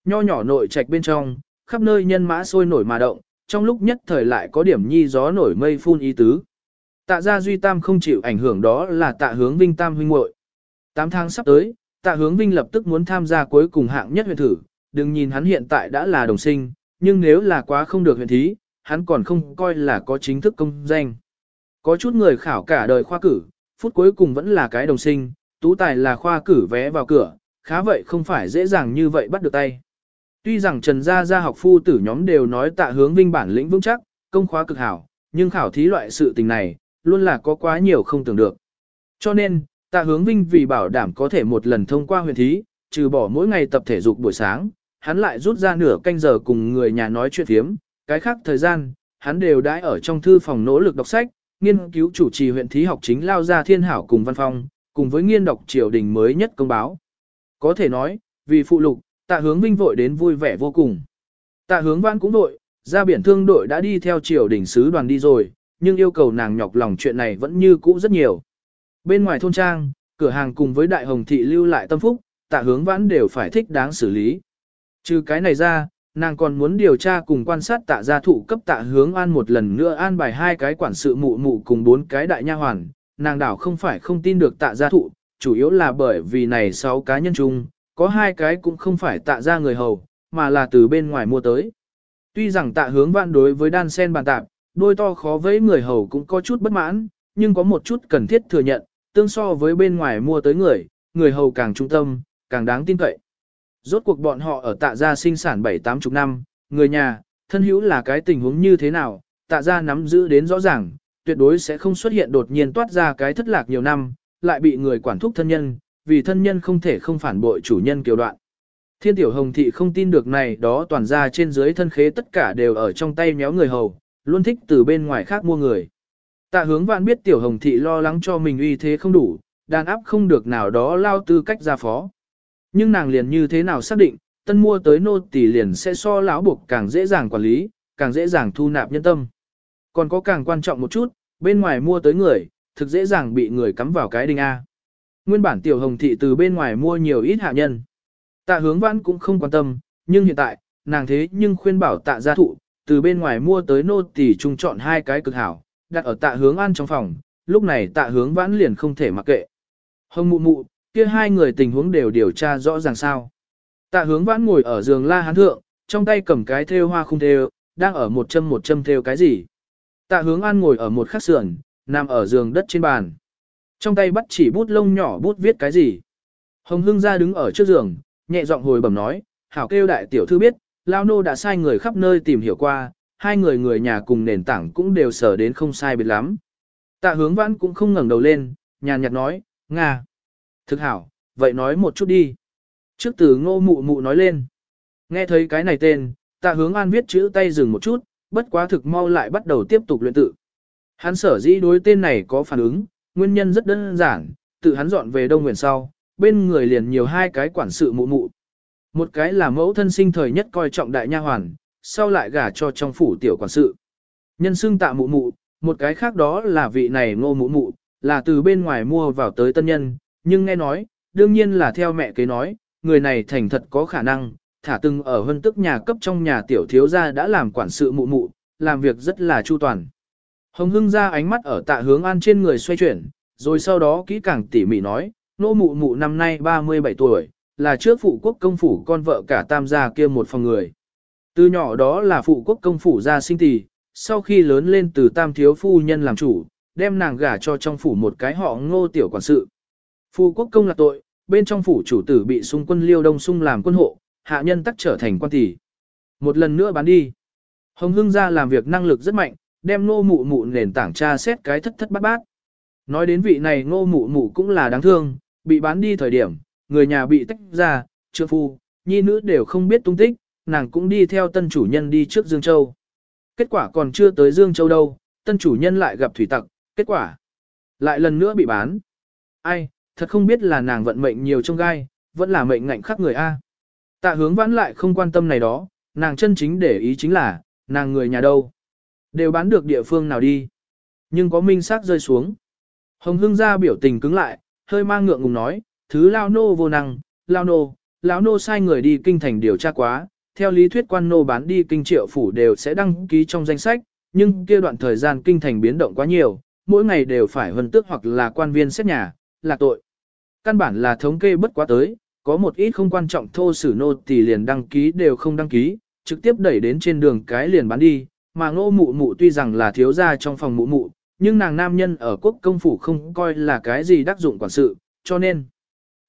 Nho nhỏ nội trạch bên trong, khắp nơi nhân mã sôi nổi mà động, trong lúc nhất thời lại có điểm nhi gió nổi mây phun ý tứ. Tạ gia duy tam không chịu ảnh hưởng đó là tạ hướng vinh tam huynh muội. tám tháng sắp tới, tạ hướng vinh lập tức muốn tham gia cuối cùng hạng nhất huyện thử, đừng nhìn hắn hiện tại đã là đồng sinh, nhưng nếu là quá không được huyện thí, hắn còn không coi là có chính thức công danh. Có chút người khảo cả đời khoa cử, phút cuối cùng vẫn là cái đồng sinh, tú tài là khoa cử vé vào cửa, khá vậy không phải dễ dàng như vậy bắt được tay. Tuy rằng Trần Gia Gia học phu tử nhóm đều nói tạ hướng vinh bản lĩnh vững chắc, công khóa cực hảo, nhưng khảo thí loại sự tình này, luôn là có quá nhiều không tưởng được. Cho nên, tạ hướng vinh vì bảo đảm có thể một lần thông qua huyền thí, trừ bỏ mỗi ngày tập thể dục buổi sáng, hắn lại rút ra nửa canh giờ cùng người nhà nói chuyện thiếm, cái khác thời gian, hắn đều đãi ở trong thư phòng nỗ lực đọc sách, nghiên cứu chủ trì huyện thí học chính lao ra thiên hảo cùng văn phong, cùng với nghiên đọc triều đình mới nhất công báo. Có thể nói, vì phụ lục, tạ hướng vinh vội đến vui vẻ vô cùng. Tạ hướng văn cũng vội, ra biển thương đội đã đi theo triều đình sứ đoàn đi rồi, nhưng yêu cầu nàng nhọc lòng chuyện này vẫn như cũ rất nhiều. Bên ngoài thôn trang, cửa hàng cùng với đại hồng thị lưu lại tâm phúc, tạ hướng vãn đều phải thích đáng xử lý. Trừ cái này ra, nàng còn muốn điều tra cùng quan sát tạ gia thụ cấp tạ hướng an một lần nữa an bài hai cái quản sự mụ mụ cùng bốn cái đại nha hoàn. Nàng đảo không phải không tin được tạ gia thụ, chủ yếu là bởi vì này sáu cá nhân chung, có hai cái cũng không phải tạ ra người hầu, mà là từ bên ngoài mua tới. Tuy rằng tạ hướng vạn đối với đan sen bàn tạp, đôi to khó với người hầu cũng có chút bất mãn, nhưng có một chút cần thiết thừa nhận, tương so với bên ngoài mua tới người, người hầu càng trung tâm, càng đáng tin cậy. Rốt cuộc bọn họ ở tạ gia sinh sản 7-8 chục năm, người nhà, thân hữu là cái tình huống như thế nào, tạ gia nắm giữ đến rõ ràng, tuyệt đối sẽ không xuất hiện đột nhiên toát ra cái thất lạc nhiều năm, lại bị người quản thúc thân nhân, vì thân nhân không thể không phản bội chủ nhân kiều đoạn. Thiên tiểu hồng thị không tin được này đó toàn ra trên dưới thân khế tất cả đều ở trong tay méo người hầu, luôn thích từ bên ngoài khác mua người. Tạ hướng vạn biết tiểu hồng thị lo lắng cho mình uy thế không đủ, đàn áp không được nào đó lao tư cách ra phó. Nhưng nàng liền như thế nào xác định, tân mua tới nô tỷ liền sẽ so lão buộc càng dễ dàng quản lý, càng dễ dàng thu nạp nhân tâm. Còn có càng quan trọng một chút, bên ngoài mua tới người, thực dễ dàng bị người cắm vào cái đinh A. Nguyên bản tiểu hồng thị từ bên ngoài mua nhiều ít hạ nhân. Tạ hướng vãn cũng không quan tâm, nhưng hiện tại, nàng thế nhưng khuyên bảo tạ gia thụ, từ bên ngoài mua tới nô tỷ trung chọn hai cái cực hảo, đặt ở tạ hướng ăn trong phòng, lúc này tạ hướng vãn liền không thể mặc kệ. Hồng mụ mụ, kia hai người tình huống đều điều tra rõ ràng sao. Tạ hướng vãn ngồi ở giường la hán thượng, trong tay cầm cái thêu hoa không thêu, đang ở một châm một châm thêu cái gì. Tạ hướng an ngồi ở một khắc sườn, nằm ở giường đất trên bàn. Trong tay bắt chỉ bút lông nhỏ bút viết cái gì. Hồng hương ra đứng ở trước giường, nhẹ giọng hồi bẩm nói, hảo kêu đại tiểu thư biết, Lao Nô đã sai người khắp nơi tìm hiểu qua, hai người người nhà cùng nền tảng cũng đều sở đến không sai biệt lắm. Tạ hướng vãn cũng không ngẩng đầu lên, nhàn nhạt nói, Nga. Thực hảo, vậy nói một chút đi. Trước từ ngô mụ mụ nói lên. Nghe thấy cái này tên, tạ hướng an viết chữ tay dừng một chút, bất quá thực mau lại bắt đầu tiếp tục luyện tự. Hắn sở dĩ đối tên này có phản ứng, nguyên nhân rất đơn giản, tự hắn dọn về Đông Nguyện sau, bên người liền nhiều hai cái quản sự mụ mụ. Một cái là mẫu thân sinh thời nhất coi trọng đại nha hoàn, sau lại gả cho trong phủ tiểu quản sự. Nhân xương tạ mụ mụ, một cái khác đó là vị này ngô mụ mụ, là từ bên ngoài mua vào tới tân nhân, nhưng nghe nói, đương nhiên là theo mẹ kế nói, người này thành thật có khả năng, thả từng ở hân tức nhà cấp trong nhà tiểu thiếu gia đã làm quản sự mụ mụ, làm việc rất là chu toàn. Hồng Hưng ra ánh mắt ở tạ hướng an trên người xoay chuyển, rồi sau đó kỹ càng tỉ mỉ nói, nô mụ mụ năm nay 37 tuổi, là trước phụ quốc công phủ con vợ cả tam gia kia một phòng người. Từ nhỏ đó là phụ quốc công phủ gia sinh tỷ, sau khi lớn lên từ tam thiếu phu nhân làm chủ, đem nàng gả cho trong phủ một cái họ ngô tiểu quản sự. Phụ quốc công là tội, bên trong phủ chủ tử bị xung quân liêu đông xung làm quân hộ, hạ nhân tắc trở thành quan tỷ. Một lần nữa bán đi. Hồng Hưng ra làm việc năng lực rất mạnh, đem ngô mụ mụ nền tảng tra xét cái thất thất bát bát. Nói đến vị này ngô mụ mụ cũng là đáng thương, bị bán đi thời điểm, người nhà bị tách ra, trượng phu, nhi nữ đều không biết tung tích, nàng cũng đi theo tân chủ nhân đi trước Dương Châu. Kết quả còn chưa tới Dương Châu đâu, tân chủ nhân lại gặp thủy tặc, kết quả lại lần nữa bị bán. Ai, thật không biết là nàng vận mệnh nhiều trong gai, vẫn là mệnh ngạnh khắc người A. Tạ hướng vãn lại không quan tâm này đó, nàng chân chính để ý chính là, nàng người nhà đâu. Đều bán được địa phương nào đi. Nhưng có minh xác rơi xuống. Hồng hưng ra biểu tình cứng lại, hơi mang ngượng ngùng nói, thứ lao nô vô năng, lao nô, lão nô sai người đi kinh thành điều tra quá, theo lý thuyết quan nô bán đi kinh triệu phủ đều sẽ đăng ký trong danh sách, nhưng kia đoạn thời gian kinh thành biến động quá nhiều, mỗi ngày đều phải huân tước hoặc là quan viên xét nhà, là tội. Căn bản là thống kê bất quá tới, có một ít không quan trọng thô sử nô thì liền đăng ký đều không đăng ký, trực tiếp đẩy đến trên đường cái liền bán đi, mà ngô mụ mụ tuy rằng là thiếu gia trong phòng mụ mụ, nhưng nàng nam nhân ở quốc công phủ không coi là cái gì đắc dụng quản sự, cho nên,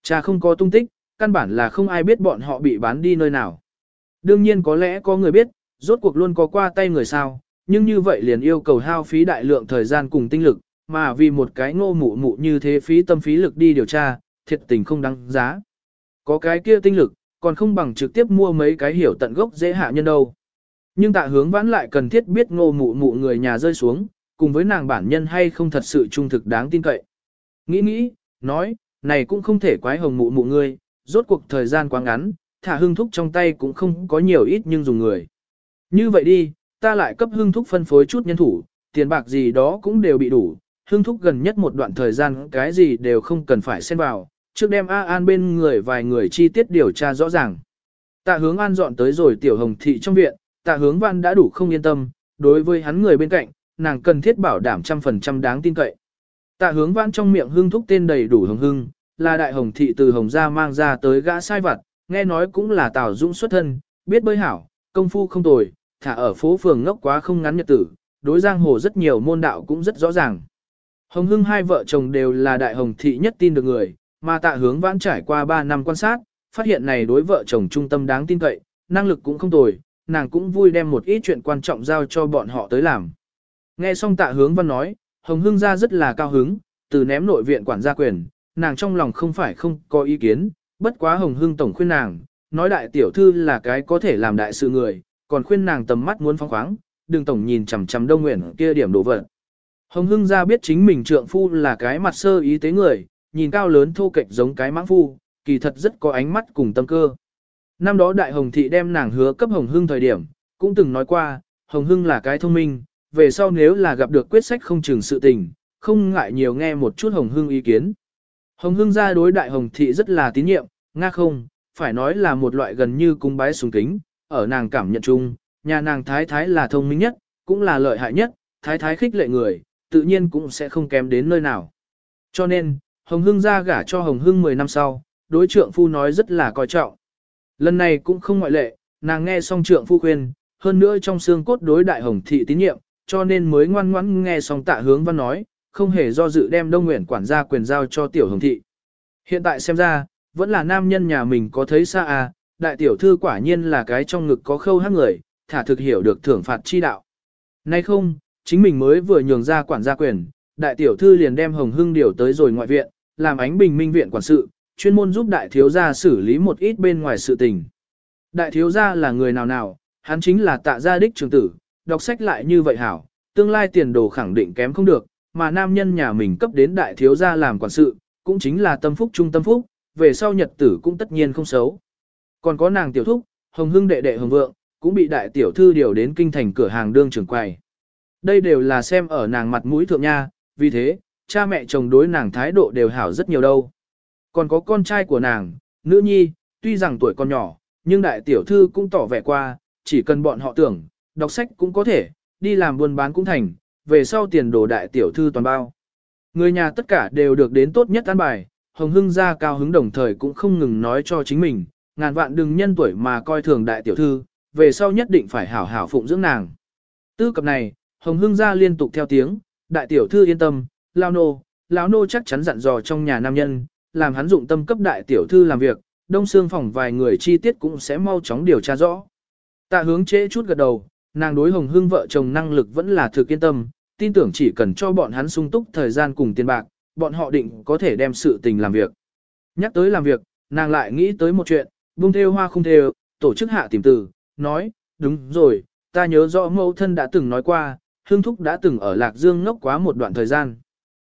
cha không có tung tích, căn bản là không ai biết bọn họ bị bán đi nơi nào. Đương nhiên có lẽ có người biết, rốt cuộc luôn có qua tay người sao, nhưng như vậy liền yêu cầu hao phí đại lượng thời gian cùng tinh lực, mà vì một cái ngô mụ mụ như thế phí tâm phí lực đi điều tra, thiệt tình không đáng giá. Có cái kia tinh lực, còn không bằng trực tiếp mua mấy cái hiểu tận gốc dễ hạ nhân đâu. Nhưng tạ hướng vãn lại cần thiết biết ngô mụ mụ người nhà rơi xuống, cùng với nàng bản nhân hay không thật sự trung thực đáng tin cậy. Nghĩ nghĩ, nói, này cũng không thể quái hồng mụ mụ ngươi, rốt cuộc thời gian quá ngắn, thả hương thúc trong tay cũng không có nhiều ít nhưng dùng người. Như vậy đi, ta lại cấp hương thúc phân phối chút nhân thủ, tiền bạc gì đó cũng đều bị đủ, hương thúc gần nhất một đoạn thời gian cái gì đều không cần phải xen vào, trước đem A An bên người vài người chi tiết điều tra rõ ràng. Tạ hướng An dọn tới rồi tiểu hồng thị trong viện, tạ hướng văn đã đủ không yên tâm, đối với hắn người bên cạnh, nàng cần thiết bảo đảm trăm phần trăm đáng tin cậy. Tạ hướng văn trong miệng hưng thúc tên đầy đủ hồng hưng, là đại hồng thị từ hồng gia mang ra tới gã sai vặt, nghe nói cũng là tào dũng xuất thân, biết bơi hảo, công phu không tồi, thả ở phố phường ngốc quá không ngắn nhật tử, đối giang hồ rất nhiều môn đạo cũng rất rõ ràng. Hồng hưng hai vợ chồng đều là đại hồng thị nhất tin được người, mà tạ hướng vãn trải qua 3 năm quan sát, phát hiện này đối vợ chồng trung tâm đáng tin cậy, năng lực cũng không tồi, nàng cũng vui đem một ít chuyện quan trọng giao cho bọn họ tới làm. Nghe xong tạ hướng văn nói, Hồng Hưng ra rất là cao hứng, từ ném nội viện quản gia quyền, nàng trong lòng không phải không có ý kiến, bất quá Hồng Hưng tổng khuyên nàng, nói đại tiểu thư là cái có thể làm đại sự người, còn khuyên nàng tầm mắt muốn phóng khoáng, đừng tổng nhìn chằm chằm đông nguyện kia điểm đổ vật. Hồng Hưng ra biết chính mình trượng phu là cái mặt sơ ý tế người, nhìn cao lớn thô kệch giống cái mãng phu, kỳ thật rất có ánh mắt cùng tâm cơ. Năm đó Đại Hồng Thị đem nàng hứa cấp Hồng Hưng thời điểm, cũng từng nói qua, Hồng Hưng là cái thông minh, về sau nếu là gặp được quyết sách không chừng sự tình, không ngại nhiều nghe một chút Hồng Hưng ý kiến. Hồng Hưng ra đối Đại Hồng Thị rất là tín nhiệm, nga không, phải nói là một loại gần như cung bái sùng kính, ở nàng cảm nhận chung, nhà nàng thái thái là thông minh nhất, cũng là lợi hại nhất, thái thái khích lệ người, tự nhiên cũng sẽ không kém đến nơi nào. Cho nên, Hồng Hưng ra gả cho Hồng Hưng 10 năm sau, đối trượng phu nói rất là coi trọng. Lần này cũng không ngoại lệ, nàng nghe xong trượng phu khuyên, hơn nữa trong xương cốt đối đại hồng thị tín nhiệm, cho nên mới ngoan ngoãn nghe xong tạ hướng văn nói, không hề do dự đem đông nguyện quản gia quyền giao cho tiểu hồng thị. Hiện tại xem ra, vẫn là nam nhân nhà mình có thấy xa à, đại tiểu thư quả nhiên là cái trong ngực có khâu hát người, thả thực hiểu được thưởng phạt chi đạo. Nay không, chính mình mới vừa nhường ra quản gia quyền, đại tiểu thư liền đem hồng hưng điều tới rồi ngoại viện, làm ánh bình minh viện quản sự, chuyên môn giúp đại thiếu gia xử lý một ít bên ngoài sự tình. Đại thiếu gia là người nào nào, hắn chính là tạ gia đích trường tử, đọc sách lại như vậy hảo, tương lai tiền đồ khẳng định kém không được, mà nam nhân nhà mình cấp đến đại thiếu gia làm quản sự, cũng chính là tâm phúc trung tâm phúc, về sau nhật tử cũng tất nhiên không xấu. Còn có nàng tiểu thúc, hồng hưng đệ đệ hồng vượng, cũng bị đại tiểu thư điều đến kinh thành cửa hàng đương trưởng quầy. Đây đều là xem ở nàng mặt mũi thượng nha, vì thế, cha mẹ chồng đối nàng thái độ đều hảo rất nhiều đâu. Còn có con trai của nàng, nữ nhi, tuy rằng tuổi còn nhỏ, nhưng đại tiểu thư cũng tỏ vẻ qua, chỉ cần bọn họ tưởng, đọc sách cũng có thể, đi làm buôn bán cũng thành, về sau tiền đồ đại tiểu thư toàn bao. Người nhà tất cả đều được đến tốt nhất an bài, Hồng Hưng ra cao hứng đồng thời cũng không ngừng nói cho chính mình, ngàn vạn đừng nhân tuổi mà coi thường đại tiểu thư, về sau nhất định phải hảo hảo phụng dưỡng nàng. Tư cập này, Hồng Hưng ra liên tục theo tiếng, đại tiểu thư yên tâm, lao nô, lão nô chắc chắn dặn dò trong nhà nam nhân, làm hắn dụng tâm cấp đại tiểu thư làm việc, đông xương phòng vài người chi tiết cũng sẽ mau chóng điều tra rõ. Tạ hướng chế chút gật đầu, nàng đối Hồng Hương vợ chồng năng lực vẫn là thực yên tâm, tin tưởng chỉ cần cho bọn hắn sung túc thời gian cùng tiền bạc, bọn họ định có thể đem sự tình làm việc. Nhắc tới làm việc, nàng lại nghĩ tới một chuyện, buông theo hoa không theo, tổ chức hạ tìm từ, nói, đúng rồi, ta nhớ rõ mẫu thân đã từng nói qua, hương Thúc đã từng ở Lạc Dương ngốc quá một đoạn thời gian.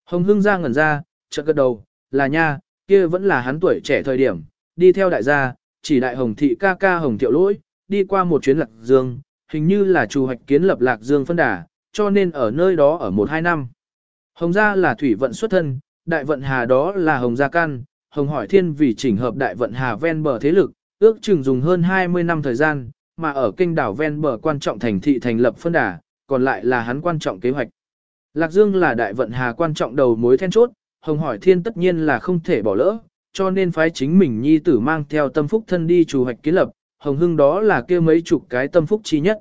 Hồng Hương ra ngẩn ra, chợt gật đầu, là nha, kia vẫn là hắn tuổi trẻ thời điểm, đi theo đại gia, chỉ đại Hồng Thị ca ca Hồng Thiệu Lỗi, đi qua một chuyến Lạc Dương, hình như là chủ hoạch kiến lập Lạc Dương phân đà, cho nên ở nơi đó ở một hai năm. Hồng gia là thủy vận xuất thân, đại vận hà đó là Hồng gia căn, Hồng hỏi thiên vì chỉnh hợp đại vận hà ven bờ thế lực, ước chừng dùng hơn 20 năm thời gian, mà ở kinh đảo ven bờ quan trọng thành thị thành lập phân đà, còn lại là hắn quan trọng kế hoạch. Lạc Dương là đại vận hà quan trọng đầu mối then chốt, Hồng hỏi thiên tất nhiên là không thể bỏ lỡ, cho nên phái chính mình nhi tử mang theo tâm phúc thân đi chủ hoạch kiến lập, Hồng Hưng đó là kia mấy chục cái tâm phúc chi nhất.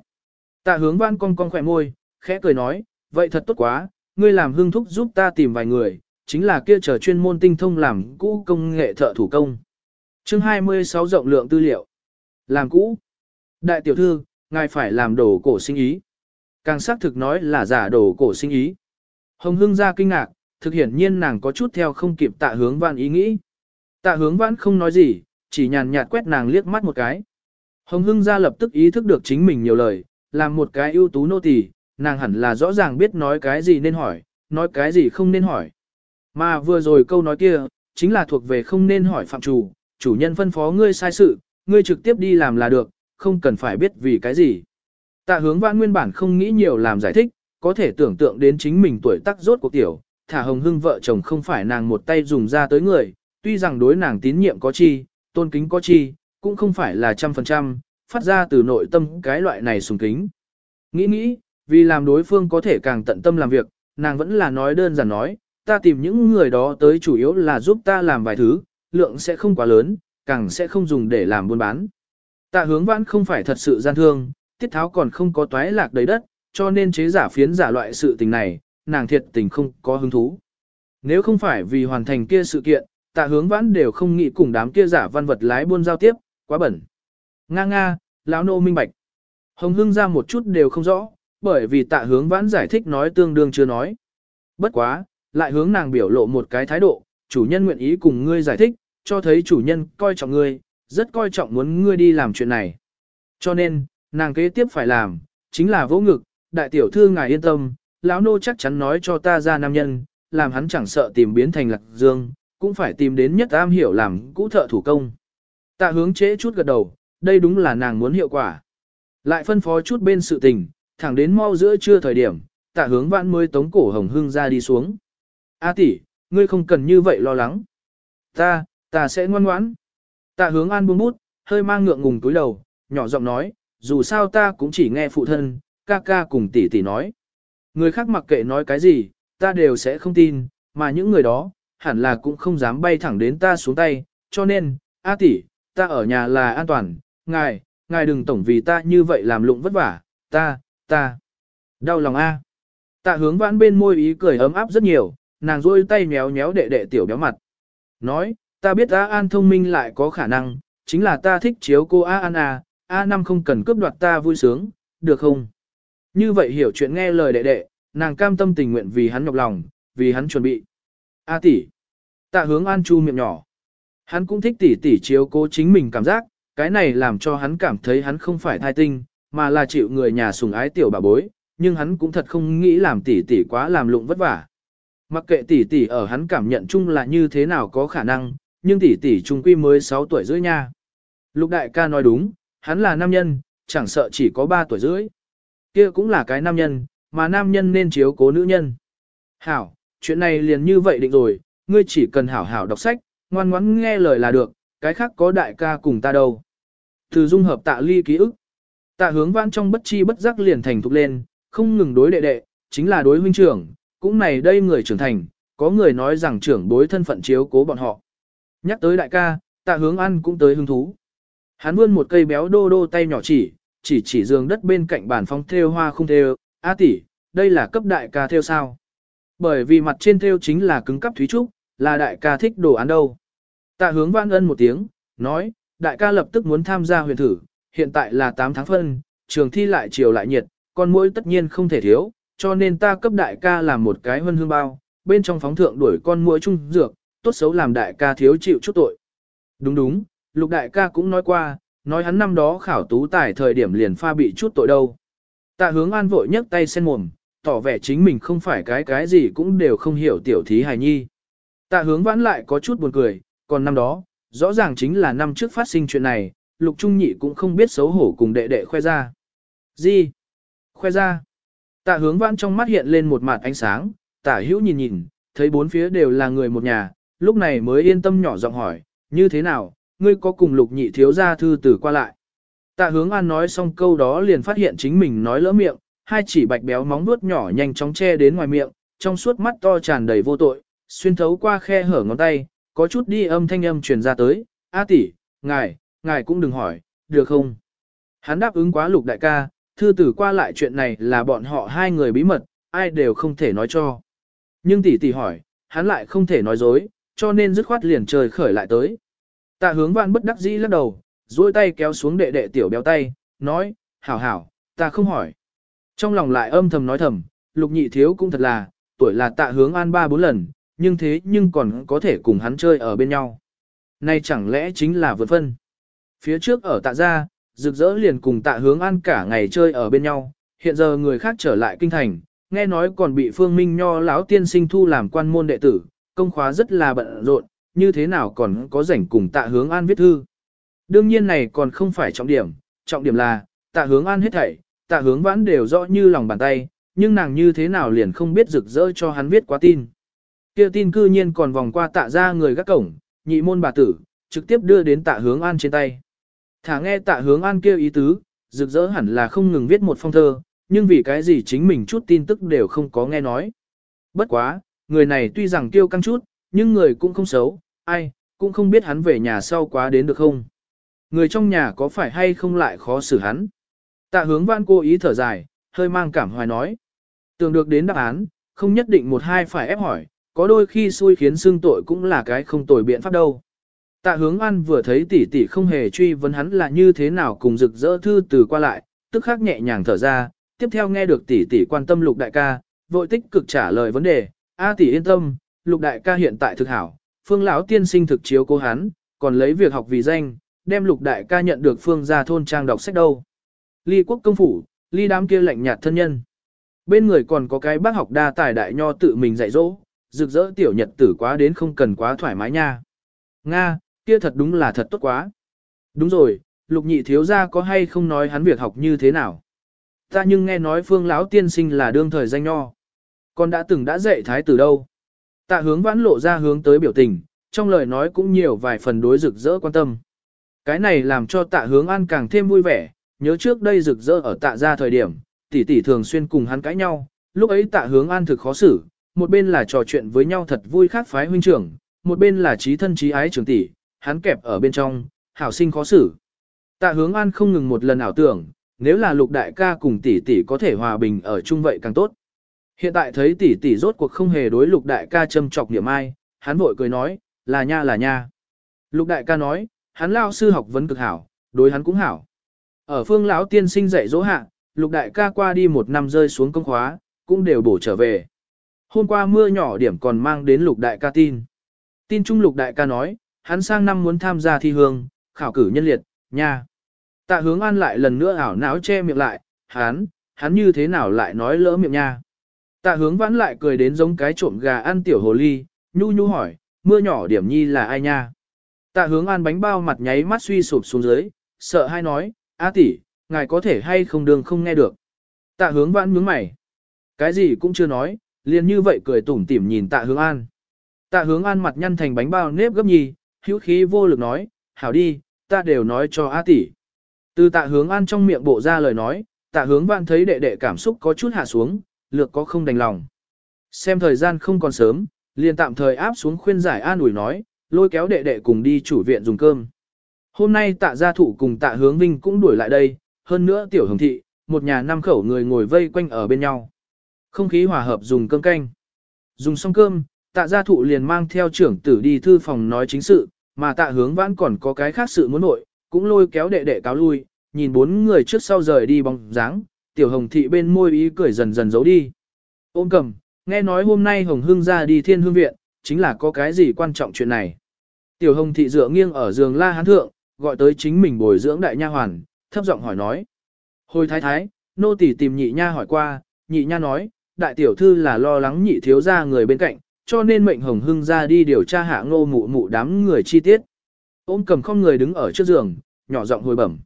Tạ hướng văn con con khỏe môi, khẽ cười nói, vậy thật tốt quá, ngươi làm hưng thúc giúp ta tìm vài người, chính là kia chờ chuyên môn tinh thông làm cũ công nghệ thợ thủ công. chương 26 rộng lượng tư liệu. Làm cũ. Đại tiểu thư, ngài phải làm đồ cổ sinh ý. Càng xác thực nói là giả đồ cổ sinh ý. Hồng hưng ra kinh ngạc, thực hiển nhiên nàng có chút theo không kịp tạ hướng vãn ý nghĩ. Tạ hướng vãn không nói gì, chỉ nhàn nhạt quét nàng liếc mắt một cái. Hồng hưng ra lập tức ý thức được chính mình nhiều lời, làm một cái ưu tú nô tỳ, nàng hẳn là rõ ràng biết nói cái gì nên hỏi, nói cái gì không nên hỏi. Mà vừa rồi câu nói kia, chính là thuộc về không nên hỏi phạm chủ, chủ nhân phân phó ngươi sai sự, ngươi trực tiếp đi làm là được, không cần phải biết vì cái gì. Tạ hướng vãn nguyên bản không nghĩ nhiều làm giải thích, có thể tưởng tượng đến chính mình tuổi tác rốt cuộc tiểu, thả hồng hưng vợ chồng không phải nàng một tay dùng ra tới người, tuy rằng đối nàng tín nhiệm có chi, tôn kính có chi, cũng không phải là trăm phần trăm, phát ra từ nội tâm cái loại này sùng kính. Nghĩ nghĩ, vì làm đối phương có thể càng tận tâm làm việc, nàng vẫn là nói đơn giản nói, ta tìm những người đó tới chủ yếu là giúp ta làm vài thứ, lượng sẽ không quá lớn, càng sẽ không dùng để làm buôn bán. Tạ hướng vãn không phải thật sự gian thương, tiết tháo còn không có toái lạc đầy đất, cho nên chế giả phiến giả loại sự tình này, nàng thiệt tình không có hứng thú. Nếu không phải vì hoàn thành kia sự kiện, tạ hướng vãn đều không nghĩ cùng đám kia giả văn vật lái buôn giao tiếp, quá bẩn. Nga nga, lão nô minh bạch. Hồng hưng ra một chút đều không rõ, bởi vì tạ hướng vãn giải thích nói tương đương chưa nói. Bất quá, lại hướng nàng biểu lộ một cái thái độ, chủ nhân nguyện ý cùng ngươi giải thích, cho thấy chủ nhân coi trọng ngươi, rất coi trọng muốn ngươi đi làm chuyện này. Cho nên, nàng kế tiếp phải làm, chính là vỗ ngực, đại tiểu thư ngài yên tâm, lão nô chắc chắn nói cho ta ra nam nhân, làm hắn chẳng sợ tìm biến thành lạc dương, cũng phải tìm đến nhất am hiểu làm cũ thợ thủ công. Tạ hướng chế chút gật đầu, đây đúng là nàng muốn hiệu quả. Lại phân phó chút bên sự tình, thẳng đến mau giữa trưa thời điểm, tạ hướng vãn mới tống cổ hồng hưng ra đi xuống. A tỷ, ngươi không cần như vậy lo lắng. Ta, ta sẽ ngoan ngoãn. Tạ hướng an buông bút, hơi mang ngượng ngùng túi đầu, nhỏ giọng nói, dù sao ta cũng chỉ nghe phụ thân, ca ca cùng tỷ tỷ nói. Người khác mặc kệ nói cái gì, ta đều sẽ không tin, mà những người đó, hẳn là cũng không dám bay thẳng đến ta xuống tay, cho nên, A tỷ, ta ở nhà là an toàn, ngài, ngài đừng tổng vì ta như vậy làm lụng vất vả, ta, ta. Đau lòng A. Tạ hướng vãn bên môi ý cười ấm áp rất nhiều, nàng rôi tay méo méo đệ đệ tiểu béo mặt. Nói, ta biết A An thông minh lại có khả năng, chính là ta thích chiếu cô A An A, A năm không cần cướp đoạt ta vui sướng, được không? Như vậy hiểu chuyện nghe lời đệ đệ, nàng cam tâm tình nguyện vì hắn nhọc lòng, vì hắn chuẩn bị. A tỷ. Tạ hướng An chu miệng nhỏ. Hắn cũng thích tỷ tỷ chiếu cố chính mình cảm giác, cái này làm cho hắn cảm thấy hắn không phải thai tinh, mà là chịu người nhà sùng ái tiểu bà bối, nhưng hắn cũng thật không nghĩ làm tỷ tỷ quá làm lụng vất vả. Mặc kệ tỷ tỷ ở hắn cảm nhận chung là như thế nào có khả năng, nhưng tỷ tỷ trung quy mới 6 tuổi rưỡi nha. Lục đại ca nói đúng, hắn là nam nhân, chẳng sợ chỉ có 3 tuổi rưỡi. Kia cũng là cái nam nhân, mà nam nhân nên chiếu cố nữ nhân. Hảo, chuyện này liền như vậy định rồi, ngươi chỉ cần hảo hảo đọc sách, ngoan ngoãn nghe lời là được, cái khác có đại ca cùng ta đâu. Từ dung hợp tạ ly ký ức. Tạ hướng vãn trong bất chi bất giác liền thành thục lên, không ngừng đối đệ đệ, chính là đối huynh trưởng, cũng này đây người trưởng thành, có người nói rằng trưởng đối thân phận chiếu cố bọn họ. Nhắc tới đại ca, tạ hướng ăn cũng tới hứng thú. Hắn vươn một cây béo đô đô tay nhỏ chỉ, chỉ chỉ giường đất bên cạnh bàn phong thêu hoa không thêu, a tỷ, đây là cấp đại ca thêu sao. Bởi vì mặt trên thêu chính là cứng cấp thúy trúc, là đại ca thích đồ án đâu. Tạ hướng vãn ân một tiếng, nói, đại ca lập tức muốn tham gia huyền thử, hiện tại là 8 tháng phân, trường thi lại chiều lại nhiệt, con mũi tất nhiên không thể thiếu, cho nên ta cấp đại ca làm một cái hân hương bao, bên trong phóng thượng đuổi con mũi trung dược, tốt xấu làm đại ca thiếu chịu chút tội. Đúng đúng, lục đại ca cũng nói qua, nói hắn năm đó khảo tú tài thời điểm liền pha bị chút tội đâu. Tạ hướng an vội nhấc tay sen mồm, tỏ vẻ chính mình không phải cái cái gì cũng đều không hiểu tiểu thí hài nhi. Tạ hướng vãn lại có chút buồn cười, còn năm đó, rõ ràng chính là năm trước phát sinh chuyện này, lục trung nhị cũng không biết xấu hổ cùng đệ đệ khoe ra. Gì? Khoe ra. Tạ hướng vãn trong mắt hiện lên một mặt ánh sáng, tả hữu nhìn nhìn, thấy bốn phía đều là người một nhà, lúc này mới yên tâm nhỏ giọng hỏi, như thế nào, ngươi có cùng lục nhị thiếu gia thư tử qua lại. Tạ hướng an nói xong câu đó liền phát hiện chính mình nói lỡ miệng, hai chỉ bạch béo móng nuốt nhỏ nhanh chóng che đến ngoài miệng, trong suốt mắt to tràn đầy vô tội, xuyên thấu qua khe hở ngón tay, có chút đi âm thanh âm truyền ra tới, A tỷ, ngài, ngài cũng đừng hỏi, được không? Hắn đáp ứng quá lục đại ca, thư tử qua lại chuyện này là bọn họ hai người bí mật, ai đều không thể nói cho. Nhưng tỷ tỷ hỏi, hắn lại không thể nói dối, cho nên dứt khoát liền trời khởi lại tới. Tạ hướng vạn bất đắc dĩ lắc đầu, duỗi tay kéo xuống đệ đệ tiểu béo tay, nói, hảo hảo, ta không hỏi. Trong lòng lại âm thầm nói thầm, lục nhị thiếu cũng thật là, tuổi là tạ hướng an ba bốn lần, nhưng thế nhưng còn có thể cùng hắn chơi ở bên nhau. nay chẳng lẽ chính là vượt phân. Phía trước ở tạ gia, rực rỡ liền cùng tạ hướng an cả ngày chơi ở bên nhau, hiện giờ người khác trở lại kinh thành, nghe nói còn bị phương minh nho lão tiên sinh thu làm quan môn đệ tử, công khóa rất là bận rộn, như thế nào còn có rảnh cùng tạ hướng an viết thư. Đương nhiên này còn không phải trọng điểm, trọng điểm là, tạ hướng an hết thảy, tạ hướng vãn đều rõ như lòng bàn tay, nhưng nàng như thế nào liền không biết rực rỡ cho hắn viết quá tin. Kia tin cư nhiên còn vòng qua tạ ra người gác cổng, nhị môn bà tử, trực tiếp đưa đến tạ hướng an trên tay. Thả nghe tạ hướng an kêu ý tứ, rực rỡ hẳn là không ngừng viết một phong thơ, nhưng vì cái gì chính mình chút tin tức đều không có nghe nói. Bất quá, người này tuy rằng kêu căng chút, nhưng người cũng không xấu, ai, cũng không biết hắn về nhà sau quá đến được không. Người trong nhà có phải hay không lại khó xử hắn. Tạ hướng văn cô ý thở dài, hơi mang cảm hoài nói. Tưởng được đến đáp án, không nhất định một hai phải ép hỏi, có đôi khi xui khiến xương tội cũng là cái không tồi biện pháp đâu. Tạ hướng văn vừa thấy tỷ tỷ không hề truy vấn hắn là như thế nào cùng rực rỡ thư từ qua lại, tức khắc nhẹ nhàng thở ra, tiếp theo nghe được tỷ tỷ quan tâm lục đại ca, vội tích cực trả lời vấn đề, a tỷ yên tâm, lục đại ca hiện tại thực hảo, phương lão tiên sinh thực chiếu cố hắn, còn lấy việc học vì danh, đem lục đại ca nhận được phương ra thôn trang đọc sách đâu. Ly quốc công phủ, ly đám kia lạnh nhạt thân nhân. Bên người còn có cái bác học đa tài đại nho tự mình dạy dỗ, rực rỡ tiểu nhật tử quá đến không cần quá thoải mái nha. Nga, kia thật đúng là thật tốt quá. Đúng rồi, lục nhị thiếu gia có hay không nói hắn việc học như thế nào. Ta nhưng nghe nói phương lão tiên sinh là đương thời danh nho. Còn đã từng đã dạy thái tử đâu. Tạ hướng vãn lộ ra hướng tới biểu tình, trong lời nói cũng nhiều vài phần đối rực rỡ quan tâm. Cái này làm cho tạ hướng an càng thêm vui vẻ, nhớ trước đây rực rỡ ở tạ ra thời điểm, tỷ tỷ thường xuyên cùng hắn cãi nhau, lúc ấy tạ hướng an thực khó xử, một bên là trò chuyện với nhau thật vui khác phái huynh trưởng, một bên là trí thân trí ái trưởng tỷ, hắn kẹp ở bên trong, hảo sinh khó xử. Tạ hướng an không ngừng một lần ảo tưởng, nếu là lục đại ca cùng tỷ tỷ có thể hòa bình ở chung vậy càng tốt. Hiện tại thấy tỷ tỷ rốt cuộc không hề đối lục đại ca châm chọc niệm ai, hắn vội cười nói, là nha là nha. Lục đại ca nói, hắn lao sư học vấn cực hảo, đối hắn cũng hảo. Ở phương lão tiên sinh dạy dỗ hạ, lục đại ca qua đi một năm rơi xuống công khóa, cũng đều bổ trở về. Hôm qua mưa nhỏ điểm còn mang đến lục đại ca tin. Tin trung lục đại ca nói, hắn sang năm muốn tham gia thi hương, khảo cử nhân liệt, nha. Tạ hướng an lại lần nữa ảo não che miệng lại, hắn, hắn như thế nào lại nói lỡ miệng nha. Tạ hướng vãn lại cười đến giống cái trộm gà ăn tiểu hồ ly, nhu nhu hỏi, mưa nhỏ điểm nhi là ai nha. Tạ hướng an bánh bao mặt nháy mắt suy sụp xuống dưới, sợ hai nói, a tỷ, ngài có thể hay không đường không nghe được. Tạ hướng vãn nhướng mày. Cái gì cũng chưa nói, liền như vậy cười tủm tỉm nhìn tạ hướng an. Tạ hướng an mặt nhăn thành bánh bao nếp gấp nhì, hữu khí vô lực nói, hảo đi, ta đều nói cho A tỷ. Từ tạ hướng an trong miệng bộ ra lời nói, tạ hướng vãn thấy đệ đệ cảm xúc có chút hạ xuống, lược có không đành lòng. Xem thời gian không còn sớm, liền tạm thời áp xuống khuyên giải an ủi nói, lôi kéo đệ đệ cùng đi chủ viện dùng cơm. Hôm nay tạ gia thụ cùng tạ hướng vinh cũng đuổi lại đây, hơn nữa tiểu hồng thị, một nhà năm khẩu người ngồi vây quanh ở bên nhau. Không khí hòa hợp dùng cơm canh. Dùng xong cơm, tạ gia thụ liền mang theo trưởng tử đi thư phòng nói chính sự, mà tạ hướng vãn còn có cái khác sự muốn nội, cũng lôi kéo đệ đệ cáo lui, nhìn bốn người trước sau rời đi bóng dáng, tiểu hồng thị bên môi ý cười dần dần giấu đi. Ôm cầm, nghe nói hôm nay hồng hương ra đi thiên hương viện, chính là có cái gì quan trọng chuyện này. Tiểu hồng thị dựa nghiêng ở giường la hán thượng, gọi tới chính mình bồi dưỡng đại nha hoàn, thấp giọng hỏi nói. Hồi thái thái, nô tỳ tìm nhị nha hỏi qua, nhị nha nói, đại tiểu thư là lo lắng nhị thiếu ra người bên cạnh, cho nên mệnh hồng hưng ra đi điều tra hạ ngô mụ mụ đám người chi tiết. Ôm cầm không người đứng ở trước giường, nhỏ giọng hồi bẩm.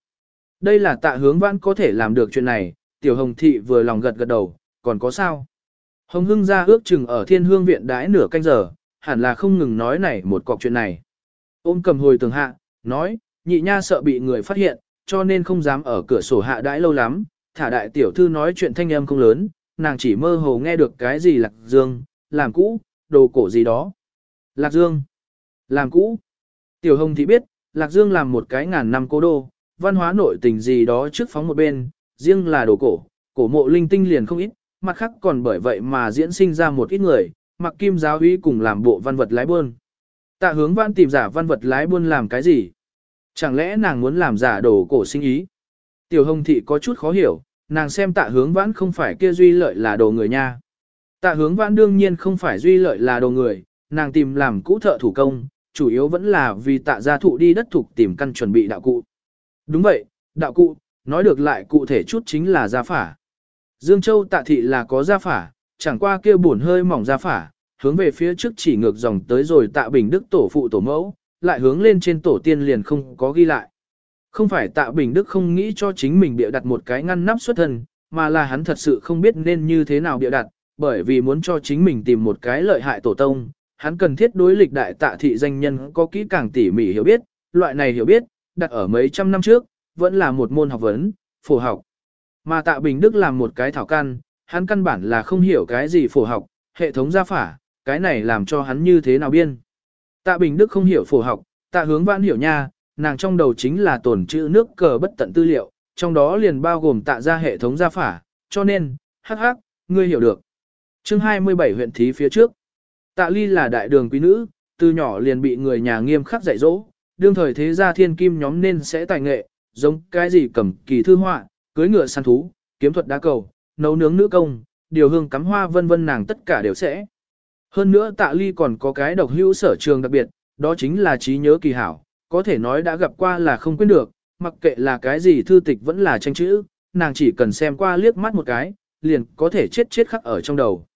Đây là tạ hướng vãn có thể làm được chuyện này, tiểu hồng thị vừa lòng gật gật đầu, còn có sao? Hồng hưng ra ước chừng ở thiên hương viện đãi nửa canh giờ, hẳn là không ngừng nói này một cọc chuyện này. Ôm cầm hồi tường hạ, nói, nhị nha sợ bị người phát hiện, cho nên không dám ở cửa sổ hạ đãi lâu lắm, thả đại tiểu thư nói chuyện thanh âm không lớn, nàng chỉ mơ hồ nghe được cái gì lạc dương, làm cũ, đồ cổ gì đó. Lạc dương, làm cũ. Tiểu hồng thị biết, lạc dương làm một cái ngàn năm cố đô, văn hóa nội tình gì đó trước phóng một bên, riêng là đồ cổ, cổ mộ linh tinh liền không ít, mặt khác còn bởi vậy mà diễn sinh ra một ít người, mặc kim giáo uy cùng làm bộ văn vật lái buôn. Tạ hướng văn tìm giả văn vật lái buôn làm cái gì? Chẳng lẽ nàng muốn làm giả đồ cổ sinh ý? Tiểu hồng thị có chút khó hiểu, nàng xem tạ hướng vãn không phải kia duy lợi là đồ người nha. Tạ hướng vãn đương nhiên không phải duy lợi là đồ người, nàng tìm làm cũ thợ thủ công, chủ yếu vẫn là vì tạ gia thụ đi đất thục tìm căn chuẩn bị đạo cụ. Đúng vậy, đạo cụ, nói được lại cụ thể chút chính là gia phả. Dương Châu tạ thị là có gia phả, chẳng qua kia buồn hơi mỏng gia phả, hướng về phía trước chỉ ngược dòng tới rồi tạ bình đức tổ phụ tổ mẫu, lại hướng lên trên tổ tiên liền không có ghi lại. Không phải tạ bình đức không nghĩ cho chính mình bịa đặt một cái ngăn nắp xuất thân, mà là hắn thật sự không biết nên như thế nào bịa đặt, bởi vì muốn cho chính mình tìm một cái lợi hại tổ tông, hắn cần thiết đối lịch đại tạ thị danh nhân có kỹ càng tỉ mỉ hiểu biết, loại này hiểu biết, đặt ở mấy trăm năm trước, vẫn là một môn học vấn, phổ học. Mà tạ Bình Đức làm một cái thảo căn, hắn căn bản là không hiểu cái gì phổ học, hệ thống gia phả, cái này làm cho hắn như thế nào biên. Tạ Bình Đức không hiểu phổ học, tạ hướng vãn hiểu nha, nàng trong đầu chính là tổn chữ nước cờ bất tận tư liệu, trong đó liền bao gồm tạ ra hệ thống gia phả, cho nên, hắc hắc, ngươi hiểu được. chương 27 huyện thí phía trước, tạ ly là đại đường quý nữ, từ nhỏ liền bị người nhà nghiêm khắc dạy dỗ, đương thời thế gia thiên kim nhóm nên sẽ tài nghệ, giống cái gì cầm kỳ thư họa, cưới ngựa săn thú, kiếm thuật đá cầu, nấu nướng nữ công, điều hương cắm hoa vân vân nàng tất cả đều sẽ. Hơn nữa tạ ly còn có cái độc hữu sở trường đặc biệt, đó chính là trí nhớ kỳ hảo, có thể nói đã gặp qua là không quên được, mặc kệ là cái gì thư tịch vẫn là tranh chữ, nàng chỉ cần xem qua liếc mắt một cái, liền có thể chết chết khắc ở trong đầu.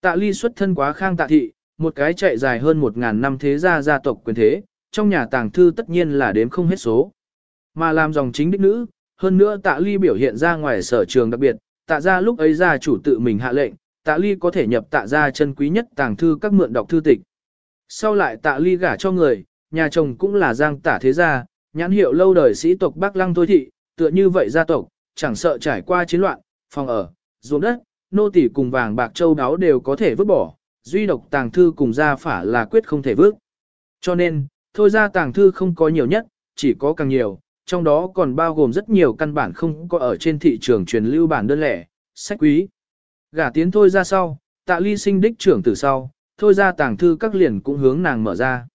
Tạ ly xuất thân quá khang tạ thị, một cái chạy dài hơn một ngàn năm thế gia gia tộc quyền thế, trong nhà tàng thư tất nhiên là đếm không hết số. Mà làm dòng chính đích nữ, hơn nữa tạ ly biểu hiện ra ngoài sở trường đặc biệt, tạ ra lúc ấy gia chủ tự mình hạ lệnh, tạ ly có thể nhập tạ ra chân quý nhất tàng thư các mượn đọc thư tịch. Sau lại tạ ly gả cho người, nhà chồng cũng là giang tả thế gia, nhãn hiệu lâu đời sĩ tộc Bắc Lăng Thôi Thị, tựa như vậy gia tộc, chẳng sợ trải qua chiến loạn, phòng ở, ruộng đất, nô tỳ cùng vàng bạc châu đáo đều có thể vứt bỏ, duy độc tàng thư cùng gia phả là quyết không thể vứt. Cho nên, thôi ra tàng thư không có nhiều nhất, chỉ có càng nhiều, trong đó còn bao gồm rất nhiều căn bản không có ở trên thị trường truyền lưu bản đơn lẻ, sách quý. Gả tiến thôi ra sau, tạ ly sinh đích trưởng từ sau, thôi ra tàng thư các liền cũng hướng nàng mở ra.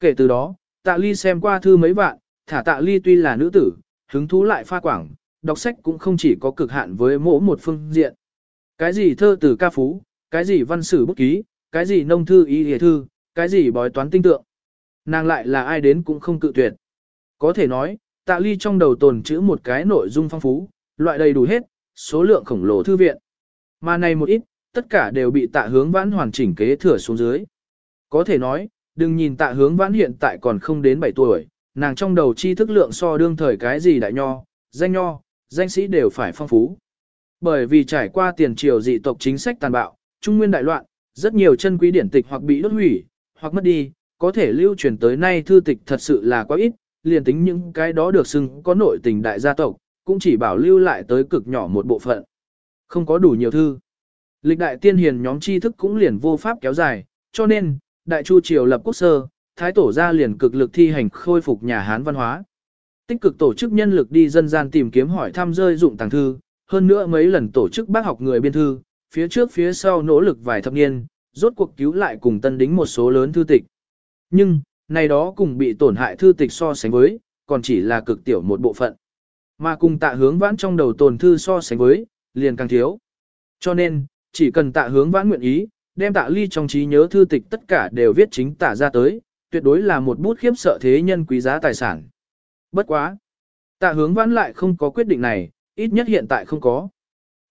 Kể từ đó, tạ ly xem qua thư mấy vạn, thả tạ ly tuy là nữ tử, hứng thú lại pha quảng, đọc sách cũng không chỉ có cực hạn với mỗi một phương diện. Cái gì thơ từ ca phú, cái gì văn sử bút ký, cái gì nông thư ý hề thư, cái gì bói toán tinh tượng. Nàng lại là ai đến cũng không cự tuyệt. Có thể nói, tạ ly trong đầu tồn chữ một cái nội dung phong phú, loại đầy đủ hết, số lượng khổng lồ thư viện. Mà này một ít, tất cả đều bị tạ hướng vãn hoàn chỉnh kế thừa xuống dưới. Có thể nói, đừng nhìn tạ hướng vãn hiện tại còn không đến 7 tuổi, nàng trong đầu tri thức lượng so đương thời cái gì đại nho, danh nho, danh sĩ đều phải phong phú. Bởi vì trải qua tiền triều dị tộc chính sách tàn bạo, trung nguyên đại loạn, rất nhiều chân quý điển tịch hoặc bị đốt hủy, hoặc mất đi, có thể lưu truyền tới nay thư tịch thật sự là quá ít, liền tính những cái đó được xưng có nội tình đại gia tộc, cũng chỉ bảo lưu lại tới cực nhỏ một bộ phận. Không có đủ nhiều thư. Lịch đại tiên hiền nhóm tri thức cũng liền vô pháp kéo dài, cho nên, đại chu triều lập quốc sơ, thái tổ gia liền cực lực thi hành khôi phục nhà Hán văn hóa. Tích cực tổ chức nhân lực đi dân gian tìm kiếm hỏi thăm rơi dụng tàng thư, hơn nữa mấy lần tổ chức bác học người biên thư, phía trước phía sau nỗ lực vài thập niên, rốt cuộc cứu lại cùng tân đính một số lớn thư tịch. Nhưng, này đó cùng bị tổn hại thư tịch so sánh với, còn chỉ là cực tiểu một bộ phận. Mà cùng tạ hướng vãn trong đầu tồn thư so sánh với, liền càng thiếu. Cho nên, chỉ cần tạ hướng vãn nguyện ý, đem tạ ly trong trí nhớ thư tịch tất cả đều viết chính tả ra tới, tuyệt đối là một bút khiếp sợ thế nhân quý giá tài sản. Bất quá. Tạ hướng vãn lại không có quyết định này, ít nhất hiện tại không có.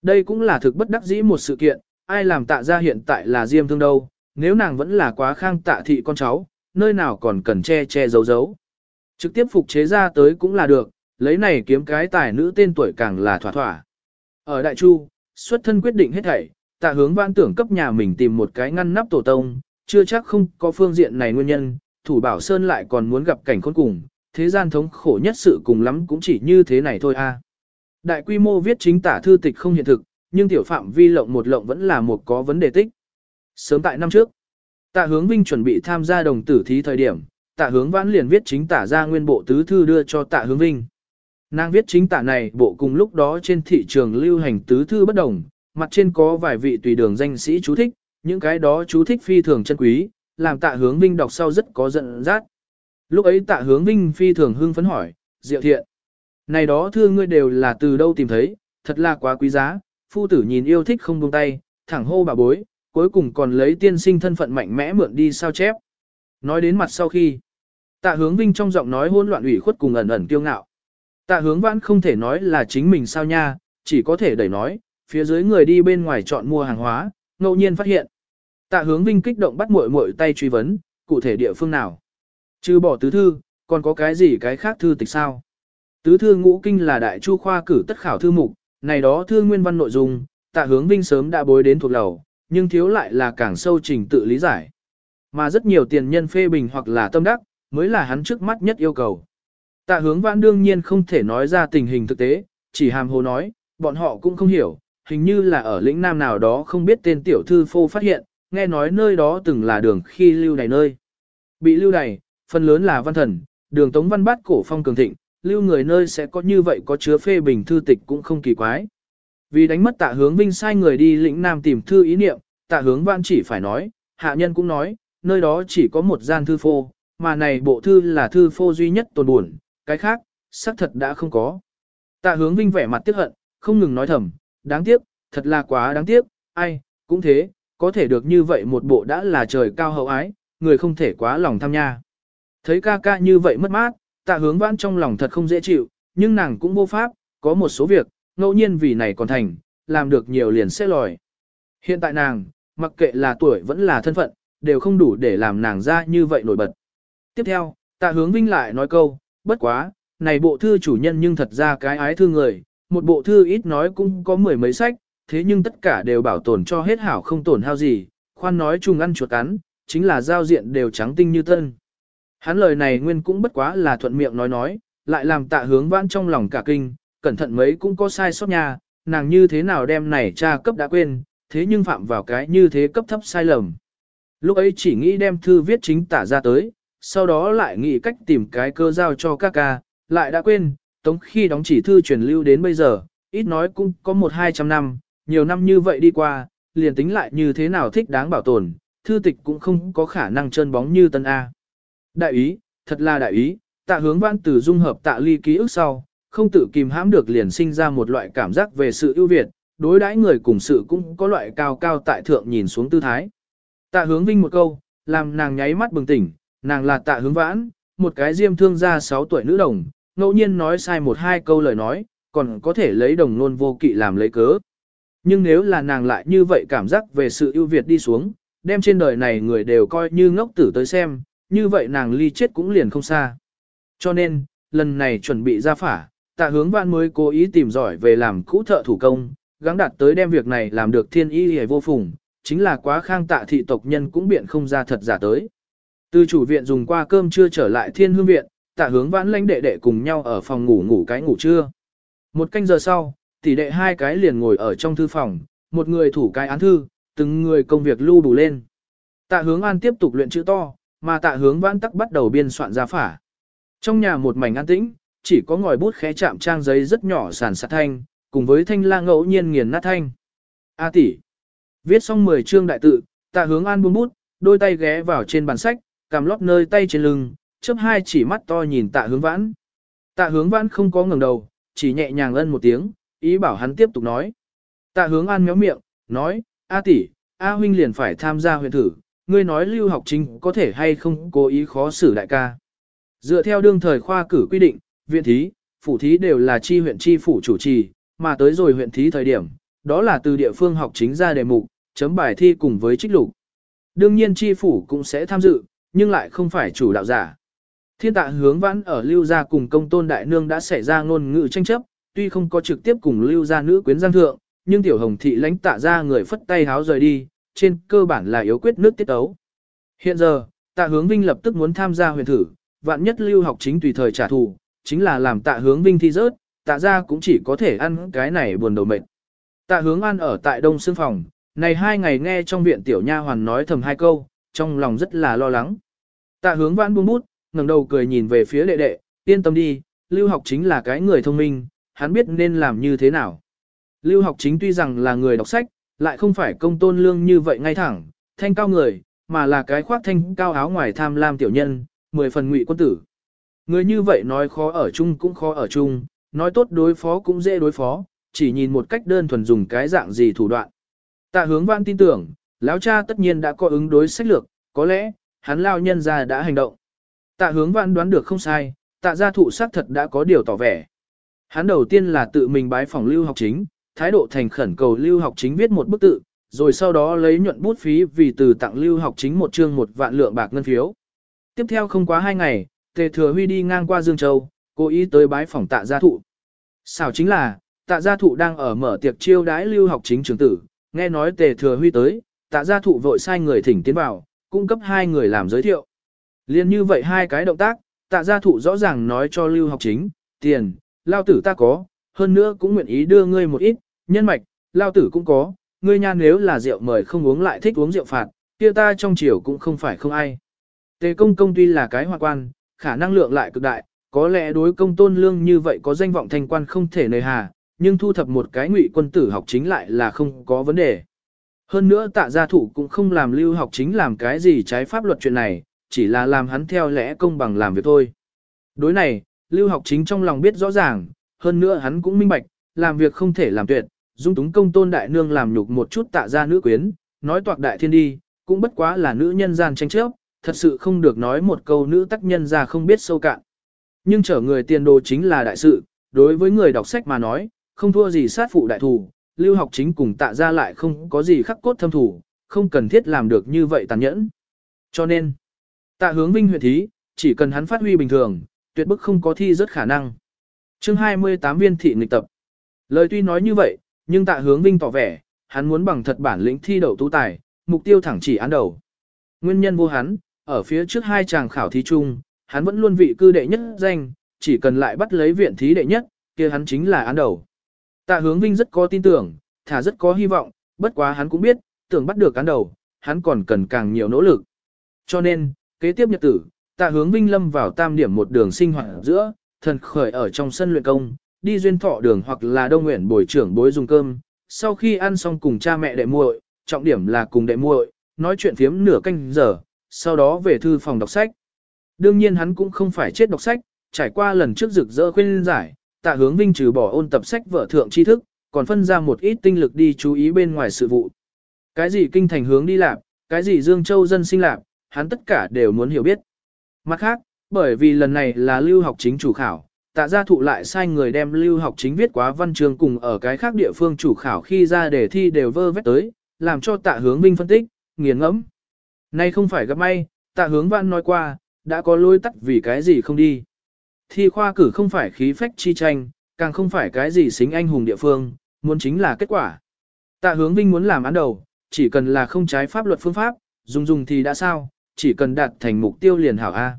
Đây cũng là thực bất đắc dĩ một sự kiện, ai làm tạ ra hiện tại là diêm thương đâu, nếu nàng vẫn là quá khang tạ thị con cháu, nơi nào còn cần che che giấu giấu. Trực tiếp phục chế ra tới cũng là được, lấy này kiếm cái tài nữ tên tuổi càng là thỏa thỏa. Ở Đại Chu, xuất thân quyết định hết thảy, tạ hướng vãn tưởng cấp nhà mình tìm một cái ngăn nắp tổ tông, chưa chắc không có phương diện này nguyên nhân, thủ bảo sơn lại còn muốn gặp cảnh khốn cùng, thế gian thống khổ nhất sự cùng lắm cũng chỉ như thế này thôi a. Đại quy mô viết chính tả thư tịch không hiện thực, nhưng tiểu phạm vi lộng một lộng vẫn là một có vấn đề tích. Sớm tại năm trước, tạ hướng vinh chuẩn bị tham gia đồng tử thí thời điểm, tạ hướng vãn liền viết chính tả ra nguyên bộ tứ thư đưa cho tạ hướng vinh. Nàng viết chính tả này bộ cùng lúc đó trên thị trường lưu hành tứ thư bất đồng, mặt trên có vài vị tùy đường danh sĩ chú thích, những cái đó chú thích phi thường chân quý, làm tạ hướng vinh đọc sau rất có giận dắt. Lúc ấy tạ hướng vinh phi thường hưng phấn hỏi, diệu thiện. Này đó thưa ngươi đều là từ đâu tìm thấy, thật là quá quý giá, phu tử nhìn yêu thích không buông tay, thẳng hô bà bối, cuối cùng còn lấy tiên sinh thân phận mạnh mẽ mượn đi sao chép. Nói đến mặt sau khi, tạ hướng vinh trong giọng nói hỗn loạn ủy khuất cùng ẩn ẩn kiêu ngạo. Tạ hướng vãn không thể nói là chính mình sao nha, chỉ có thể đẩy nói, phía dưới người đi bên ngoài chọn mua hàng hóa, ngẫu nhiên phát hiện. Tạ hướng vinh kích động bắt muội muội tay truy vấn, cụ thể địa phương nào. Chứ bỏ tứ thư, còn có cái gì cái khác thư tịch sao? Tứ thư ngũ kinh là đại chu khoa cử tất khảo thư mục, này đó thư nguyên văn nội dung, tạ hướng vinh sớm đã bối đến thuộc lầu, nhưng thiếu lại là càng sâu trình tự lý giải. Mà rất nhiều tiền nhân phê bình hoặc là tâm đắc, mới là hắn trước mắt nhất yêu cầu. Tạ hướng vãn đương nhiên không thể nói ra tình hình thực tế, chỉ hàm hồ nói, bọn họ cũng không hiểu, hình như là ở lĩnh nam nào đó không biết tên tiểu thư phô phát hiện, nghe nói nơi đó từng là đường khi lưu đày nơi. Bị lưu đày, phần lớn là văn thần, đường tống văn bát cổ phong cường thịnh, lưu người nơi sẽ có như vậy có chứa phê bình thư tịch cũng không kỳ quái. Vì đánh mất tạ hướng vinh sai người đi lĩnh nam tìm thư ý niệm, tạ hướng Vãn chỉ phải nói, hạ nhân cũng nói, nơi đó chỉ có một gian thư phô, mà này bộ thư là thư phô duy nhất tồn buồn, cái khác, xác thật đã không có. Tạ hướng vinh vẻ mặt tiếc hận, không ngừng nói thầm, đáng tiếc, thật là quá đáng tiếc, ai, cũng thế, có thể được như vậy một bộ đã là trời cao hậu ái, người không thể quá lòng tham nha. Thấy ca ca như vậy mất mát, tạ hướng vãn trong lòng thật không dễ chịu, nhưng nàng cũng vô pháp, có một số việc, ngẫu nhiên vì này còn thành, làm được nhiều liền sẽ lòi. Hiện tại nàng, mặc kệ là tuổi vẫn là thân phận, đều không đủ để làm nàng ra như vậy nổi bật. Tiếp theo, tạ hướng vinh lại nói câu, bất quá, này bộ thư chủ nhân nhưng thật ra cái ái thư người, một bộ thư ít nói cũng có mười mấy sách, thế nhưng tất cả đều bảo tồn cho hết hảo không tổn hao gì, khoan nói chung ăn chuột cắn, chính là giao diện đều trắng tinh như tân. Hắn lời này nguyên cũng bất quá là thuận miệng nói nói, lại làm tạ hướng vãn trong lòng cả kinh, cẩn thận mấy cũng có sai sót nha, nàng như thế nào đem này cha cấp đã quên, thế nhưng phạm vào cái như thế cấp thấp sai lầm. Lúc ấy chỉ nghĩ đem thư viết chính tả ra tới, sau đó lại nghĩ cách tìm cái cơ giao cho ca ca, lại đã quên, tống khi đóng chỉ thư truyền lưu đến bây giờ, ít nói cũng có một hai trăm năm, nhiều năm như vậy đi qua, liền tính lại như thế nào thích đáng bảo tồn, thư tịch cũng không có khả năng trơn bóng như tân A. Đại ý, thật là đại ý, tạ hướng văn từ dung hợp tạ ly ký ức sau, không tự kìm hãm được liền sinh ra một loại cảm giác về sự ưu việt, đối đãi người cùng sự cũng có loại cao cao tại thượng nhìn xuống tư thái. Tạ hướng vinh một câu, làm nàng nháy mắt bừng tỉnh, nàng là tạ hướng vãn, một cái diêm thương gia 6 tuổi nữ đồng, ngẫu nhiên nói sai một hai câu lời nói, còn có thể lấy đồng nôn vô kỵ làm lấy cớ. Nhưng nếu là nàng lại như vậy cảm giác về sự ưu việt đi xuống, đem trên đời này người đều coi như ngốc tử tới xem, như vậy nàng ly chết cũng liền không xa. Cho nên, lần này chuẩn bị ra phả, tạ hướng vãn mới cố ý tìm giỏi về làm cũ thợ thủ công, gắng đạt tới đem việc này làm được thiên y hề vô phùng, chính là quá khang tạ thị tộc nhân cũng biện không ra thật giả tới. Từ chủ viện dùng qua cơm chưa trở lại thiên hương viện, tạ hướng vãn lãnh đệ đệ cùng nhau ở phòng ngủ ngủ cái ngủ trưa. Một canh giờ sau, tỷ đệ hai cái liền ngồi ở trong thư phòng, một người thủ cái án thư, từng người công việc lưu đủ lên. Tạ hướng an tiếp tục luyện chữ to, mà tạ hướng vãn tắc bắt đầu biên soạn ra phả. Trong nhà một mảnh an tĩnh, chỉ có ngòi bút khẽ chạm trang giấy rất nhỏ sàn sạt thanh, cùng với thanh la ngẫu nhiên nghiền nát thanh. A tỷ. Viết xong 10 chương đại tự, tạ hướng an buông bút, đôi tay ghé vào trên bàn sách, cầm lót nơi tay trên lưng, chớp hai chỉ mắt to nhìn tạ hướng vãn. Tạ hướng vãn không có ngẩng đầu, chỉ nhẹ nhàng ân một tiếng, ý bảo hắn tiếp tục nói. Tạ hướng an méo miệng, nói, A tỷ, A huynh liền phải tham gia huyện thử, ngươi nói lưu học chính có thể hay không cố ý khó xử đại ca. Dựa theo đương thời khoa cử quy định, viện thí, phủ thí đều là chi huyện chi phủ chủ trì, mà tới rồi huyện thí thời điểm, đó là từ địa phương học chính ra đề mục, chấm bài thi cùng với trích lục. Đương nhiên chi phủ cũng sẽ tham dự, nhưng lại không phải chủ đạo giả. Thiên tạ hướng vãn ở lưu gia cùng công tôn đại nương đã xảy ra ngôn ngữ tranh chấp, tuy không có trực tiếp cùng lưu gia nữ quyến giang thượng, nhưng tiểu hồng thị lãnh tạ ra người phất tay háo rời đi, trên cơ bản là yếu quyết nước tiết ấu. Hiện giờ, tạ hướng vinh lập tức muốn tham gia huyền thử, vạn nhất lưu học chính tùy thời trả thù, chính là làm tạ hướng vinh thi rớt, tạ ra cũng chỉ có thể ăn cái này buồn đầu mệt. Tạ hướng ăn ở tại đông xương phòng, này hai ngày nghe trong viện tiểu nha hoàn nói thầm hai câu, trong lòng rất là lo lắng. Tạ hướng vãn buông bút, ngẩng đầu cười nhìn về phía đệ đệ, yên tâm đi, lưu học chính là cái người thông minh, hắn biết nên làm như thế nào. Lưu học chính tuy rằng là người đọc sách, lại không phải công tôn lương như vậy ngay thẳng, thanh cao người, mà là cái khoác thanh cao áo ngoài tham lam tiểu nhân, mười phần ngụy quân tử. Người như vậy nói khó ở chung cũng khó ở chung, nói tốt đối phó cũng dễ đối phó, chỉ nhìn một cách đơn thuần dùng cái dạng gì thủ đoạn. Tạ hướng vãn tin tưởng, lão cha tất nhiên đã có ứng đối sách lược, có lẽ, hắn lao nhân ra đã hành động. Tạ hướng vãn đoán được không sai, tạ gia thụ xác thật đã có điều tỏ vẻ. Hắn đầu tiên là tự mình bái phòng lưu học chính, thái độ thành khẩn cầu lưu học chính viết một bức tự, rồi sau đó lấy nhuận bút phí vì từ tặng lưu học chính một chương một vạn lượng bạc ngân phiếu. Tiếp theo không quá hai ngày, Tề Thừa Huy đi ngang qua Dương Châu, cố ý tới bái phòng tạ gia thụ. Xảo chính là, tạ gia thụ đang ở mở tiệc chiêu đái lưu học chính trường tử, nghe nói Tề Thừa Huy tới, tạ gia thụ vội sai người thỉnh tiến vào, cung cấp hai người làm giới thiệu. Liên như vậy hai cái động tác, tạ gia thụ rõ ràng nói cho lưu học chính, tiền, lao tử ta có, hơn nữa cũng nguyện ý đưa ngươi một ít, nhân mạch, lao tử cũng có, ngươi nha nếu là rượu mời không uống lại thích uống rượu phạt, kia ta trong chiều cũng không phải không ai. Tề công công tuy là cái hoa quan, khả năng lượng lại cực đại, có lẽ đối công tôn lương như vậy có danh vọng thành quan không thể nơi hà, nhưng thu thập một cái ngụy quân tử học chính lại là không có vấn đề. Hơn nữa tạ gia thủ cũng không làm lưu học chính làm cái gì trái pháp luật chuyện này, chỉ là làm hắn theo lẽ công bằng làm việc thôi. Đối này, lưu học chính trong lòng biết rõ ràng, hơn nữa hắn cũng minh bạch, làm việc không thể làm tuyệt, dung túng công tôn đại nương làm nhục một chút tạ gia nữ quyến, nói toạc đại thiên đi, cũng bất quá là nữ nhân gian tranh chấp, thật sự không được nói một câu nữ tác nhân ra không biết sâu cạn. Nhưng trở người tiền đồ chính là đại sự, đối với người đọc sách mà nói, không thua gì sát phụ đại thủ, lưu học chính cùng tạ ra lại không có gì khắc cốt thâm thủ, không cần thiết làm được như vậy tàn nhẫn. Cho nên, tạ hướng vinh huyện thí, chỉ cần hắn phát huy bình thường, tuyệt bức không có thi rất khả năng. chương 28 viên thị nghịch tập. Lời tuy nói như vậy, nhưng tạ hướng vinh tỏ vẻ, hắn muốn bằng thật bản lĩnh thi đậu tú tài, mục tiêu thẳng chỉ án đầu. Nguyên nhân vô hắn, ở phía trước hai chàng khảo thí chung, hắn vẫn luôn vị cư đệ nhất danh, chỉ cần lại bắt lấy viện thí đệ nhất, kia hắn chính là án đầu. Tạ hướng vinh rất có tin tưởng, thả rất có hy vọng, bất quá hắn cũng biết, tưởng bắt được án đầu, hắn còn cần càng nhiều nỗ lực. Cho nên, kế tiếp nhật tử, tạ hướng vinh lâm vào tam điểm một đường sinh hoạt giữa, thần khởi ở trong sân luyện công, đi duyên thọ đường hoặc là đông nguyện bồi trưởng bối dùng cơm, sau khi ăn xong cùng cha mẹ đệ muội, trọng điểm là cùng đệ muội, nói chuyện phiếm nửa canh giờ, sau đó về thư phòng đọc sách. Đương nhiên hắn cũng không phải chết đọc sách, trải qua lần trước rực rỡ khuyên giải, tạ hướng vinh trừ bỏ ôn tập sách vở thượng tri thức, còn phân ra một ít tinh lực đi chú ý bên ngoài sự vụ. Cái gì kinh thành hướng đi làm, cái gì Dương Châu dân sinh làm, hắn tất cả đều muốn hiểu biết. Mặt khác, bởi vì lần này là lưu học chính chủ khảo, tạ gia thụ lại sai người đem lưu học chính viết quá văn chương cùng ở cái khác địa phương chủ khảo khi ra đề thi đều vơ vét tới, làm cho tạ hướng vinh phân tích, nghiền ngẫm. Nay không phải gặp may, tạ hướng văn nói qua, đã có lôi tắt vì cái gì không đi. Thi khoa cử không phải khí phách chi tranh, càng không phải cái gì xính anh hùng địa phương, muốn chính là kết quả. Tạ hướng vinh muốn làm án đầu, chỉ cần là không trái pháp luật phương pháp, dùng dùng thì đã sao, chỉ cần đạt thành mục tiêu liền hảo A.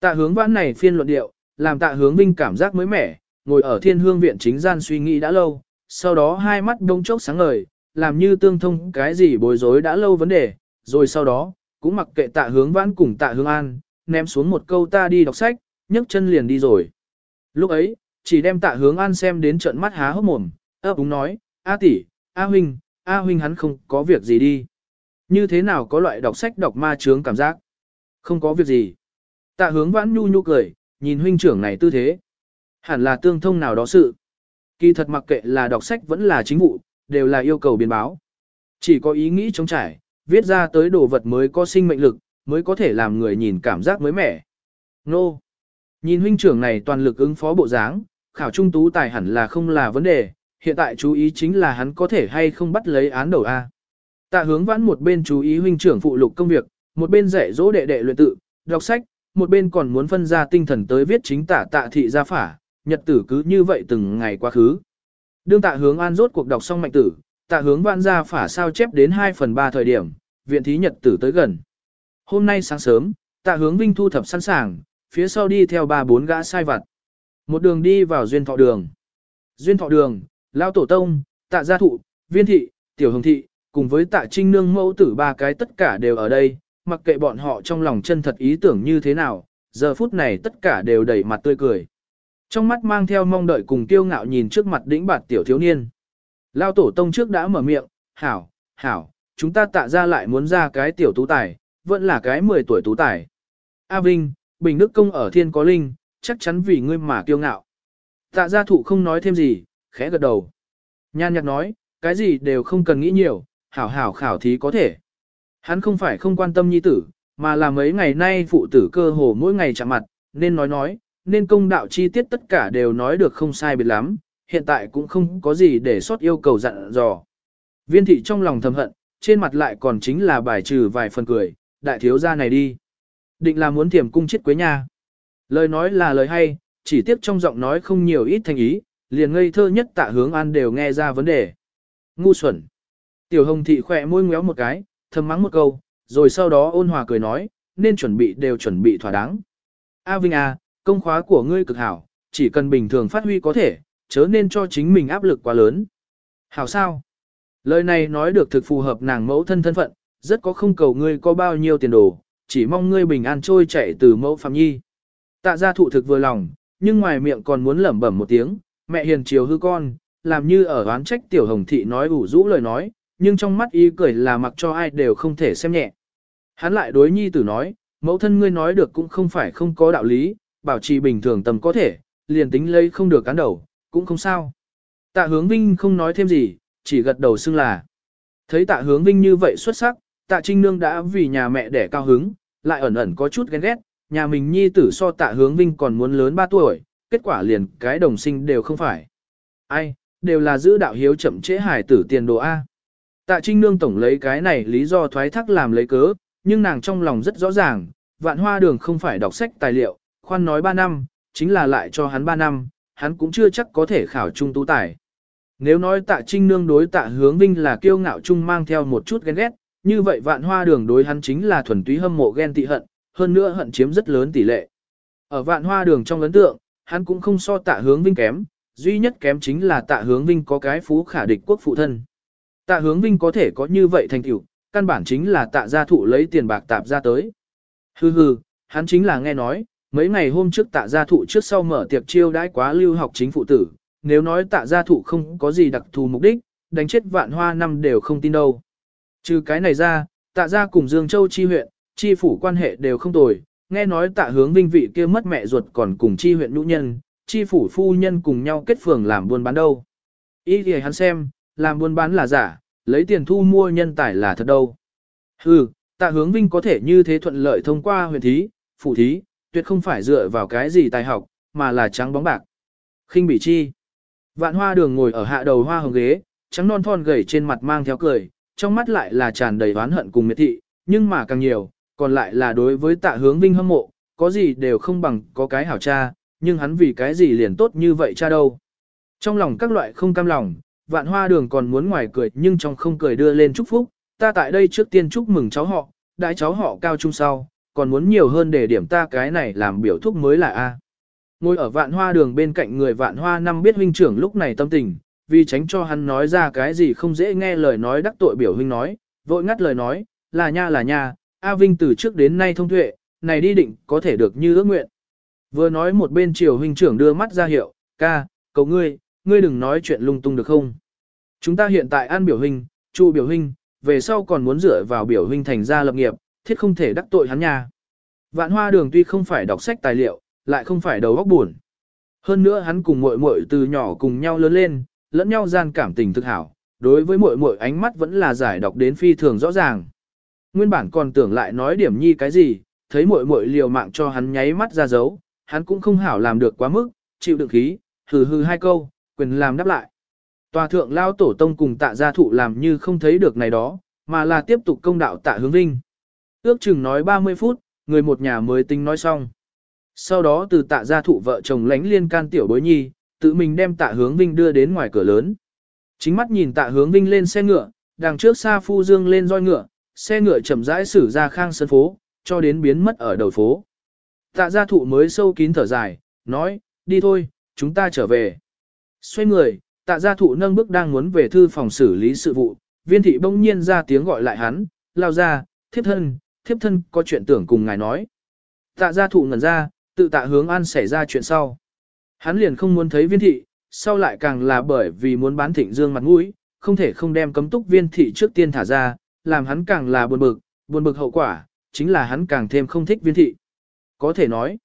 Tạ hướng vãn này phiên luận điệu, làm tạ hướng vinh cảm giác mới mẻ, ngồi ở thiên hương viện chính gian suy nghĩ đã lâu, sau đó hai mắt đông chốc sáng ngời, làm như tương thông cái gì bối rối đã lâu vấn đề, rồi sau đó, cũng mặc kệ tạ hướng vãn cùng tạ hướng an, ném xuống một câu ta đi đọc sách, nhấc chân liền đi rồi. Lúc ấy, chỉ đem tạ hướng an xem đến trận mắt há hốc mồm, ấp úng nói, A tỷ, A huynh, A huynh hắn không có việc gì đi. Như thế nào có loại đọc sách đọc ma chướng cảm giác? Không có việc gì. Tạ hướng vãn nhu nhu cười, nhìn huynh trưởng này tư thế. Hẳn là tương thông nào đó sự. Kỳ thật mặc kệ là đọc sách vẫn là chính vụ, đều là yêu cầu biến báo. Chỉ có ý nghĩ chống trải, viết ra tới đồ vật mới có sinh mệnh lực, mới có thể làm người nhìn cảm giác mới mẻ. Nô! Nhìn huynh trưởng này toàn lực ứng phó bộ dáng, khảo trung tú tài hẳn là không là vấn đề, hiện tại chú ý chính là hắn có thể hay không bắt lấy án đầu A. Tạ hướng vãn một bên chú ý huynh trưởng phụ lục công việc, một bên dạy dỗ đệ đệ luyện tự, đọc sách, một bên còn muốn phân ra tinh thần tới viết chính tả tạ thị gia phả, nhật tử cứ như vậy từng ngày quá khứ. Đương tạ hướng an rốt cuộc đọc xong mạnh tử, tạ hướng vãn ra phả sao chép đến 2 phần 3 thời điểm, viện thí nhật tử tới gần. Hôm nay sáng sớm, tạ hướng vinh thu thập sẵn sàng, phía sau đi theo ba bốn gã sai vặt. Một đường đi vào duyên thọ đường. Duyên thọ đường, lao tổ tông, tạ gia thụ, viên thị, tiểu hồng thị, cùng với tạ trinh nương mẫu tử ba cái tất cả đều ở đây, mặc kệ bọn họ trong lòng chân thật ý tưởng như thế nào, giờ phút này tất cả đều đầy mặt tươi cười. Trong mắt mang theo mong đợi cùng kiêu ngạo nhìn trước mặt đĩnh bạt tiểu thiếu niên. Lao tổ tông trước đã mở miệng, hảo, hảo, chúng ta tạ ra lại muốn ra cái tiểu tú tài, vẫn là cái 10 tuổi tú tài. A Vinh, Bình Đức Công ở thiên có linh, chắc chắn vì ngươi mà kiêu ngạo. Tạ gia thụ không nói thêm gì, khẽ gật đầu. Nhan nhạc nói, cái gì đều không cần nghĩ nhiều, hảo hảo khảo thí có thể. Hắn không phải không quan tâm nhi tử, mà là mấy ngày nay phụ tử cơ hồ mỗi ngày chạm mặt, nên nói nói, nên công đạo chi tiết tất cả đều nói được không sai biệt lắm, hiện tại cũng không có gì để sót yêu cầu dặn dò. Viên thị trong lòng thầm hận, trên mặt lại còn chính là bài trừ vài phần cười, đại thiếu gia này đi. Định là muốn thiểm cung chết quế nha. Lời nói là lời hay, chỉ tiếp trong giọng nói không nhiều ít thành ý, liền ngây thơ nhất tạ hướng an đều nghe ra vấn đề. Ngu xuẩn. Tiểu hồng thị khỏe môi ngéo một cái, thầm mắng một câu, rồi sau đó ôn hòa cười nói, nên chuẩn bị đều chuẩn bị thỏa đáng. A Vinh A, công khóa của ngươi cực hảo, chỉ cần bình thường phát huy có thể, chớ nên cho chính mình áp lực quá lớn. Hảo sao? Lời này nói được thực phù hợp nàng mẫu thân thân phận, rất có không cầu ngươi có bao nhiêu tiền đồ, chỉ mong ngươi bình an trôi chạy từ mẫu phạm nhi. Tạ gia thụ thực vừa lòng, nhưng ngoài miệng còn muốn lẩm bẩm một tiếng, mẹ hiền chiều hư con, làm như ở oán trách tiểu hồng thị nói ủ rũ lời nói, nhưng trong mắt ý cười là mặc cho ai đều không thể xem nhẹ. Hắn lại đối nhi tử nói, mẫu thân ngươi nói được cũng không phải không có đạo lý, bảo trì bình thường tầm có thể, liền tính lấy không được cán đầu, cũng không sao. Tạ hướng vinh không nói thêm gì, chỉ gật đầu xưng là. Thấy tạ hướng vinh như vậy xuất sắc, tạ trinh nương đã vì nhà mẹ đẻ cao hứng, lại ẩn ẩn có chút ghen ghét, nhà mình nhi tử so tạ hướng vinh còn muốn lớn 3 tuổi, kết quả liền cái đồng sinh đều không phải. Ai, đều là giữ đạo hiếu chậm trễ hải tử tiền đồ A. Tạ trinh nương tổng lấy cái này lý do thoái thác làm lấy cớ, nhưng nàng trong lòng rất rõ ràng, vạn hoa đường không phải đọc sách tài liệu, khoan nói 3 năm, chính là lại cho hắn 3 năm, hắn cũng chưa chắc có thể khảo trung tú tài. Nếu nói tạ trinh nương đối tạ hướng vinh là kiêu ngạo chung mang theo một chút ghen ghét, như vậy vạn hoa đường đối hắn chính là thuần túy hâm mộ ghen tị hận, hơn nữa hận chiếm rất lớn tỷ lệ. Ở vạn hoa đường trong ấn tượng, hắn cũng không so tạ hướng vinh kém, duy nhất kém chính là tạ hướng vinh có cái phú khả địch quốc phụ thân. Tạ hướng vinh có thể có như vậy thành tựu, căn bản chính là tạ gia thụ lấy tiền bạc tạp ra tới. Hừ hừ, hắn chính là nghe nói, mấy ngày hôm trước tạ gia thụ trước sau mở tiệc chiêu đãi quá lưu học chính phụ tử, nếu nói tạ gia thụ không có gì đặc thù mục đích, đánh chết vạn hoa năm đều không tin đâu. Trừ cái này ra, tạ gia cùng Dương Châu chi huyện, chi phủ quan hệ đều không tồi, nghe nói tạ hướng vinh vị kia mất mẹ ruột còn cùng chi huyện nhũ nhân, chi phủ phu nhân cùng nhau kết phường làm buôn bán đâu. Ý thì hắn xem, làm buôn bán là giả, lấy tiền thu mua nhân tài là thật đâu. Hừ, tạ hướng vinh có thể như thế thuận lợi thông qua huyện thí, phủ thí, tuyệt không phải dựa vào cái gì tài học, mà là trắng bóng bạc. khinh bị chi. Vạn hoa đường ngồi ở hạ đầu hoa hồng ghế, trắng non thon gầy trên mặt mang theo cười, trong mắt lại là tràn đầy oán hận cùng miệt thị, nhưng mà càng nhiều, còn lại là đối với tạ hướng vinh hâm mộ, có gì đều không bằng có cái hảo cha, nhưng hắn vì cái gì liền tốt như vậy cha đâu. Trong lòng các loại không cam lòng, vạn hoa đường còn muốn ngoài cười nhưng trong không cười đưa lên chúc phúc, ta tại đây trước tiên chúc mừng cháu họ, đại cháu họ cao trung sau, còn muốn nhiều hơn để điểm ta cái này làm biểu thúc mới là A. Ngồi ở vạn hoa đường bên cạnh người vạn hoa năm biết huynh trưởng lúc này tâm tình, vì tránh cho hắn nói ra cái gì không dễ nghe lời nói đắc tội biểu huynh nói, vội ngắt lời nói, là nha là nha, A Vinh từ trước đến nay thông tuệ, này đi định có thể được như ước nguyện. Vừa nói một bên triều huynh trưởng đưa mắt ra hiệu, ca, cầu ngươi, ngươi đừng nói chuyện lung tung được không. Chúng ta hiện tại ăn biểu huynh, trụ biểu huynh, về sau còn muốn dựa vào biểu huynh thành ra lập nghiệp, thiết không thể đắc tội hắn nha. Vạn hoa đường tuy không phải đọc sách tài liệu, lại không phải đầu óc buồn. Hơn nữa hắn cùng muội muội từ nhỏ cùng nhau lớn lên, lẫn nhau gian cảm tình thực hảo, đối với muội muội ánh mắt vẫn là giải đọc đến phi thường rõ ràng. Nguyên bản còn tưởng lại nói điểm nhi cái gì, thấy muội muội liều mạng cho hắn nháy mắt ra dấu, hắn cũng không hảo làm được quá mức, chịu đựng khí, hừ hừ hai câu, quyền làm đáp lại. Tòa thượng lao tổ tông cùng tạ gia thụ làm như không thấy được này đó, mà là tiếp tục công đạo tạ hướng vinh. Ước chừng nói 30 phút, người một nhà mới tính nói xong. Sau đó từ tạ gia thụ vợ chồng lánh liên can tiểu bối nhi, tự mình đem tạ hướng vinh đưa đến ngoài cửa lớn. Chính mắt nhìn tạ hướng vinh lên xe ngựa, đằng trước xa phu dương lên roi ngựa, xe ngựa chậm rãi xử ra khang sân phố, cho đến biến mất ở đầu phố. Tạ gia thụ mới sâu kín thở dài, nói, đi thôi, chúng ta trở về. Xoay người, tạ gia thụ nâng bước đang muốn về thư phòng xử lý sự vụ, viên thị bỗng nhiên ra tiếng gọi lại hắn, lao ra, thiếp thân, thiếp thân có chuyện tưởng cùng ngài nói. Tạ gia thụ ngẩn ra, tự tạ hướng an xảy ra chuyện sau. Hắn liền không muốn thấy viên thị, sau lại càng là bởi vì muốn bán thịnh dương mặt mũi, không thể không đem cấm túc viên thị trước tiên thả ra, làm hắn càng là buồn bực, buồn bực hậu quả, chính là hắn càng thêm không thích viên thị. Có thể nói,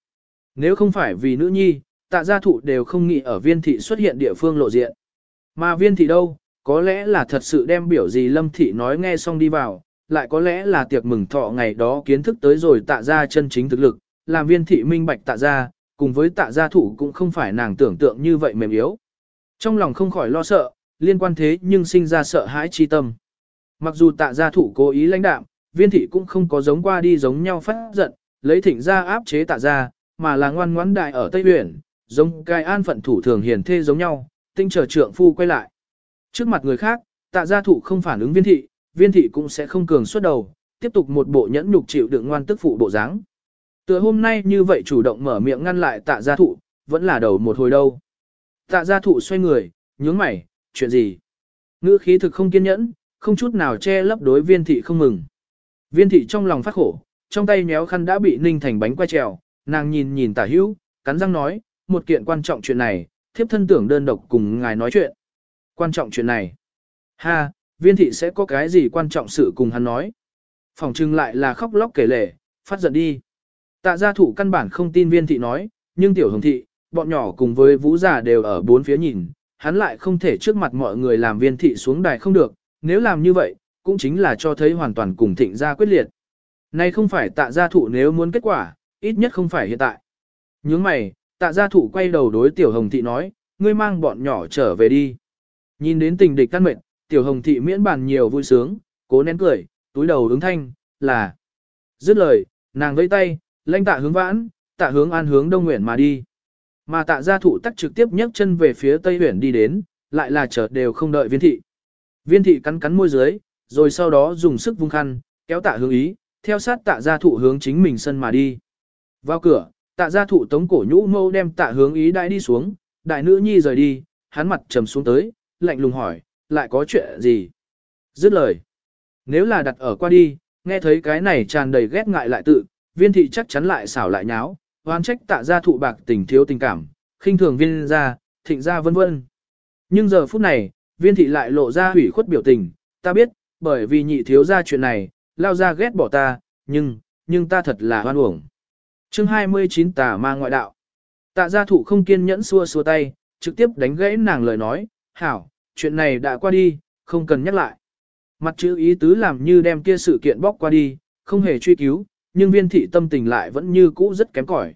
nếu không phải vì nữ nhi, tạ gia thụ đều không nghĩ ở viên thị xuất hiện địa phương lộ diện. Mà viên thị đâu, có lẽ là thật sự đem biểu gì lâm thị nói nghe xong đi vào, lại có lẽ là tiệc mừng thọ ngày đó kiến thức tới rồi tạ ra chân chính thực lực, làm viên thị minh bạch tạ ra, cùng với tạ gia thủ cũng không phải nàng tưởng tượng như vậy mềm yếu. Trong lòng không khỏi lo sợ, liên quan thế nhưng sinh ra sợ hãi chi tâm. Mặc dù tạ gia thủ cố ý lãnh đạm, viên thị cũng không có giống qua đi giống nhau phát giận, lấy thỉnh ra áp chế tạ gia, mà là ngoan ngoãn đại ở Tây Huyền, giống cai an phận thủ thường hiền thê giống nhau, tinh chờ trượng phu quay lại. Trước mặt người khác, tạ gia thủ không phản ứng viên thị, viên thị cũng sẽ không cường xuất đầu, tiếp tục một bộ nhẫn nhục chịu đựng ngoan tức phụ bộ dáng. Tựa hôm nay như vậy chủ động mở miệng ngăn lại tạ gia thụ, vẫn là đầu một hồi đâu. Tạ gia thụ xoay người, nhướng mày, chuyện gì? Ngữ khí thực không kiên nhẫn, không chút nào che lấp đối viên thị không mừng. Viên thị trong lòng phát khổ, trong tay méo khăn đã bị ninh thành bánh quay trèo, nàng nhìn nhìn tả hữu, cắn răng nói, một kiện quan trọng chuyện này, thiếp thân tưởng đơn độc cùng ngài nói chuyện. Quan trọng chuyện này. Ha, viên thị sẽ có cái gì quan trọng sự cùng hắn nói. Phòng trưng lại là khóc lóc kể lể, phát giận đi. Tạ gia thủ căn bản không tin viên thị nói, nhưng tiểu hồng thị, bọn nhỏ cùng với vũ già đều ở bốn phía nhìn, hắn lại không thể trước mặt mọi người làm viên thị xuống đài không được, nếu làm như vậy, cũng chính là cho thấy hoàn toàn cùng thịnh gia quyết liệt. Này không phải tạ gia thủ nếu muốn kết quả, ít nhất không phải hiện tại. Nhướng mày, tạ gia thủ quay đầu đối tiểu hồng thị nói, ngươi mang bọn nhỏ trở về đi. Nhìn đến tình địch tan mệnh, tiểu hồng thị miễn bàn nhiều vui sướng, cố nén cười, túi đầu ứng thanh, là. Dứt lời, nàng vẫy tay, Lanh tạ hướng vãn, tạ hướng an hướng đông nguyện mà đi. Mà tạ gia thụ tắc trực tiếp nhấc chân về phía tây huyện đi đến, lại là chợt đều không đợi viên thị. Viên thị cắn cắn môi dưới, rồi sau đó dùng sức vung khăn, kéo tạ hướng ý, theo sát tạ gia thụ hướng chính mình sân mà đi. Vào cửa, tạ gia thụ tống cổ nhũ mâu đem tạ hướng ý đại đi xuống, đại nữ nhi rời đi, hắn mặt trầm xuống tới, lạnh lùng hỏi, lại có chuyện gì? Dứt lời. Nếu là đặt ở qua đi, nghe thấy cái này tràn đầy ghét ngại lại tự, viên thị chắc chắn lại xảo lại nháo, hoan trách tạ ra thụ bạc tình thiếu tình cảm, khinh thường viên ra, thịnh ra vân vân. Nhưng giờ phút này, viên thị lại lộ ra hủy khuất biểu tình, ta biết, bởi vì nhị thiếu ra chuyện này, lao ra ghét bỏ ta, nhưng, nhưng ta thật là hoan uổng. chương 29 tà ma ngoại đạo. Tạ gia thụ không kiên nhẫn xua xua tay, trực tiếp đánh gãy nàng lời nói, hảo, chuyện này đã qua đi, không cần nhắc lại. Mặt chữ ý tứ làm như đem kia sự kiện bóc qua đi, không hề truy cứu, nhưng viên thị tâm tình lại vẫn như cũ rất kém cỏi.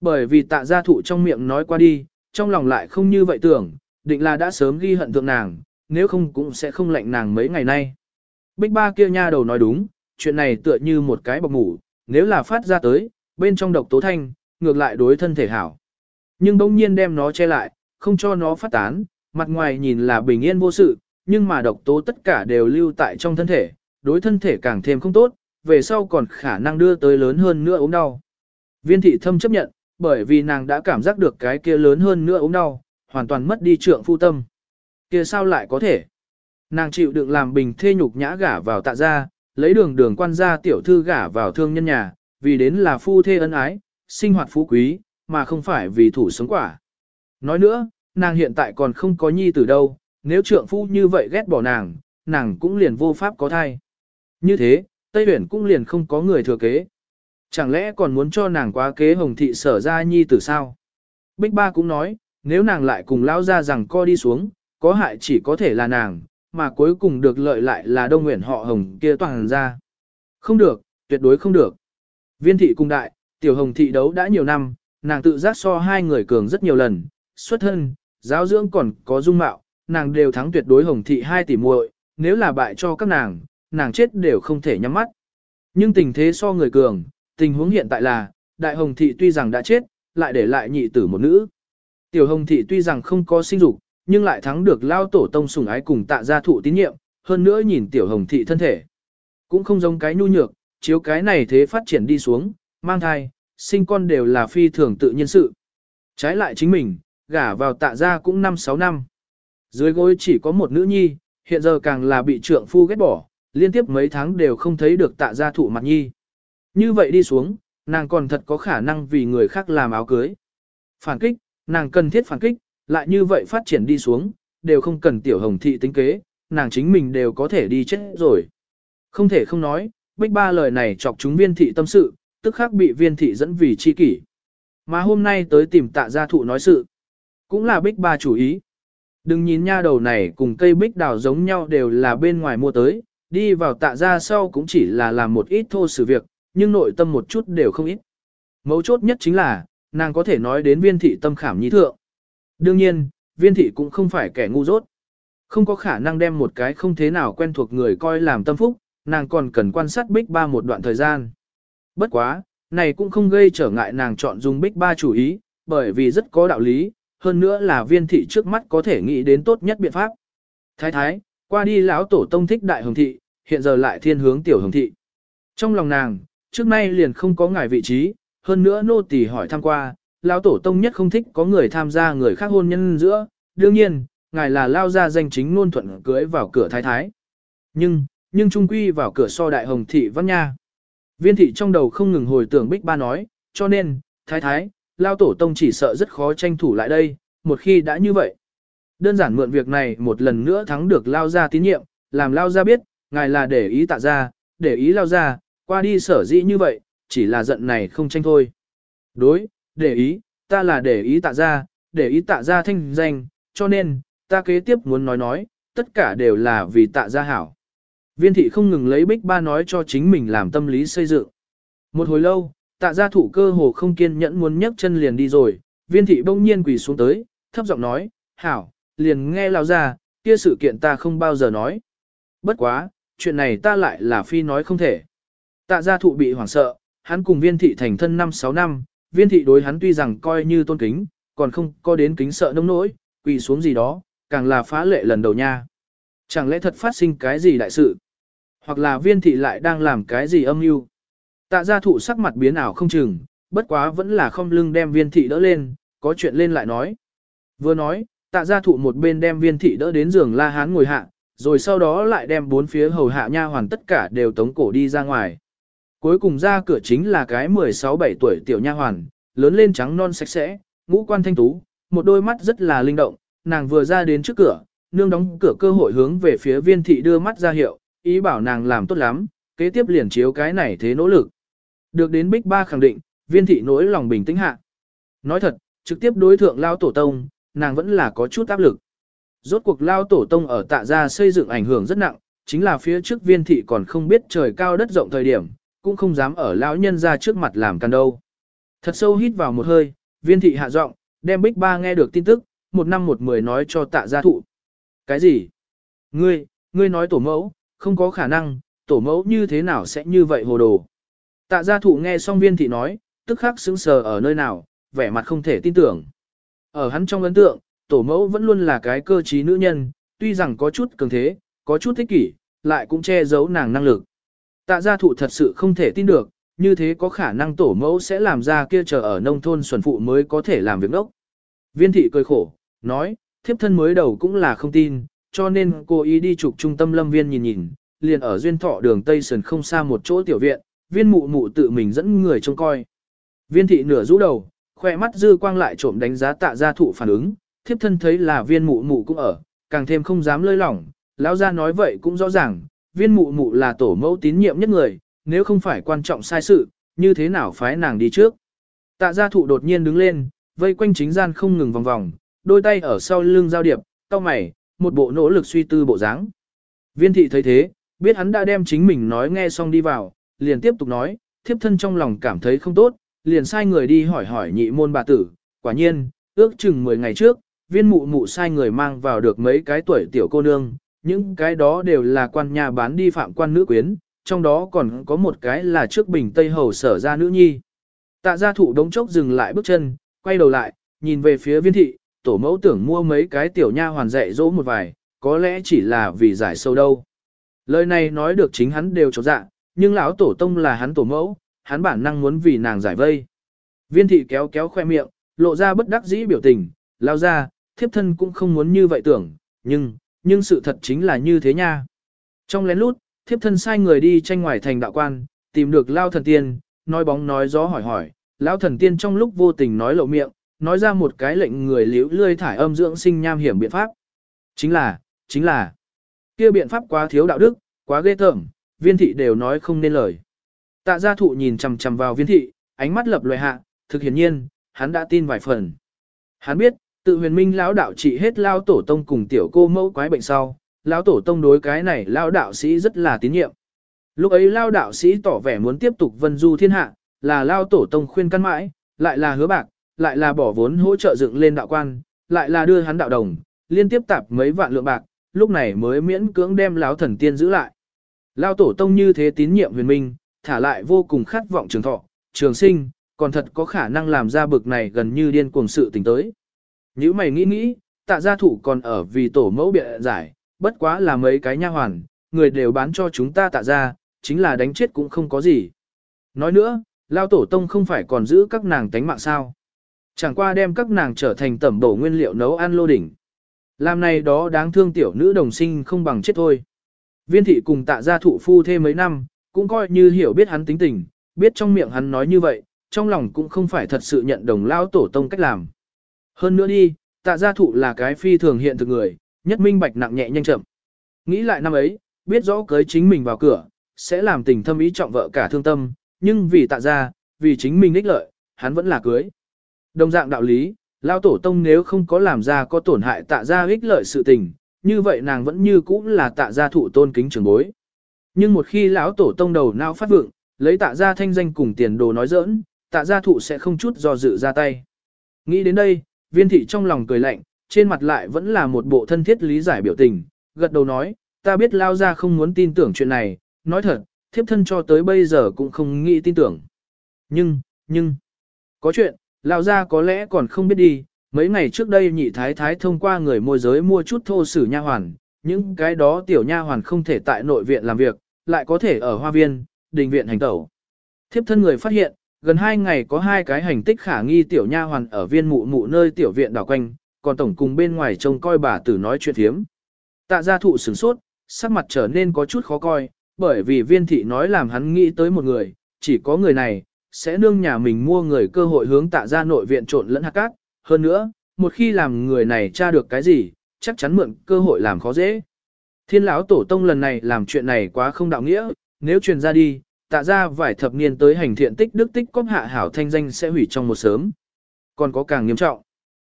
Bởi vì tạ gia thụ trong miệng nói qua đi, trong lòng lại không như vậy tưởng, định là đã sớm ghi hận thượng nàng, nếu không cũng sẽ không lạnh nàng mấy ngày nay. Bích ba kia nha đầu nói đúng, chuyện này tựa như một cái bọc ngủ, nếu là phát ra tới, bên trong độc tố thanh, ngược lại đối thân thể hảo. Nhưng bỗng nhiên đem nó che lại, không cho nó phát tán, mặt ngoài nhìn là bình yên vô sự, nhưng mà độc tố tất cả đều lưu tại trong thân thể, đối thân thể càng thêm không tốt, về sau còn khả năng đưa tới lớn hơn nữa ốm đau. Viên thị thâm chấp nhận, bởi vì nàng đã cảm giác được cái kia lớn hơn nữa ốm đau, hoàn toàn mất đi trượng phu tâm. Kia sao lại có thể? Nàng chịu đựng làm bình thê nhục nhã gả vào tạ gia, lấy đường đường quan gia tiểu thư gả vào thương nhân nhà, vì đến là phu thê ân ái, sinh hoạt phú quý, mà không phải vì thủ sống quả. Nói nữa, nàng hiện tại còn không có nhi tử đâu, nếu trượng phu như vậy ghét bỏ nàng, nàng cũng liền vô pháp có thai. Như thế, Tây Huyển cũng liền không có người thừa kế. Chẳng lẽ còn muốn cho nàng quá kế hồng thị sở ra nhi tử sao? Bích Ba cũng nói, nếu nàng lại cùng lao ra rằng co đi xuống, có hại chỉ có thể là nàng, mà cuối cùng được lợi lại là đông nguyện họ hồng kia toàn ra. Không được, tuyệt đối không được. Viên thị cung đại, tiểu hồng thị đấu đã nhiều năm, nàng tự giác so hai người cường rất nhiều lần, xuất thân, giáo dưỡng còn có dung mạo, nàng đều thắng tuyệt đối hồng thị hai tỷ muội, nếu là bại cho các nàng, nàng chết đều không thể nhắm mắt. Nhưng tình thế so người cường, tình huống hiện tại là, đại hồng thị tuy rằng đã chết, lại để lại nhị tử một nữ. Tiểu hồng thị tuy rằng không có sinh dục, nhưng lại thắng được lao tổ tông sủng ái cùng tạ gia thụ tín nhiệm, hơn nữa nhìn tiểu hồng thị thân thể. Cũng không giống cái nhu nhược, chiếu cái này thế phát triển đi xuống, mang thai, sinh con đều là phi thường tự nhiên sự. Trái lại chính mình, gả vào tạ gia cũng 5-6 năm. Dưới gối chỉ có một nữ nhi, hiện giờ càng là bị trượng phu ghét bỏ, liên tiếp mấy tháng đều không thấy được tạ gia thụ mặt nhi. Như vậy đi xuống, nàng còn thật có khả năng vì người khác làm áo cưới. Phản kích, nàng cần thiết phản kích, lại như vậy phát triển đi xuống, đều không cần tiểu hồng thị tính kế, nàng chính mình đều có thể đi chết rồi. Không thể không nói, bích ba lời này chọc chúng viên thị tâm sự, tức khắc bị viên thị dẫn vì chi kỷ. Mà hôm nay tới tìm tạ gia thụ nói sự, cũng là bích ba chủ ý. Đừng nhìn nha đầu này cùng cây bích đào giống nhau đều là bên ngoài mua tới, đi vào tạ gia sau cũng chỉ là làm một ít thô sự việc, nhưng nội tâm một chút đều không ít. Mấu chốt nhất chính là, nàng có thể nói đến viên thị tâm khảm nhi thượng. Đương nhiên, viên thị cũng không phải kẻ ngu dốt. Không có khả năng đem một cái không thế nào quen thuộc người coi làm tâm phúc, nàng còn cần quan sát bích ba một đoạn thời gian. Bất quá, này cũng không gây trở ngại nàng chọn dùng bích ba chủ ý, bởi vì rất có đạo lý, hơn nữa là viên thị trước mắt có thể nghĩ đến tốt nhất biện pháp. Thái thái, qua đi lão tổ tông thích đại hồng thị, hiện giờ lại thiên hướng tiểu hồng thị. Trong lòng nàng, trước nay liền không có ngài vị trí, hơn nữa nô tỳ hỏi thăm qua, lão tổ tông nhất không thích có người tham gia người khác hôn nhân giữa, đương nhiên, ngài là lao ra danh chính ngôn thuận cưới vào cửa thái thái. Nhưng, nhưng trung quy vào cửa so đại hồng thị văn nha. Viên thị trong đầu không ngừng hồi tưởng bích ba nói, cho nên, thái thái, lao tổ tông chỉ sợ rất khó tranh thủ lại đây, một khi đã như vậy. Đơn giản mượn việc này một lần nữa thắng được lao ra tín nhiệm, làm lao ra biết, ngài là để ý tạ ra, để ý lao ra, qua đi sở dĩ như vậy, chỉ là giận này không tranh thôi. Đối, để ý, ta là để ý tạ ra, để ý tạ ra thanh danh, cho nên, ta kế tiếp muốn nói nói, tất cả đều là vì tạ ra hảo. Viên thị không ngừng lấy bích ba nói cho chính mình làm tâm lý xây dựng. Một hồi lâu, tạ gia thủ cơ hồ không kiên nhẫn muốn nhấc chân liền đi rồi, viên thị bỗng nhiên quỳ xuống tới, thấp giọng nói, hảo, liền nghe lao ra, kia sự kiện ta không bao giờ nói. Bất quá, chuyện này ta lại là phi nói không thể. Tạ gia thụ bị hoảng sợ, hắn cùng viên thị thành thân 5-6 năm, viên thị đối hắn tuy rằng coi như tôn kính, còn không có đến kính sợ nông nỗi, quỳ xuống gì đó, càng là phá lệ lần đầu nha. Chẳng lẽ thật phát sinh cái gì đại sự? Hoặc là viên thị lại đang làm cái gì âm mưu? Tạ gia thụ sắc mặt biến ảo không chừng, bất quá vẫn là không lưng đem viên thị đỡ lên, có chuyện lên lại nói. Vừa nói, tạ gia thụ một bên đem viên thị đỡ đến giường la hán ngồi hạ, rồi sau đó lại đem bốn phía hầu hạ nha hoàn tất cả đều tống cổ đi ra ngoài. Cuối cùng ra cửa chính là cái 16-17 tuổi tiểu nha hoàn, lớn lên trắng non sạch sẽ, ngũ quan thanh tú, một đôi mắt rất là linh động, nàng vừa ra đến trước cửa, nương đóng cửa cơ hội hướng về phía viên thị đưa mắt ra hiệu, ý bảo nàng làm tốt lắm, kế tiếp liền chiếu cái này thế nỗ lực. Được đến Bích Ba khẳng định, viên thị nỗi lòng bình tĩnh hạ. Nói thật, trực tiếp đối thượng lao tổ tông, nàng vẫn là có chút áp lực. Rốt cuộc lao tổ tông ở tạ gia xây dựng ảnh hưởng rất nặng, chính là phía trước viên thị còn không biết trời cao đất rộng thời điểm, cũng không dám ở lão nhân ra trước mặt làm can đâu. Thật sâu hít vào một hơi, viên thị hạ giọng, đem bích ba nghe được tin tức, một năm một mười nói cho tạ gia thụ. Cái gì? Ngươi, ngươi nói tổ mẫu, không có khả năng, tổ mẫu như thế nào sẽ như vậy hồ đồ. Tạ gia thụ nghe xong viên thị nói, tức khắc sững sờ ở nơi nào, vẻ mặt không thể tin tưởng. Ở hắn trong ấn tượng, tổ mẫu vẫn luôn là cái cơ trí nữ nhân, tuy rằng có chút cường thế, có chút thích kỷ, lại cũng che giấu nàng năng lực. Tạ gia thụ thật sự không thể tin được, như thế có khả năng tổ mẫu sẽ làm ra kia chờ ở nông thôn xuẩn phụ mới có thể làm việc đốc. Viên thị cười khổ, nói, thiếp thân mới đầu cũng là không tin, cho nên cô ý đi chụp trung tâm lâm viên nhìn nhìn, liền ở duyên thọ đường Tây Sơn không xa một chỗ tiểu viện, viên mụ mụ tự mình dẫn người trông coi. Viên thị nửa rũ đầu, khoe mắt dư quang lại trộm đánh giá tạ gia thụ phản ứng, thiếp thân thấy là viên mụ mụ cũng ở, càng thêm không dám lơi lỏng, lão gia nói vậy cũng rõ ràng, viên mụ mụ là tổ mẫu tín nhiệm nhất người, nếu không phải quan trọng sai sự, như thế nào phái nàng đi trước. Tạ gia thụ đột nhiên đứng lên, vây quanh chính gian không ngừng vòng vòng, đôi tay ở sau lưng giao điệp, cau mày, một bộ nỗ lực suy tư bộ dáng. Viên thị thấy thế, biết hắn đã đem chính mình nói nghe xong đi vào, liền tiếp tục nói, thiếp thân trong lòng cảm thấy không tốt, liền sai người đi hỏi hỏi nhị môn bà tử, quả nhiên, ước chừng 10 ngày trước, viên mụ mụ sai người mang vào được mấy cái tuổi tiểu cô nương, những cái đó đều là quan nhà bán đi phạm quan nữ quyến, trong đó còn có một cái là trước bình Tây Hầu sở ra nữ nhi. Tạ gia thụ đống chốc dừng lại bước chân, quay đầu lại, nhìn về phía viên thị, tổ mẫu tưởng mua mấy cái tiểu nha hoàn dạy dỗ một vài, có lẽ chỉ là vì giải sâu đâu. Lời này nói được chính hắn đều cho dạ, nhưng lão tổ tông là hắn tổ mẫu, hắn bản năng muốn vì nàng giải vây. Viên thị kéo kéo khoe miệng, lộ ra bất đắc dĩ biểu tình, lao ra, thiếp thân cũng không muốn như vậy tưởng, nhưng, nhưng sự thật chính là như thế nha. Trong lén lút, thiếp thân sai người đi tranh ngoài thành đạo quan, tìm được lao thần tiên, nói bóng nói gió hỏi hỏi, lao thần tiên trong lúc vô tình nói lộ miệng, nói ra một cái lệnh người liễu lươi thải âm dưỡng sinh nham hiểm biện pháp. Chính là, chính là, kia biện pháp quá thiếu đạo đức, quá ghê tởm, viên thị đều nói không nên lời. Tạ gia thụ nhìn chằm chằm vào viên thị, ánh mắt lập loè hạ, thực hiển nhiên, hắn đã tin vài phần. Hắn biết, tự huyền minh lão đạo trị hết lao tổ tông cùng tiểu cô mẫu quái bệnh sau, lão tổ tông đối cái này lao đạo sĩ rất là tín nhiệm. Lúc ấy lao đạo sĩ tỏ vẻ muốn tiếp tục vân du thiên hạ, là lao tổ tông khuyên căn mãi, lại là hứa bạc, lại là bỏ vốn hỗ trợ dựng lên đạo quan, lại là đưa hắn đạo đồng, liên tiếp tạp mấy vạn lượng bạc, lúc này mới miễn cưỡng đem lão thần tiên giữ lại. Lao tổ tông như thế tín nhiệm huyền minh, thả lại vô cùng khát vọng trường thọ, trường sinh, còn thật có khả năng làm ra bực này gần như điên cuồng sự tình tới. Nếu mày nghĩ nghĩ, tạ gia thủ còn ở vì tổ mẫu bịa giải, bất quá là mấy cái nha hoàn, người đều bán cho chúng ta tạ gia, chính là đánh chết cũng không có gì. Nói nữa, lao tổ tông không phải còn giữ các nàng tánh mạng sao. Chẳng qua đem các nàng trở thành tẩm bổ nguyên liệu nấu ăn lô đỉnh. Làm này đó đáng thương tiểu nữ đồng sinh không bằng chết thôi. Viên thị cùng tạ gia thụ phu thêm mấy năm, cũng coi như hiểu biết hắn tính tình, biết trong miệng hắn nói như vậy, trong lòng cũng không phải thật sự nhận đồng lao tổ tông cách làm. Hơn nữa đi, tạ gia thụ là cái phi thường hiện thực người, nhất minh bạch nặng nhẹ nhanh chậm. Nghĩ lại năm ấy, biết rõ cưới chính mình vào cửa, sẽ làm tình thâm ý trọng vợ cả thương tâm, nhưng vì tạ gia, vì chính mình ích lợi, hắn vẫn là cưới. Đồng dạng đạo lý, lao tổ tông nếu không có làm ra có tổn hại tạ gia ích lợi sự tình, như vậy nàng vẫn như cũ là tạ gia thụ tôn kính trường bối. Nhưng một khi lão tổ tông đầu não phát vượng, lấy tạ gia thanh danh cùng tiền đồ nói giỡn, tạ gia thụ sẽ không chút do dự ra tay. Nghĩ đến đây, viên thị trong lòng cười lạnh, trên mặt lại vẫn là một bộ thân thiết lý giải biểu tình, gật đầu nói, ta biết lao ra không muốn tin tưởng chuyện này, nói thật, thiếp thân cho tới bây giờ cũng không nghĩ tin tưởng. Nhưng, nhưng, có chuyện, lao ra có lẽ còn không biết đi, mấy ngày trước đây nhị thái thái thông qua người môi giới mua chút thô sử nha hoàn, những cái đó tiểu nha hoàn không thể tại nội viện làm việc, lại có thể ở hoa viên, đình viện hành tẩu. Thiếp thân người phát hiện, gần hai ngày có hai cái hành tích khả nghi tiểu nha hoàn ở viên mụ mụ nơi tiểu viện đảo quanh, còn tổng cùng bên ngoài trông coi bà tử nói chuyện thiếm. Tạ gia thụ sửng sốt, sắc mặt trở nên có chút khó coi, bởi vì viên thị nói làm hắn nghĩ tới một người, chỉ có người này, sẽ nương nhà mình mua người cơ hội hướng tạ gia nội viện trộn lẫn hạt cát. Hơn nữa, một khi làm người này tra được cái gì, chắc chắn mượn cơ hội làm khó dễ. Thiên lão tổ tông lần này làm chuyện này quá không đạo nghĩa, nếu truyền ra đi, tạ ra vài thập niên tới hành thiện tích đức tích cóp hạ hảo thanh danh sẽ hủy trong một sớm. Còn có càng nghiêm trọng.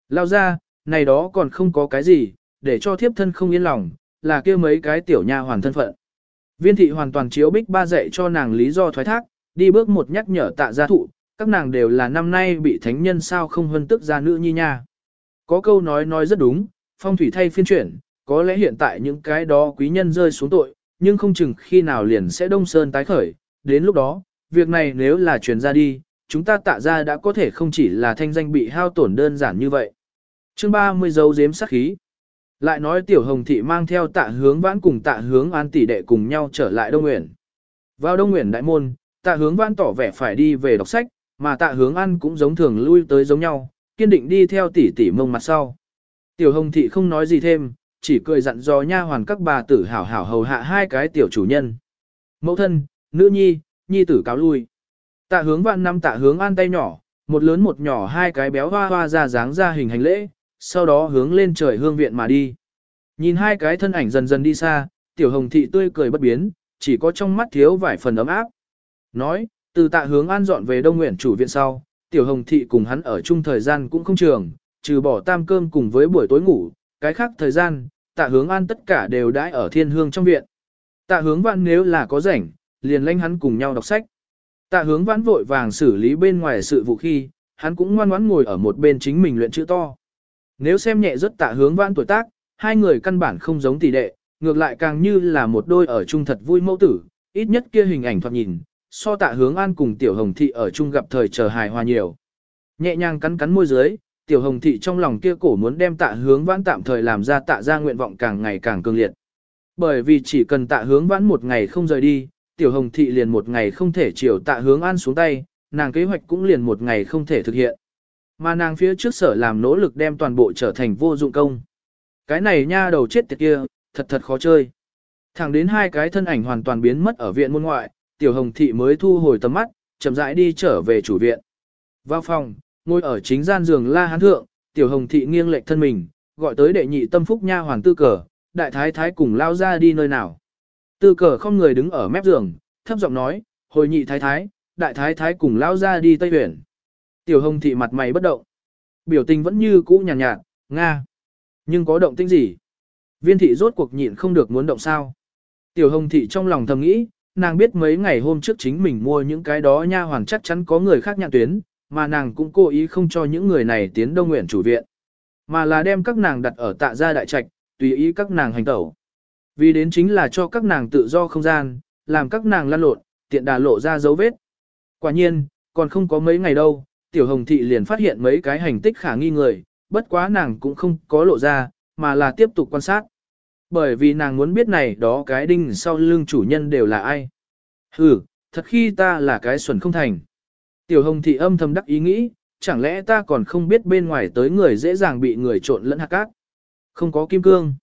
Lao ra, này đó còn không có cái gì, để cho thiếp thân không yên lòng, là kia mấy cái tiểu nha hoàn thân phận. Viên thị hoàn toàn chiếu bích ba dạy cho nàng lý do thoái thác, đi bước một nhắc nhở tạ gia thụ, các nàng đều là năm nay bị thánh nhân sao không hân tức ra nữ nhi nha. Có câu nói nói rất đúng, phong thủy thay phiên chuyển, có lẽ hiện tại những cái đó quý nhân rơi xuống tội, nhưng không chừng khi nào liền sẽ đông sơn tái khởi, đến lúc đó, việc này nếu là truyền ra đi, chúng ta tạ ra đã có thể không chỉ là thanh danh bị hao tổn đơn giản như vậy. chương 30 dấu giếm sát khí. Lại nói tiểu hồng thị mang theo tạ hướng vãn cùng tạ hướng an tỷ đệ cùng nhau trở lại Đông Nguyện. Vào Đông Nguyện Đại Môn, tạ hướng vãn tỏ vẻ phải đi về đọc sách, mà tạ hướng ăn cũng giống thường lui tới giống nhau, kiên định đi theo tỷ tỷ mông mặt sau. Tiểu hồng thị không nói gì thêm, chỉ cười dặn dò nha hoàn các bà tử hảo hảo hầu hạ hai cái tiểu chủ nhân. Mẫu thân, nữ nhi, nhi tử cáo lui. Tạ hướng vạn năm tạ hướng an tay nhỏ, một lớn một nhỏ hai cái béo hoa hoa ra dáng ra hình hành lễ, sau đó hướng lên trời hương viện mà đi. Nhìn hai cái thân ảnh dần dần đi xa, tiểu hồng thị tươi cười bất biến, chỉ có trong mắt thiếu vài phần ấm áp. Nói, từ tạ hướng an dọn về đông nguyện chủ viện sau, tiểu hồng thị cùng hắn ở chung thời gian cũng không trường, trừ bỏ tam cơm cùng với buổi tối ngủ, cái khác thời gian, tạ hướng an tất cả đều đãi ở thiên hương trong viện. Tạ hướng vãn nếu là có rảnh, liền lanh hắn cùng nhau đọc sách. Tạ hướng vãn vội vàng xử lý bên ngoài sự vụ khi, hắn cũng ngoan ngoãn ngồi ở một bên chính mình luyện chữ to. Nếu xem nhẹ rất tạ hướng vãn tuổi tác, hai người căn bản không giống tỷ đệ, ngược lại càng như là một đôi ở chung thật vui mẫu tử, ít nhất kia hình ảnh thoạt nhìn, so tạ hướng an cùng tiểu hồng thị ở chung gặp thời chờ hài hòa nhiều. Nhẹ nhàng cắn cắn môi dưới, tiểu hồng thị trong lòng kia cổ muốn đem tạ hướng vãn tạm thời làm ra tạ ra nguyện vọng càng ngày càng cường liệt. Bởi vì chỉ cần tạ hướng vãn một ngày không rời đi, tiểu hồng thị liền một ngày không thể chiều tạ hướng an xuống tay, nàng kế hoạch cũng liền một ngày không thể thực hiện. Mà nàng phía trước sở làm nỗ lực đem toàn bộ trở thành vô dụng công. Cái này nha đầu chết tiệt kia, thật thật khó chơi. Thẳng đến hai cái thân ảnh hoàn toàn biến mất ở viện môn ngoại, tiểu hồng thị mới thu hồi tầm mắt, chậm rãi đi trở về chủ viện. Vào phòng, ngồi ở chính gian giường la hán thượng, tiểu hồng thị nghiêng lệch thân mình, gọi tới đệ nhị tâm phúc nha hoàng tư cờ, đại thái thái cùng lao ra đi nơi nào. Tư cờ không người đứng ở mép giường, thấp giọng nói, hồi nhị thái thái, đại thái thái cùng lao ra đi Tây huyển. Tiểu hồng thị mặt mày bất động. Biểu tình vẫn như cũ nhàn nhạt, nhạt, nga. Nhưng có động tĩnh gì? Viên thị rốt cuộc nhịn không được muốn động sao. Tiểu hồng thị trong lòng thầm nghĩ, nàng biết mấy ngày hôm trước chính mình mua những cái đó nha hoàn chắc chắn có người khác nhạc tuyến, mà nàng cũng cố ý không cho những người này tiến đông nguyện chủ viện. Mà là đem các nàng đặt ở tạ gia đại trạch, tùy ý các nàng hành tẩu. Vì đến chính là cho các nàng tự do không gian, làm các nàng lăn lộn, tiện đà lộ ra dấu vết. Quả nhiên, còn không có mấy ngày đâu, tiểu hồng thị liền phát hiện mấy cái hành tích khả nghi người, bất quá nàng cũng không có lộ ra, mà là tiếp tục quan sát. Bởi vì nàng muốn biết này đó cái đinh sau lưng chủ nhân đều là ai. Ừ, thật khi ta là cái xuẩn không thành. Tiểu hồng thị âm thầm đắc ý nghĩ, chẳng lẽ ta còn không biết bên ngoài tới người dễ dàng bị người trộn lẫn hạt cát. Không có kim cương.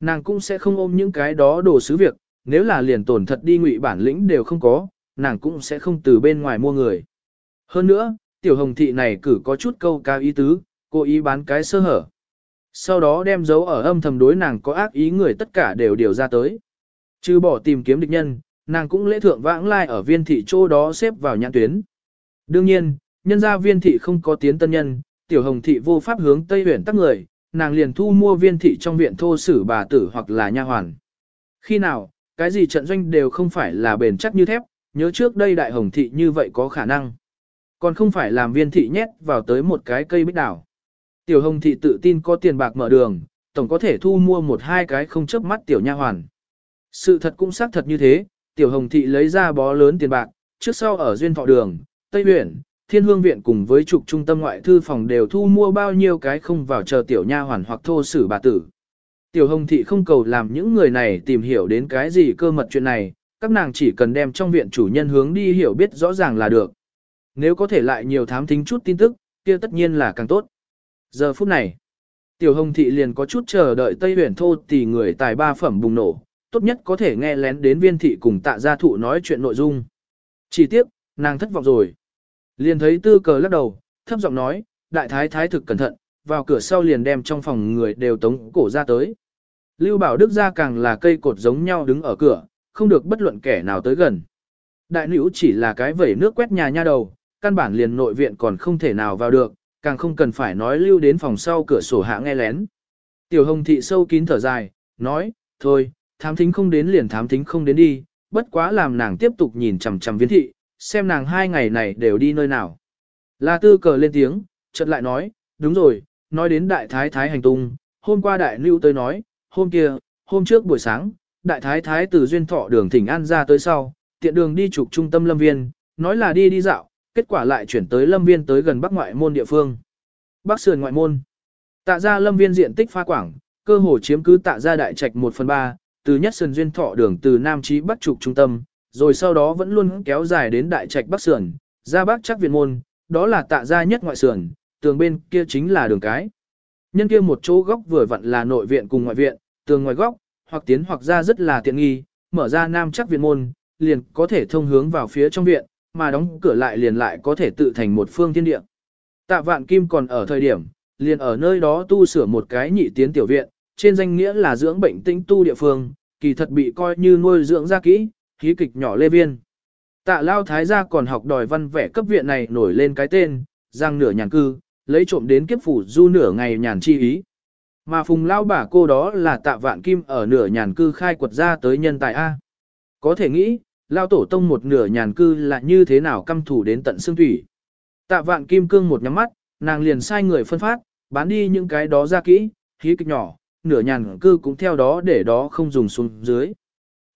Nàng cũng sẽ không ôm những cái đó đồ sứ việc, nếu là liền tổn thật đi ngụy bản lĩnh đều không có, nàng cũng sẽ không từ bên ngoài mua người. Hơn nữa, tiểu hồng thị này cử có chút câu cao ý tứ, cố ý bán cái sơ hở. Sau đó đem dấu ở âm thầm đối nàng có ác ý người tất cả đều điều ra tới. Chứ bỏ tìm kiếm địch nhân, nàng cũng lễ thượng vãng lai ở viên thị chỗ đó xếp vào nhãn tuyến. Đương nhiên, nhân gia viên thị không có tiến tân nhân, tiểu hồng thị vô pháp hướng tây huyện tắc người, nàng liền thu mua viên thị trong viện thô sử bà tử hoặc là nha hoàn. Khi nào, cái gì trận doanh đều không phải là bền chắc như thép, nhớ trước đây đại hồng thị như vậy có khả năng. Còn không phải làm viên thị nhét vào tới một cái cây bích đảo. Tiểu hồng thị tự tin có tiền bạc mở đường, tổng có thể thu mua một hai cái không chớp mắt tiểu nha hoàn. Sự thật cũng xác thật như thế, tiểu hồng thị lấy ra bó lớn tiền bạc, trước sau ở duyên thọ đường, Tây Huyện, Thiên Hương Viện cùng với trục trung tâm ngoại thư phòng đều thu mua bao nhiêu cái không vào chờ tiểu nha hoàn hoặc thô sử bà tử. Tiểu Hồng Thị không cầu làm những người này tìm hiểu đến cái gì cơ mật chuyện này, các nàng chỉ cần đem trong viện chủ nhân hướng đi hiểu biết rõ ràng là được. Nếu có thể lại nhiều thám thính chút tin tức, kia tất nhiên là càng tốt. Giờ phút này, Tiểu Hồng Thị liền có chút chờ đợi Tây Huyền Thô tỷ người tài ba phẩm bùng nổ, tốt nhất có thể nghe lén đến viên thị cùng tạ gia thụ nói chuyện nội dung. Chỉ tiếc, nàng thất vọng rồi. Liền thấy tư cờ lắc đầu, thấp giọng nói, đại thái thái thực cẩn thận, vào cửa sau liền đem trong phòng người đều tống cổ ra tới. Lưu Bảo Đức ra càng là cây cột giống nhau đứng ở cửa, không được bất luận kẻ nào tới gần. Đại nữ chỉ là cái vẩy nước quét nhà nha đầu, căn bản liền nội viện còn không thể nào vào được, càng không cần phải nói lưu đến phòng sau cửa sổ hạ nghe lén. Tiểu hồng thị sâu kín thở dài, nói, thôi, thám thính không đến liền thám thính không đến đi, bất quá làm nàng tiếp tục nhìn chằm chằm viên thị, xem nàng hai ngày này đều đi nơi nào. La tư cờ lên tiếng, chợt lại nói, đúng rồi, nói đến đại thái thái hành tung, hôm qua đại lưu tới nói, hôm kia, hôm trước buổi sáng, đại thái thái từ duyên thọ đường thỉnh an ra tới sau, tiện đường đi trục trung tâm lâm viên, nói là đi đi dạo, kết quả lại chuyển tới lâm viên tới gần bắc ngoại môn địa phương. Bắc sườn ngoại môn. Tạ ra lâm viên diện tích pha quảng, cơ hồ chiếm cứ tạ ra đại trạch 1 phần 3, từ nhất sườn duyên thọ đường từ Nam Chí Bắc trục trung tâm, rồi sau đó vẫn luôn kéo dài đến đại trạch bắc sườn, ra bắc chắc viện môn, đó là tạ gia nhất ngoại sườn, tường bên kia chính là đường cái. Nhân kia một chỗ góc vừa vặn là nội viện cùng ngoại viện, tường ngoài góc, hoặc tiến hoặc ra rất là tiện nghi, mở ra nam chắc viện môn, liền có thể thông hướng vào phía trong viện, mà đóng cửa lại liền lại có thể tự thành một phương thiên địa. Tạ vạn kim còn ở thời điểm, liền ở nơi đó tu sửa một cái nhị tiến tiểu viện, trên danh nghĩa là dưỡng bệnh tĩnh tu địa phương, kỳ thật bị coi như nuôi dưỡng ra kỹ, khí kịch nhỏ lê viên. Tạ lao thái gia còn học đòi văn vẽ cấp viện này nổi lên cái tên, giang nửa nhàn cư, lấy trộm đến kiếp phủ du nửa ngày nhàn chi ý. Mà phùng lao bà cô đó là tạ vạn kim ở nửa nhàn cư khai quật ra tới nhân tài A. Có thể nghĩ, lao tổ tông một nửa nhàn cư là như thế nào căm thủ đến tận xương thủy. Tạ vạn kim cương một nhắm mắt, nàng liền sai người phân phát, bán đi những cái đó ra kỹ, khí kịch nhỏ, nửa nhàn cư cũng theo đó để đó không dùng xuống dưới.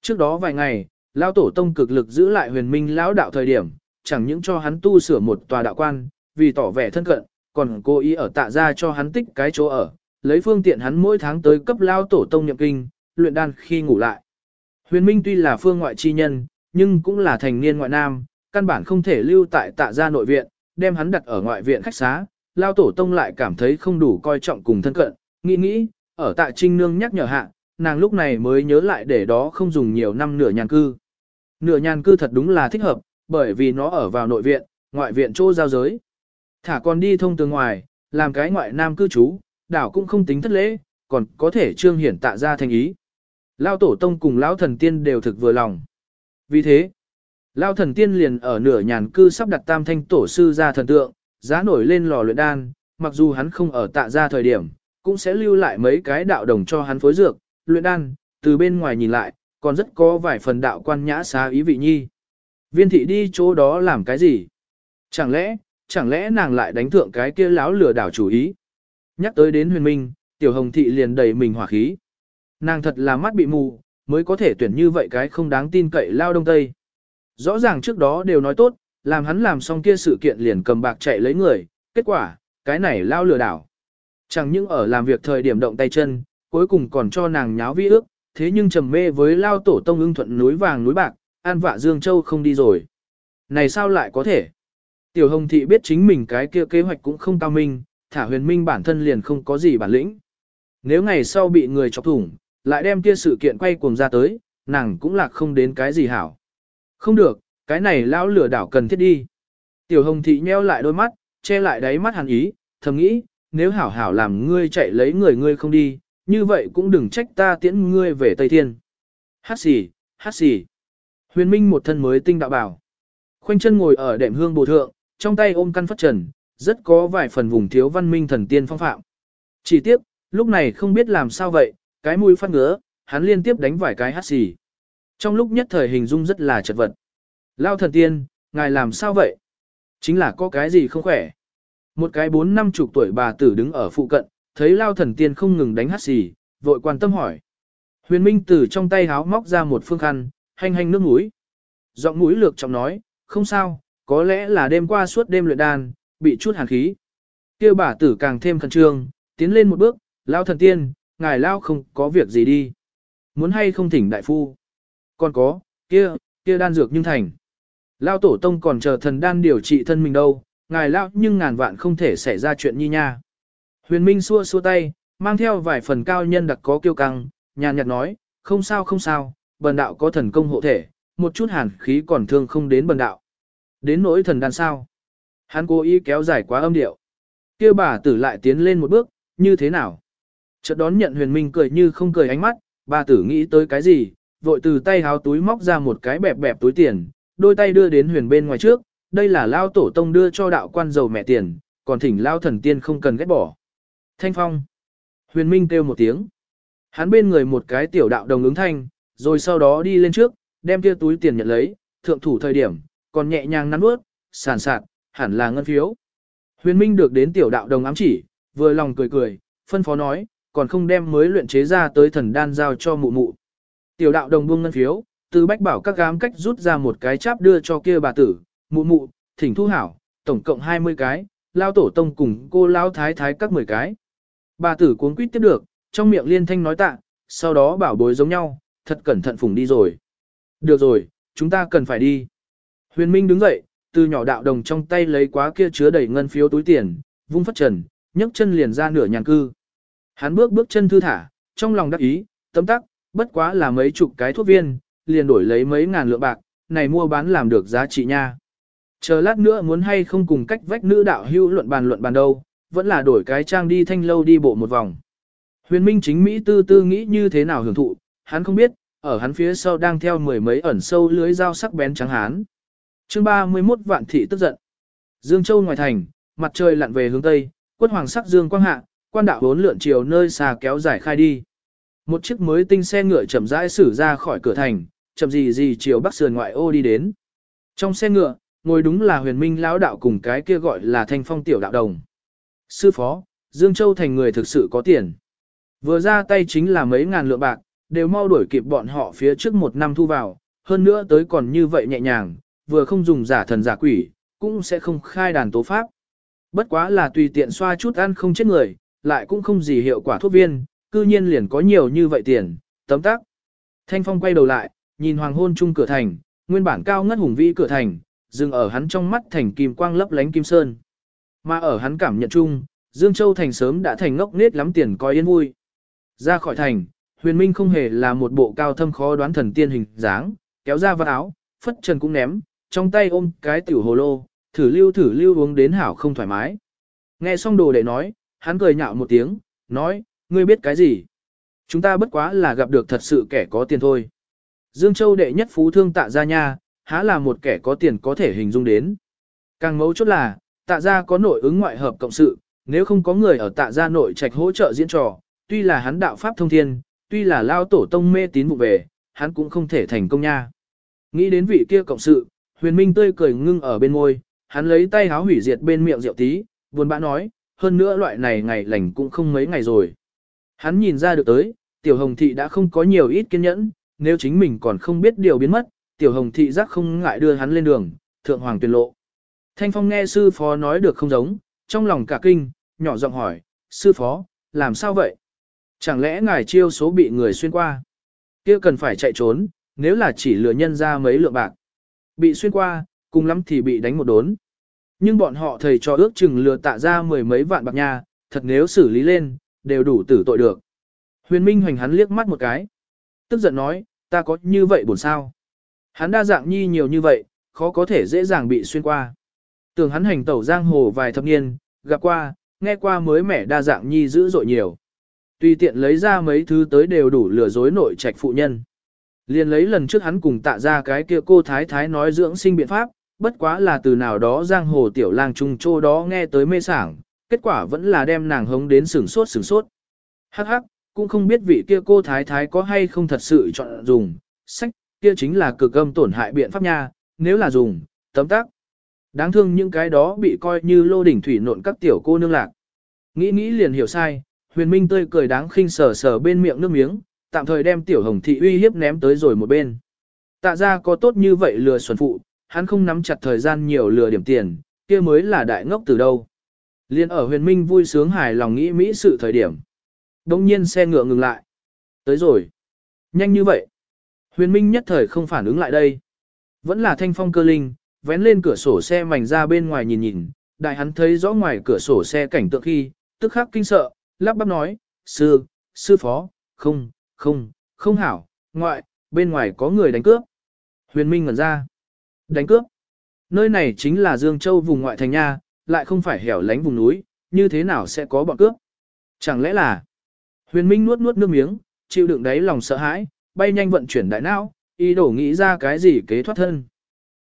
Trước đó vài ngày, lao tổ tông cực lực giữ lại huyền minh lão đạo thời điểm, chẳng những cho hắn tu sửa một tòa đạo quan, vì tỏ vẻ thân cận, còn cố ý ở tạ ra cho hắn tích cái chỗ ở, lấy phương tiện hắn mỗi tháng tới cấp lao tổ tông nhậm kinh, luyện đan khi ngủ lại. Huyền Minh tuy là phương ngoại chi nhân, nhưng cũng là thành niên ngoại nam, căn bản không thể lưu tại tạ gia nội viện, đem hắn đặt ở ngoại viện khách xá, lao tổ tông lại cảm thấy không đủ coi trọng cùng thân cận, nghĩ nghĩ, ở tạ trinh nương nhắc nhở hạ, nàng lúc này mới nhớ lại để đó không dùng nhiều năm nửa nhàn cư. Nửa nhàn cư thật đúng là thích hợp, bởi vì nó ở vào nội viện, ngoại viện chỗ giao giới. Thả còn đi thông từ ngoài, làm cái ngoại nam cư trú, đảo cũng không tính thất lễ, còn có thể trương hiển tạ ra thành ý. Lao tổ tông cùng lão thần tiên đều thực vừa lòng. Vì thế, Lao thần tiên liền ở nửa nhàn cư sắp đặt tam thanh tổ sư ra thần tượng, giá nổi lên lò luyện đan, mặc dù hắn không ở tạ ra thời điểm, cũng sẽ lưu lại mấy cái đạo đồng cho hắn phối dược, luyện đan, từ bên ngoài nhìn lại, còn rất có vài phần đạo quan nhã xá ý vị nhi. Viên thị đi chỗ đó làm cái gì? Chẳng lẽ, chẳng lẽ nàng lại đánh thượng cái kia láo lừa đảo chủ ý? Nhắc tới đến huyền minh, tiểu hồng thị liền đầy mình hỏa khí. Nàng thật là mắt bị mù, mới có thể tuyển như vậy cái không đáng tin cậy lao đông tây. Rõ ràng trước đó đều nói tốt, làm hắn làm xong kia sự kiện liền cầm bạc chạy lấy người, kết quả, cái này lao lừa đảo. Chẳng những ở làm việc thời điểm động tay chân, cuối cùng còn cho nàng nháo vi ước, thế nhưng trầm mê với lao tổ tông ưng thuận núi vàng núi bạc, an vạ Dương Châu không đi rồi. Này sao lại có thể? Tiểu Hồng Thị biết chính mình cái kia kế hoạch cũng không cao minh, thả huyền minh bản thân liền không có gì bản lĩnh. Nếu ngày sau bị người chọc thủng, lại đem kia sự kiện quay cuồng ra tới, nàng cũng lạc không đến cái gì hảo. Không được, cái này lão lửa đảo cần thiết đi. Tiểu hồng thị nheo lại đôi mắt, che lại đáy mắt hàn ý, thầm nghĩ, nếu hảo hảo làm ngươi chạy lấy người ngươi không đi, như vậy cũng đừng trách ta tiễn ngươi về Tây Thiên. Hát xì, hát xì. Huyền Minh một thân mới tinh đạo bảo. Khoanh chân ngồi ở đệm hương bồ thượng, trong tay ôm căn phất trần, rất có vài phần vùng thiếu văn minh thần tiên phong phạm. Chỉ tiếc, lúc này không biết làm sao vậy, cái mũi phát ngứa, hắn liên tiếp đánh vài cái hát xì. Trong lúc nhất thời hình dung rất là chật vật. Lao thần tiên, ngài làm sao vậy? Chính là có cái gì không khỏe. Một cái bốn năm chục tuổi bà tử đứng ở phụ cận, thấy Lao thần tiên không ngừng đánh hát xì, vội quan tâm hỏi. Huyền Minh từ trong tay háo móc ra một phương khăn, hành hành nước mũi. Giọng mũi lược trọng nói, không sao, có lẽ là đêm qua suốt đêm luyện đan, bị chút hàn khí. Kêu bà tử càng thêm khẩn trương, tiến lên một bước, Lao thần tiên, ngài Lao không có việc gì đi. Muốn hay không thỉnh đại phu. Còn có, kia, kia đan dược nhưng thành. Lao tổ tông còn chờ thần đan điều trị thân mình đâu, ngài lao nhưng ngàn vạn không thể xảy ra chuyện nhi nha. Huyền Minh xua xua tay, mang theo vài phần cao nhân đặc có kiêu căng, nhàn nhạt nói, không sao không sao, bần đạo có thần công hộ thể, một chút hàn khí còn thương không đến bần đạo. Đến nỗi thần đan sao? Hắn cố ý kéo dài quá âm điệu. Kêu bà tử lại tiến lên một bước, như thế nào? Chợt đón nhận huyền minh cười như không cười ánh mắt, bà tử nghĩ tới cái gì, vội từ tay háo túi móc ra một cái bẹp bẹp túi tiền, đôi tay đưa đến huyền bên ngoài trước, đây là lao tổ tông đưa cho đạo quan giàu mẹ tiền, còn thỉnh lao thần tiên không cần ghét bỏ. Thanh phong. Huyền minh kêu một tiếng. Hắn bên người một cái tiểu đạo đồng ứng thanh, rồi sau đó đi lên trước, đem kia túi tiền nhận lấy, thượng thủ thời điểm, còn nhẹ nhàng nắn bước, sàn sạt, hẳn là ngân phiếu. Huyền minh được đến tiểu đạo đồng ám chỉ, vừa lòng cười cười, phân phó nói, còn không đem mới luyện chế ra tới thần đan giao cho mụ mụ. Tiểu đạo đồng buông ngân phiếu, từ bách bảo các gám cách rút ra một cái cháp đưa cho kia bà tử, mụ mụ, thỉnh thu hảo, tổng cộng 20 cái, lao tổ tông cùng cô lao thái thái các 10 cái. Bà tử cuốn quýt tiếp được, trong miệng liên thanh nói tạ, sau đó bảo bối giống nhau, thật cẩn thận phủng đi rồi. Được rồi, chúng ta cần phải đi. Huyền Minh đứng dậy, từ nhỏ đạo đồng trong tay lấy quá kia chứa đầy ngân phiếu túi tiền, vung phất trần, nhấc chân liền ra nửa nhàn cư. Hắn bước bước chân thư thả, trong lòng đắc ý, tấm tắc, bất quá là mấy chục cái thuốc viên, liền đổi lấy mấy ngàn lượng bạc, này mua bán làm được giá trị nha. Chờ lát nữa muốn hay không cùng cách vách nữ đạo hưu luận bàn luận bàn đâu, vẫn là đổi cái trang đi thanh lâu đi bộ một vòng. Huyền Minh chính Mỹ tư tư nghĩ như thế nào hưởng thụ, hắn không biết, ở hắn phía sau đang theo mười mấy ẩn sâu lưới dao sắc bén trắng hán. chương 31 vạn thị tức giận. Dương Châu ngoài thành, mặt trời lặn về hướng Tây, quất hoàng sắc dương quang hạ, quan đạo bốn lượn chiều nơi xa kéo dài khai đi. Một chiếc mới tinh xe ngựa chậm rãi xử ra khỏi cửa thành, chậm gì gì chiều bắc sườn ngoại ô đi đến. Trong xe ngựa, ngồi đúng là huyền minh lão đạo cùng cái kia gọi là thanh phong tiểu đạo đồng. Sư phó, Dương Châu thành người thực sự có tiền. Vừa ra tay chính là mấy ngàn lượng bạc, đều mau đuổi kịp bọn họ phía trước một năm thu vào, hơn nữa tới còn như vậy nhẹ nhàng, vừa không dùng giả thần giả quỷ, cũng sẽ không khai đàn tố pháp. Bất quá là tùy tiện xoa chút ăn không chết người, lại cũng không gì hiệu quả thuốc viên, cư nhiên liền có nhiều như vậy tiền, tấm tắc. Thanh Phong quay đầu lại, nhìn hoàng hôn chung cửa thành, nguyên bản cao ngất hùng vĩ cửa thành, dừng ở hắn trong mắt thành kim quang lấp lánh kim sơn. Mà ở hắn cảm nhận chung, Dương Châu thành sớm đã thành ngốc nết lắm tiền coi yên vui. Ra khỏi thành, huyền minh không hề là một bộ cao thâm khó đoán thần tiên hình dáng, kéo ra vạt áo, phất trần cũng ném, trong tay ôm cái tiểu hồ lô, thử lưu thử lưu uống đến hảo không thoải mái. Nghe xong đồ đệ nói, hắn cười nhạo một tiếng, nói, ngươi biết cái gì? Chúng ta bất quá là gặp được thật sự kẻ có tiền thôi. Dương Châu đệ nhất phú thương tạ gia nha, há là một kẻ có tiền có thể hình dung đến. Càng mấu chốt là, tạ gia có nội ứng ngoại hợp cộng sự, nếu không có người ở tạ gia nội trạch hỗ trợ diễn trò, tuy là hắn đạo pháp thông thiên, tuy là lao tổ tông mê tín vụ về, hắn cũng không thể thành công nha. Nghĩ đến vị kia cộng sự, huyền minh tươi cười ngưng ở bên môi, hắn lấy tay háo hủy diệt bên miệng rượu tí, buồn bã nói, hơn nữa loại này ngày lành cũng không mấy ngày rồi. Hắn nhìn ra được tới, tiểu hồng thị đã không có nhiều ít kiên nhẫn, nếu chính mình còn không biết điều biến mất, tiểu hồng thị giác không ngại đưa hắn lên đường, thượng hoàng tuyên lộ. Thanh phong nghe sư phó nói được không giống, trong lòng cả kinh, nhỏ giọng hỏi, sư phó, làm sao vậy? Chẳng lẽ ngài chiêu số bị người xuyên qua? kia cần phải chạy trốn, nếu là chỉ lừa nhân ra mấy lượng bạc. Bị xuyên qua, cùng lắm thì bị đánh một đốn. Nhưng bọn họ thầy cho ước chừng lừa tạ ra mười mấy vạn bạc nha, thật nếu xử lý lên, đều đủ tử tội được. Huyền Minh hoành hắn liếc mắt một cái. Tức giận nói, ta có như vậy buồn sao? Hắn đa dạng nhi nhiều như vậy, khó có thể dễ dàng bị xuyên qua. Tưởng hắn hành tẩu giang hồ vài thập niên, gặp qua, nghe qua mới mẻ đa dạng nhi dữ dội nhiều. Tùy tiện lấy ra mấy thứ tới đều đủ lừa dối nội trạch phụ nhân. Liền lấy lần trước hắn cùng tạ ra cái kia cô thái thái nói dưỡng sinh biện pháp, bất quá là từ nào đó giang hồ tiểu lang trung chô đó nghe tới mê sảng, kết quả vẫn là đem nàng hống đến sửng sốt sửng sốt. Hắc hắc, cũng không biết vị kia cô thái thái có hay không thật sự chọn dùng, sách, kia chính là cực âm tổn hại biện pháp nha, nếu là dùng, tấm tắc. Đáng thương những cái đó bị coi như lô đỉnh thủy nộn các tiểu cô nương lạc. Nghĩ nghĩ liền hiểu sai, huyền minh tươi cười đáng khinh sờ sờ bên miệng nước miếng, tạm thời đem tiểu hồng thị uy hiếp ném tới rồi một bên. Tạ ra có tốt như vậy lừa xuẩn phụ, hắn không nắm chặt thời gian nhiều lừa điểm tiền, kia mới là đại ngốc từ đâu. Liên ở huyền minh vui sướng hài lòng nghĩ mỹ sự thời điểm. Đông nhiên xe ngựa ngừng lại. Tới rồi. Nhanh như vậy. Huyền minh nhất thời không phản ứng lại đây. Vẫn là thanh phong cơ linh, vén lên cửa sổ xe mảnh ra bên ngoài nhìn nhìn. Đại hắn thấy rõ ngoài cửa sổ xe cảnh tượng khi, tức khắc kinh sợ, lắp bắp nói, sư, sư phó, không, không, không hảo, ngoại, bên ngoài có người đánh cướp. Huyền minh ngẩn ra. Đánh cướp. Nơi này chính là Dương Châu vùng ngoại thành nha, lại không phải hẻo lánh vùng núi, như thế nào sẽ có bọn cướp? Chẳng lẽ là... Huyền Minh nuốt nuốt nước miếng, chịu đựng đáy lòng sợ hãi, bay nhanh vận chuyển đại não, ý đồ nghĩ ra cái gì kế thoát thân.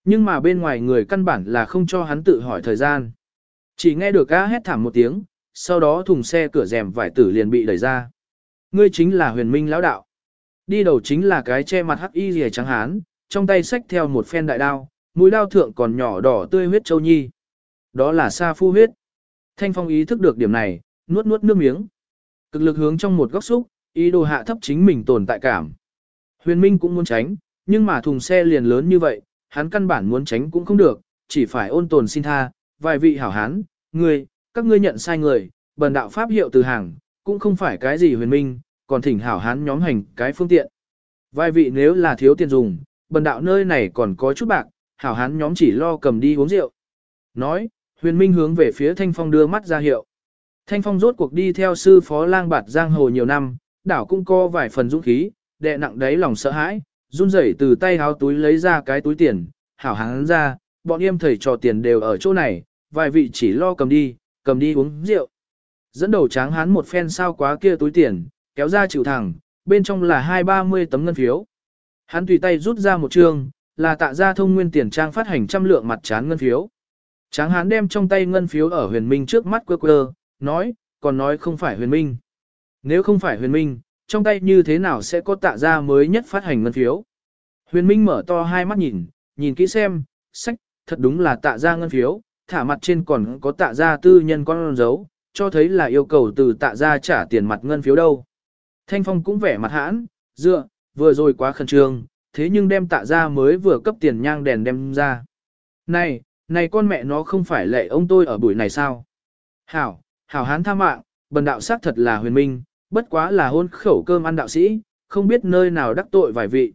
Nhưng mà bên ngoài người căn bản là không cho hắn tự hỏi thời gian. Chỉ nghe được ca hét thảm một tiếng, sau đó thùng xe cửa rèm vải tử liền bị đẩy ra. Ngươi chính là huyền minh lão đạo. Đi đầu chính là cái che mặt hắc y rìa trắng hán, trong tay xách theo một phen đại đao, mũi đao thượng còn nhỏ đỏ tươi huyết châu nhi. Đó là sa phu huyết. Thanh phong ý thức được điểm này, nuốt nuốt nước miếng. Cực lực hướng trong một góc xúc, ý đồ hạ thấp chính mình tồn tại cảm. Huyền Minh cũng muốn tránh, nhưng mà thùng xe liền lớn như vậy, hắn căn bản muốn tránh cũng không được, chỉ phải ôn tồn xin tha, vài vị hảo hán, người, các ngươi nhận sai người, bần đạo pháp hiệu từ hàng, cũng không phải cái gì huyền minh, còn thỉnh hảo hán nhóm hành cái phương tiện. Vài vị nếu là thiếu tiền dùng, bần đạo nơi này còn có chút bạc, hảo hán nhóm chỉ lo cầm đi uống rượu. Nói, huyền minh hướng về phía Thanh Phong đưa mắt ra hiệu. Thanh Phong rốt cuộc đi theo sư phó lang bạt giang hồ nhiều năm, đảo cũng có vài phần dũng khí, đệ nặng đáy lòng sợ hãi, run rẩy từ tay háo túi lấy ra cái túi tiền, hảo hán ra, bọn em thầy trò tiền đều ở chỗ này, vài vị chỉ lo cầm đi, cầm đi uống rượu. Dẫn đầu tráng hán một phen sao quá kia túi tiền, kéo ra chịu thẳng, bên trong là hai ba mươi tấm ngân phiếu. Hắn tùy tay rút ra một trương, là tạ gia thông nguyên tiền trang phát hành trăm lượng mặt trán ngân phiếu. Tráng hán đem trong tay ngân phiếu ở huyền minh trước mắt quơ quơ, nói, còn nói không phải huyền minh. Nếu không phải huyền minh, trong tay như thế nào sẽ có tạ gia mới nhất phát hành ngân phiếu. Huyền minh mở to hai mắt nhìn, nhìn kỹ xem, sách, thật đúng là tạ gia ngân phiếu, thả mặt trên còn có tạ gia tư nhân con dấu, cho thấy là yêu cầu từ tạ gia trả tiền mặt ngân phiếu đâu. Thanh Phong cũng vẻ mặt hãn, dựa, vừa rồi quá khẩn trương, thế nhưng đem tạ ra mới vừa cấp tiền nhang đèn đem ra. Này, này con mẹ nó không phải lệ ông tôi ở buổi này sao? Hảo, hảo hán tha mạng, bần đạo xác thật là huyền minh, bất quá là hôn khẩu cơm ăn đạo sĩ, không biết nơi nào đắc tội vài vị.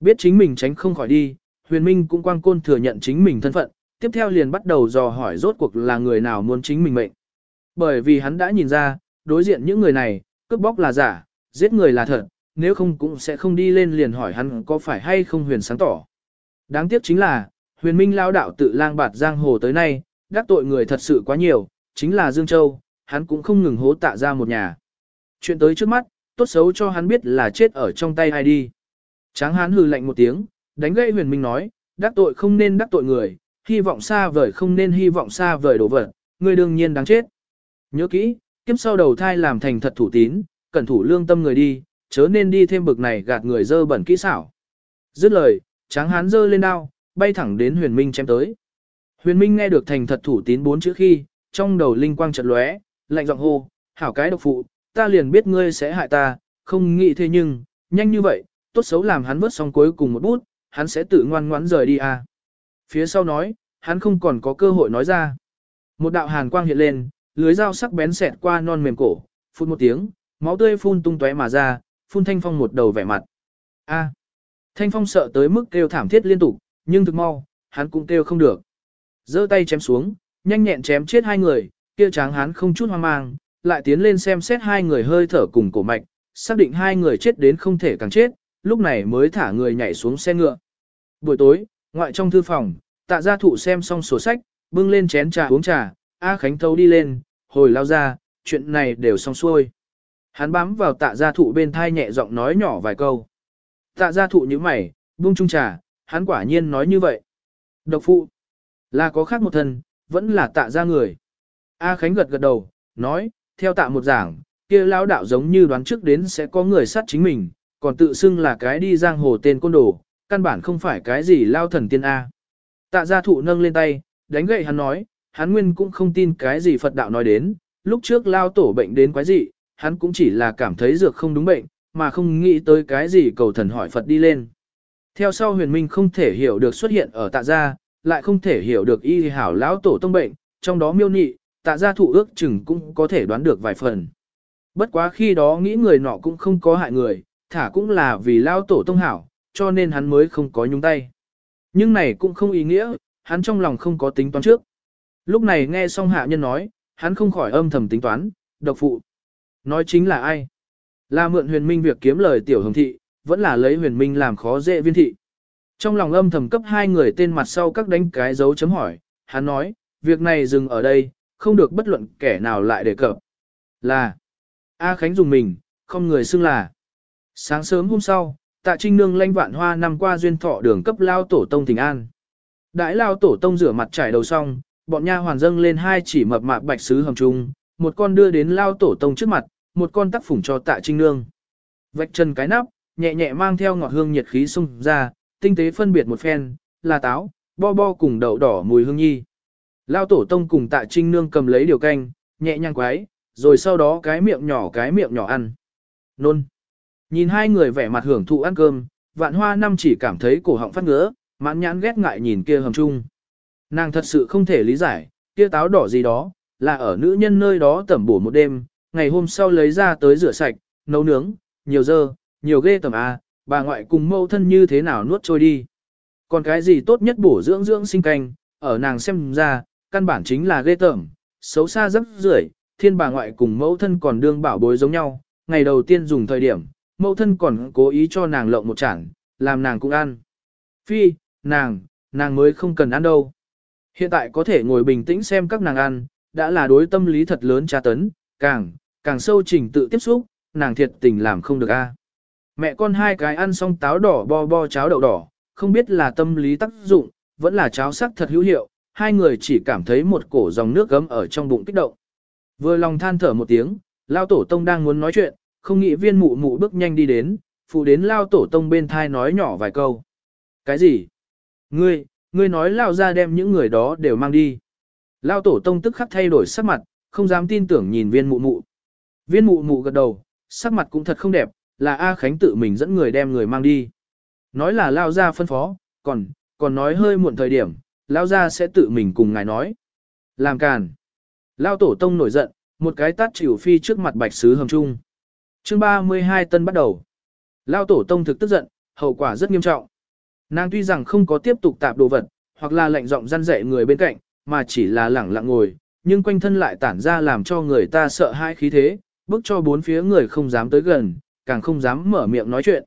Biết chính mình tránh không khỏi đi, huyền minh cũng quang côn thừa nhận chính mình thân phận, tiếp theo liền bắt đầu dò hỏi rốt cuộc là người nào muốn chính mình mệnh. Bởi vì hắn đã nhìn ra, đối diện những người này, cướp bóc là giả, giết người là thật, nếu không cũng sẽ không đi lên liền hỏi hắn có phải hay không huyền sáng tỏ. Đáng tiếc chính là, huyền minh lao đạo tự lang bạt giang hồ tới nay, đắc tội người thật sự quá nhiều, chính là Dương Châu, hắn cũng không ngừng hố tạ ra một nhà. Chuyện tới trước mắt, tốt xấu cho hắn biết là chết ở trong tay ai đi. Tráng hắn hừ lạnh một tiếng, đánh gậy huyền minh nói, đắc tội không nên đắc tội người, hy vọng xa vời không nên hy vọng xa vời đổ vật, người đương nhiên đáng chết. Nhớ kỹ, kiếp sau đầu thai làm thành thật thủ tín, cẩn thủ lương tâm người đi, chớ nên đi thêm bực này gạt người dơ bẩn kỹ xảo. Dứt lời, tráng hán dơ lên đao, bay thẳng đến huyền minh chém tới. Huyền minh nghe được thành thật thủ tín bốn chữ khi, trong đầu linh quang chợt lóe, lạnh giọng hô, hảo cái độc phụ, ta liền biết ngươi sẽ hại ta, không nghĩ thế nhưng, nhanh như vậy, tốt xấu làm hắn vớt xong cuối cùng một bút, hắn sẽ tự ngoan ngoãn rời đi à. Phía sau nói, hắn không còn có cơ hội nói ra. Một đạo hàn quang hiện lên, lưới dao sắc bén xẹt qua non mềm cổ, phun một tiếng, máu tươi phun tung tóe mà ra, phun Thanh Phong một đầu vẻ mặt. A. Thanh Phong sợ tới mức kêu thảm thiết liên tục, nhưng thực mau, hắn cũng kêu không được. giơ tay chém xuống, nhanh nhẹn chém chết hai người, kia tráng hắn không chút hoang mang, lại tiến lên xem xét hai người hơi thở cùng cổ mạch, xác định hai người chết đến không thể càng chết, lúc này mới thả người nhảy xuống xe ngựa. Buổi tối, ngoại trong thư phòng, tạ gia thụ xem xong sổ sách, bưng lên chén trà uống trà, A Khánh thấu đi lên, hồi lao ra, chuyện này đều xong xuôi. Hắn bám vào tạ gia thụ bên thai nhẹ giọng nói nhỏ vài câu. Tạ gia thụ như mày, buông chung trà, hắn quả nhiên nói như vậy. Độc phụ, là có khác một thân, vẫn là tạ gia người. A Khánh gật gật đầu, nói, theo tạ một giảng, kia lão đạo giống như đoán trước đến sẽ có người sát chính mình, còn tự xưng là cái đi giang hồ tên côn đồ, căn bản không phải cái gì lao thần tiên A. Tạ gia thụ nâng lên tay, đánh gậy hắn nói, hắn nguyên cũng không tin cái gì Phật đạo nói đến, lúc trước lao tổ bệnh đến quái gì, hắn cũng chỉ là cảm thấy dược không đúng bệnh, mà không nghĩ tới cái gì cầu thần hỏi Phật đi lên. Theo sau huyền minh không thể hiểu được xuất hiện ở tạ gia, lại không thể hiểu được y hảo lão tổ tông bệnh, trong đó miêu nị, tạ gia thụ ước chừng cũng có thể đoán được vài phần. Bất quá khi đó nghĩ người nọ cũng không có hại người, thả cũng là vì lão tổ tông hảo, cho nên hắn mới không có nhúng tay. Nhưng này cũng không ý nghĩa, hắn trong lòng không có tính toán trước. Lúc này nghe xong hạ nhân nói, hắn không khỏi âm thầm tính toán, độc phụ. Nói chính là ai? Là mượn huyền minh việc kiếm lời tiểu hồng thị, vẫn là lấy huyền minh làm khó dễ viên thị. Trong lòng âm thầm cấp hai người tên mặt sau các đánh cái dấu chấm hỏi, hắn nói, việc này dừng ở đây, không được bất luận kẻ nào lại đề cập. Là, A Khánh dùng mình, không người xưng là. Sáng sớm hôm sau, tạ trinh nương lanh vạn hoa năm qua duyên thọ đường cấp lao tổ tông thỉnh an. Đãi lao tổ tông rửa mặt trải đầu xong, bọn nha hoàn dâng lên hai chỉ mập mạp bạch sứ hầm trung, một con đưa đến lao tổ tông trước mặt, một con tắc phủng cho tạ trinh nương. Vạch chân cái nắp, nhẹ nhẹ mang theo ngọt hương nhiệt khí xung ra, tinh tế phân biệt một phen, là táo, bo bo cùng đậu đỏ mùi hương nhi. Lao tổ tông cùng tạ trinh nương cầm lấy điều canh, nhẹ nhàng quái, rồi sau đó cái miệng nhỏ cái miệng nhỏ ăn. Nôn. Nhìn hai người vẻ mặt hưởng thụ ăn cơm, vạn hoa năm chỉ cảm thấy cổ họng phát ngứa, mãn nhãn ghét ngại nhìn kia hầm chung. Nàng thật sự không thể lý giải, kia táo đỏ gì đó, là ở nữ nhân nơi đó tẩm bổ một đêm, ngày hôm sau lấy ra tới rửa sạch, nấu nướng, nhiều dơ, nhiều ghê tầm A, à, bà ngoại cùng mâu thân như thế nào nuốt trôi đi. Còn cái gì tốt nhất bổ dưỡng dưỡng sinh canh, ở nàng xem ra, căn bản chính là ghê tởm, xấu xa rất rưởi, thiên bà ngoại cùng mẫu thân còn đương bảo bối giống nhau, ngày đầu tiên dùng thời điểm, mẫu thân còn cố ý cho nàng lộng một chản, làm nàng cũng ăn. Phi, nàng, nàng mới không cần ăn đâu. Hiện tại có thể ngồi bình tĩnh xem các nàng ăn, đã là đối tâm lý thật lớn tra tấn, càng, càng sâu trình tự tiếp xúc, nàng thiệt tình làm không được a. Mẹ con hai cái ăn xong táo đỏ bo bo cháo đậu đỏ, không biết là tâm lý tác dụng, vẫn là cháo sắc thật hữu hiệu, hai người chỉ cảm thấy một cổ dòng nước gấm ở trong bụng kích động. Vừa lòng than thở một tiếng, Lao Tổ Tông đang muốn nói chuyện, không nghĩ viên mụ mụ bước nhanh đi đến, phụ đến Lao Tổ Tông bên thai nói nhỏ vài câu. Cái gì? Ngươi, ngươi nói Lao ra đem những người đó đều mang đi. Lao Tổ Tông tức khắc thay đổi sắc mặt, không dám tin tưởng nhìn viên mụ mụ. Viên mụ mụ gật đầu, sắc mặt cũng thật không đẹp, là A Khánh tự mình dẫn người đem người mang đi. Nói là Lao ra phân phó, còn, còn nói hơi muộn thời điểm, Lao ra sẽ tự mình cùng ngài nói. Làm càn. Lao tổ tông nổi giận, một cái tát chịu phi trước mặt bạch sứ hầm trung. chương 32 tân bắt đầu. Lao tổ tông thực tức giận, hậu quả rất nghiêm trọng. Nàng tuy rằng không có tiếp tục tạp đồ vật, hoặc là lệnh giọng răn dạy người bên cạnh, mà chỉ là lẳng lặng ngồi, nhưng quanh thân lại tản ra làm cho người ta sợ hãi khí thế, bức cho bốn phía người không dám tới gần, càng không dám mở miệng nói chuyện.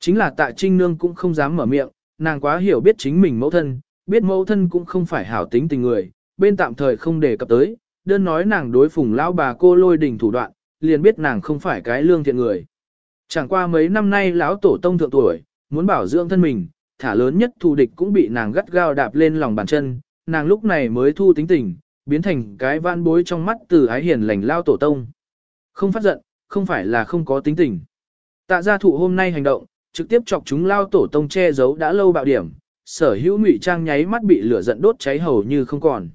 Chính là tạ trinh nương cũng không dám mở miệng, nàng quá hiểu biết chính mình mẫu thân, biết mẫu thân cũng không phải hảo tính tình người, bên tạm thời không đề cập tới, đơn nói nàng đối phùng lão bà cô lôi đình thủ đoạn, liền biết nàng không phải cái lương thiện người. Chẳng qua mấy năm nay lão tổ tông thượng tuổi, muốn bảo dưỡng thân mình, thả lớn nhất thù địch cũng bị nàng gắt gao đạp lên lòng bàn chân, nàng lúc này mới thu tính tình, biến thành cái van bối trong mắt từ ái hiền lành lao tổ tông. Không phát giận, không phải là không có tính tình. Tạ gia thụ hôm nay hành động, trực tiếp chọc chúng lao tổ tông che giấu đã lâu bạo điểm, sở hữu ngụy trang nháy mắt bị lửa giận đốt cháy hầu như không còn.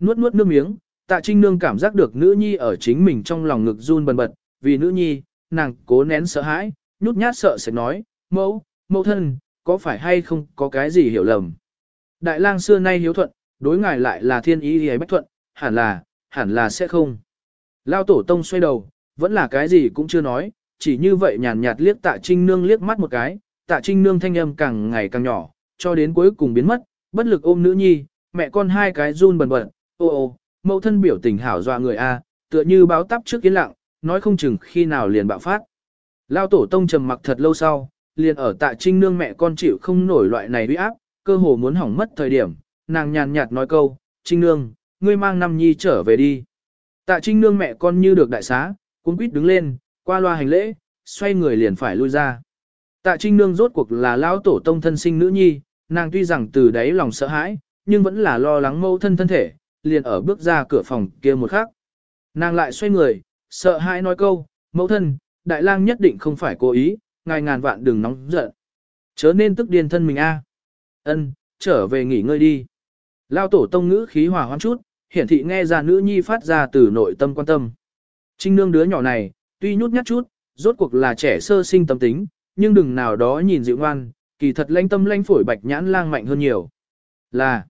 Nuốt nuốt nước miếng, tạ trinh nương cảm giác được nữ nhi ở chính mình trong lòng ngực run bần bật, vì nữ nhi, nàng cố nén sợ hãi, nhút nhát sợ sẽ nói, mẫu, mẫu thân, có phải hay không có cái gì hiểu lầm. Đại lang xưa nay hiếu thuận, đối ngài lại là thiên ý hề bách thuận, hẳn là, hẳn là sẽ không. Lao tổ tông xoay đầu, vẫn là cái gì cũng chưa nói, chỉ như vậy nhàn nhạt liếc tạ trinh nương liếc mắt một cái, tạ trinh nương thanh âm càng ngày càng nhỏ, cho đến cuối cùng biến mất, bất lực ôm nữ nhi, mẹ con hai cái run bần bật, ô ô, mẫu thân biểu tình hảo dọa người a, tựa như báo tắp trước yên lặng, nói không chừng khi nào liền bạo phát. Lao tổ tông trầm mặc thật lâu sau, liền ở tạ trinh nương mẹ con chịu không nổi loại này uy áp, cơ hồ muốn hỏng mất thời điểm, nàng nhàn nhạt nói câu, trinh nương, ngươi mang năm nhi trở về đi. Tạ trinh nương mẹ con như được đại xá, cũng quýt đứng lên, qua loa hành lễ, xoay người liền phải lui ra. Tạ trinh nương rốt cuộc là lão tổ tông thân sinh nữ nhi, nàng tuy rằng từ đáy lòng sợ hãi, nhưng vẫn là lo lắng mâu thân thân thể, liền ở bước ra cửa phòng kia một khắc. Nàng lại xoay người, sợ hãi nói câu, mẫu thân, đại lang nhất định không phải cố ý, ngài ngàn vạn đừng nóng giận. Chớ nên tức điên thân mình a. Ân, trở về nghỉ ngơi đi. Lao tổ tông ngữ khí hòa hoãn chút, hiển thị nghe ra nữ nhi phát ra từ nội tâm quan tâm. Trinh nương đứa nhỏ này, tuy nhút nhát chút, rốt cuộc là trẻ sơ sinh tâm tính, nhưng đừng nào đó nhìn dịu ngoan, kỳ thật lanh tâm lanh phổi bạch nhãn lang mạnh hơn nhiều. Là,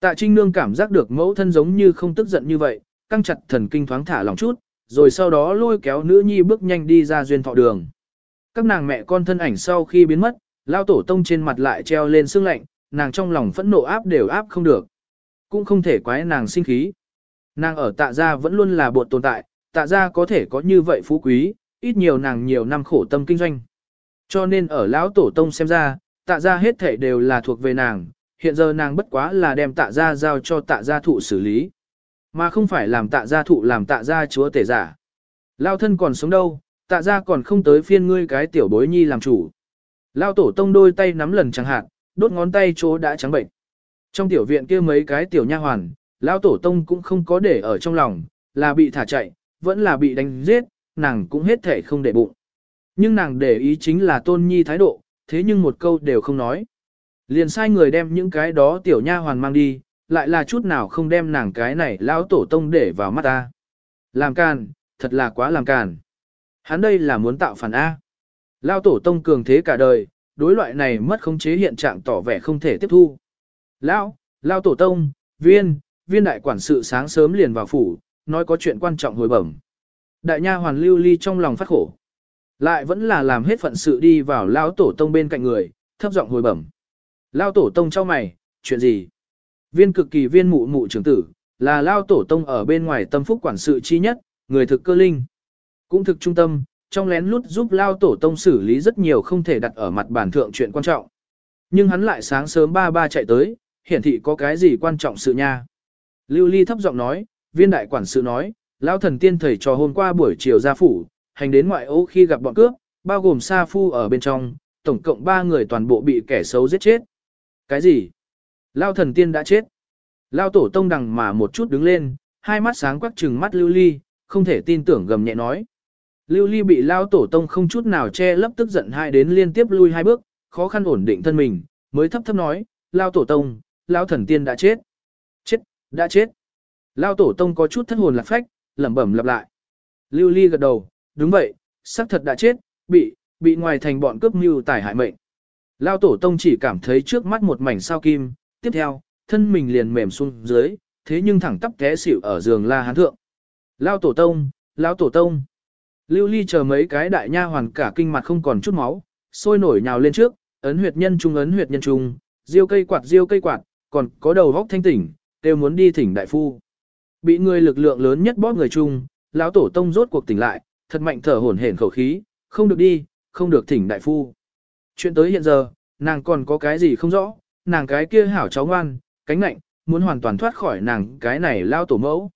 tạ trinh nương cảm giác được mẫu thân giống như không tức giận như vậy, căng chặt thần kinh thoáng thả lòng chút, rồi sau đó lôi kéo nữ nhi bước nhanh đi ra duyên thọ đường. Các nàng mẹ con thân ảnh sau khi biến mất, lao tổ tông trên mặt lại treo lên sương lạnh, nàng trong lòng phẫn nộ áp đều áp không được. Cũng không thể quái nàng sinh khí. Nàng ở tạ gia vẫn luôn là buộc tồn tại, tạ gia có thể có như vậy phú quý, ít nhiều nàng nhiều năm khổ tâm kinh doanh. Cho nên ở lão tổ tông xem ra, tạ gia hết thể đều là thuộc về nàng, hiện giờ nàng bất quá là đem tạ gia giao cho tạ gia thụ xử lý, mà không phải làm tạ gia thụ làm tạ gia chúa tể giả. Lao thân còn sống đâu, tạ gia còn không tới phiên ngươi cái tiểu bối nhi làm chủ. Lao tổ tông đôi tay nắm lần chẳng hạn, đốt ngón tay chỗ đã trắng bệnh. Trong tiểu viện kia mấy cái tiểu nha hoàn, lão tổ tông cũng không có để ở trong lòng, là bị thả chạy, vẫn là bị đánh giết, nàng cũng hết thể không để bụng. Nhưng nàng để ý chính là tôn nhi thái độ, thế nhưng một câu đều không nói. Liền sai người đem những cái đó tiểu nha hoàn mang đi, lại là chút nào không đem nàng cái này lão tổ tông để vào mắt ta. Làm càn, thật là quá làm càn. Hắn đây là muốn tạo phản A. Lão tổ tông cường thế cả đời, đối loại này mất khống chế hiện trạng tỏ vẻ không thể tiếp thu. Lão, lão tổ tông, viên, viên đại quản sự sáng sớm liền vào phủ, nói có chuyện quan trọng hồi bẩm. Đại nha hoàn lưu ly trong lòng phát khổ. Lại vẫn là làm hết phận sự đi vào lao tổ tông bên cạnh người, thấp giọng hồi bẩm. Lao tổ tông cho mày, chuyện gì? Viên cực kỳ viên mụ mụ trưởng tử, là lao tổ tông ở bên ngoài tâm phúc quản sự chi nhất, người thực cơ linh. Cũng thực trung tâm, trong lén lút giúp lao tổ tông xử lý rất nhiều không thể đặt ở mặt bản thượng chuyện quan trọng. Nhưng hắn lại sáng sớm ba ba chạy tới, hiển thị có cái gì quan trọng sự nha. Lưu Ly thấp giọng nói, viên đại quản sự nói, Lão thần tiên thầy trò hôm qua buổi chiều ra phủ, hành đến ngoại ô khi gặp bọn cướp, bao gồm Sa Phu ở bên trong, tổng cộng ba người toàn bộ bị kẻ xấu giết chết. Cái gì? Lão thần tiên đã chết. Lão tổ tông đằng mà một chút đứng lên, hai mắt sáng quắc trừng mắt Lưu Ly, không thể tin tưởng gầm nhẹ nói. Lưu Ly bị Lão tổ tông không chút nào che lấp tức giận hai đến liên tiếp lui hai bước, khó khăn ổn định thân mình, mới thấp thấp nói, Lão tổ tông, Lao thần tiên đã chết. Chết, đã chết. Lao tổ tông có chút thất hồn lạc phách, lẩm bẩm lặp lại. Lưu Ly gật đầu, đúng vậy, xác thật đã chết, bị, bị ngoài thành bọn cướp mưu tải hại mệnh. Lao tổ tông chỉ cảm thấy trước mắt một mảnh sao kim, tiếp theo, thân mình liền mềm xuống dưới, thế nhưng thẳng tắp té xỉu ở giường la hán thượng. Lao tổ tông, lao tổ tông. Lưu ly chờ mấy cái đại nha hoàn cả kinh mặt không còn chút máu, sôi nổi nhào lên trước, ấn huyệt nhân trung ấn huyệt nhân trung, diêu cây quạt diêu cây quạt, còn có đầu góc thanh tỉnh, đều muốn đi thỉnh đại phu. Bị người lực lượng lớn nhất bóp người chung, lão tổ tông rốt cuộc tỉnh lại, thật mạnh thở hổn hển khẩu khí, không được đi, không được thỉnh đại phu. Chuyện tới hiện giờ, nàng còn có cái gì không rõ, nàng cái kia hảo cháu ngoan, cánh nạnh, muốn hoàn toàn thoát khỏi nàng cái này lao tổ mẫu.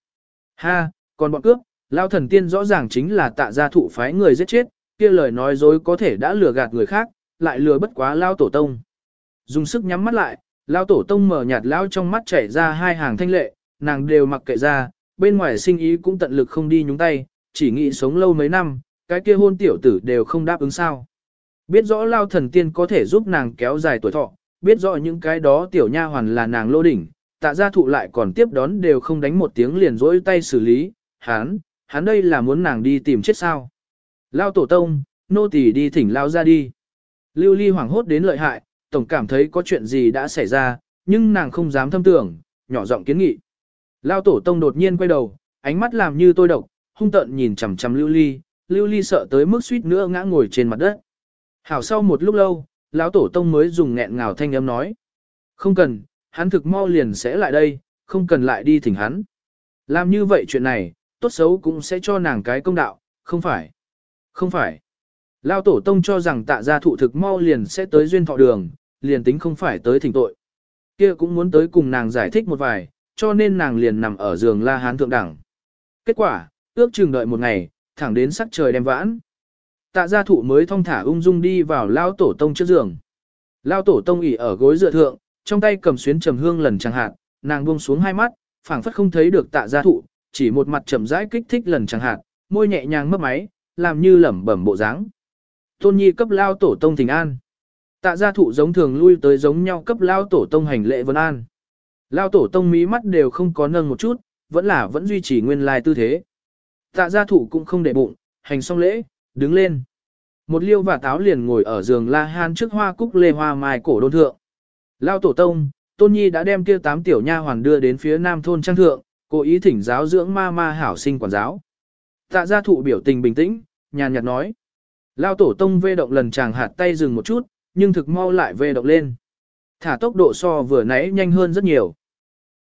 Ha, còn bọn cướp, lao thần tiên rõ ràng chính là tạ gia thụ phái người giết chết, kia lời nói dối có thể đã lừa gạt người khác, lại lừa bất quá lao tổ tông. Dùng sức nhắm mắt lại, Lão tổ tông mở nhạt lão trong mắt chảy ra hai hàng thanh lệ, nàng đều mặc kệ ra, bên ngoài sinh ý cũng tận lực không đi nhúng tay, chỉ nghĩ sống lâu mấy năm, cái kia hôn tiểu tử đều không đáp ứng sao. Biết rõ lao thần tiên có thể giúp nàng kéo dài tuổi thọ, biết rõ những cái đó tiểu nha hoàn là nàng lô đỉnh, tạ gia thụ lại còn tiếp đón đều không đánh một tiếng liền rỗi tay xử lý, hắn, hắn đây là muốn nàng đi tìm chết sao. Lao tổ tông, nô tỳ đi thỉnh lao ra đi. Lưu ly hoảng hốt đến lợi hại, tổng cảm thấy có chuyện gì đã xảy ra, nhưng nàng không dám thâm tưởng, nhỏ giọng kiến nghị. Lao tổ tông đột nhiên quay đầu, ánh mắt làm như tôi độc, hung tợn nhìn chằm chằm lưu ly, lưu ly sợ tới mức suýt nữa ngã ngồi trên mặt đất. Hảo sau một lúc lâu, lão tổ tông mới dùng nghẹn ngào thanh âm nói. Không cần, hắn thực mau liền sẽ lại đây, không cần lại đi thỉnh hắn. Làm như vậy chuyện này, tốt xấu cũng sẽ cho nàng cái công đạo, không phải. Không phải. Lão tổ tông cho rằng tạ gia thụ thực mau liền sẽ tới duyên thọ đường, liền tính không phải tới thỉnh tội. Kia cũng muốn tới cùng nàng giải thích một vài, cho nên nàng liền nằm ở giường la hán thượng đẳng. Kết quả, ước chừng đợi một ngày, thẳng đến sắc trời đem vãn. Tạ gia thụ mới thong thả ung dung đi vào lao tổ tông trước giường. Lao tổ tông ỉ ở gối dựa thượng, trong tay cầm xuyến trầm hương lần chẳng hạn, nàng buông xuống hai mắt, phảng phất không thấy được tạ gia thụ, chỉ một mặt chậm rãi kích thích lần chẳng hạn, môi nhẹ nhàng mấp máy, làm như lẩm bẩm bộ dáng. Tôn nhi cấp lao tổ tông thỉnh an. Tạ gia thụ giống thường lui tới giống nhau cấp lao tổ tông hành lễ vân an. Lao tổ tông mí mắt đều không có nâng một chút, vẫn là vẫn duy trì nguyên lai tư thế. Tạ gia thụ cũng không để bụng, hành xong lễ, đứng lên. Một liêu và táo liền ngồi ở giường la han trước hoa cúc lê hoa mai cổ đôn thượng. Lao tổ tông, tôn nhi đã đem kia tám tiểu nha hoàn đưa đến phía nam thôn trang thượng, cố ý thỉnh giáo dưỡng ma ma hảo sinh quản giáo. Tạ gia thụ biểu tình bình tĩnh, nhàn nhạt nói. Lao tổ tông vê động lần chàng hạt tay dừng một chút, nhưng thực mau lại về động lên. Thả tốc độ so vừa nãy nhanh hơn rất nhiều.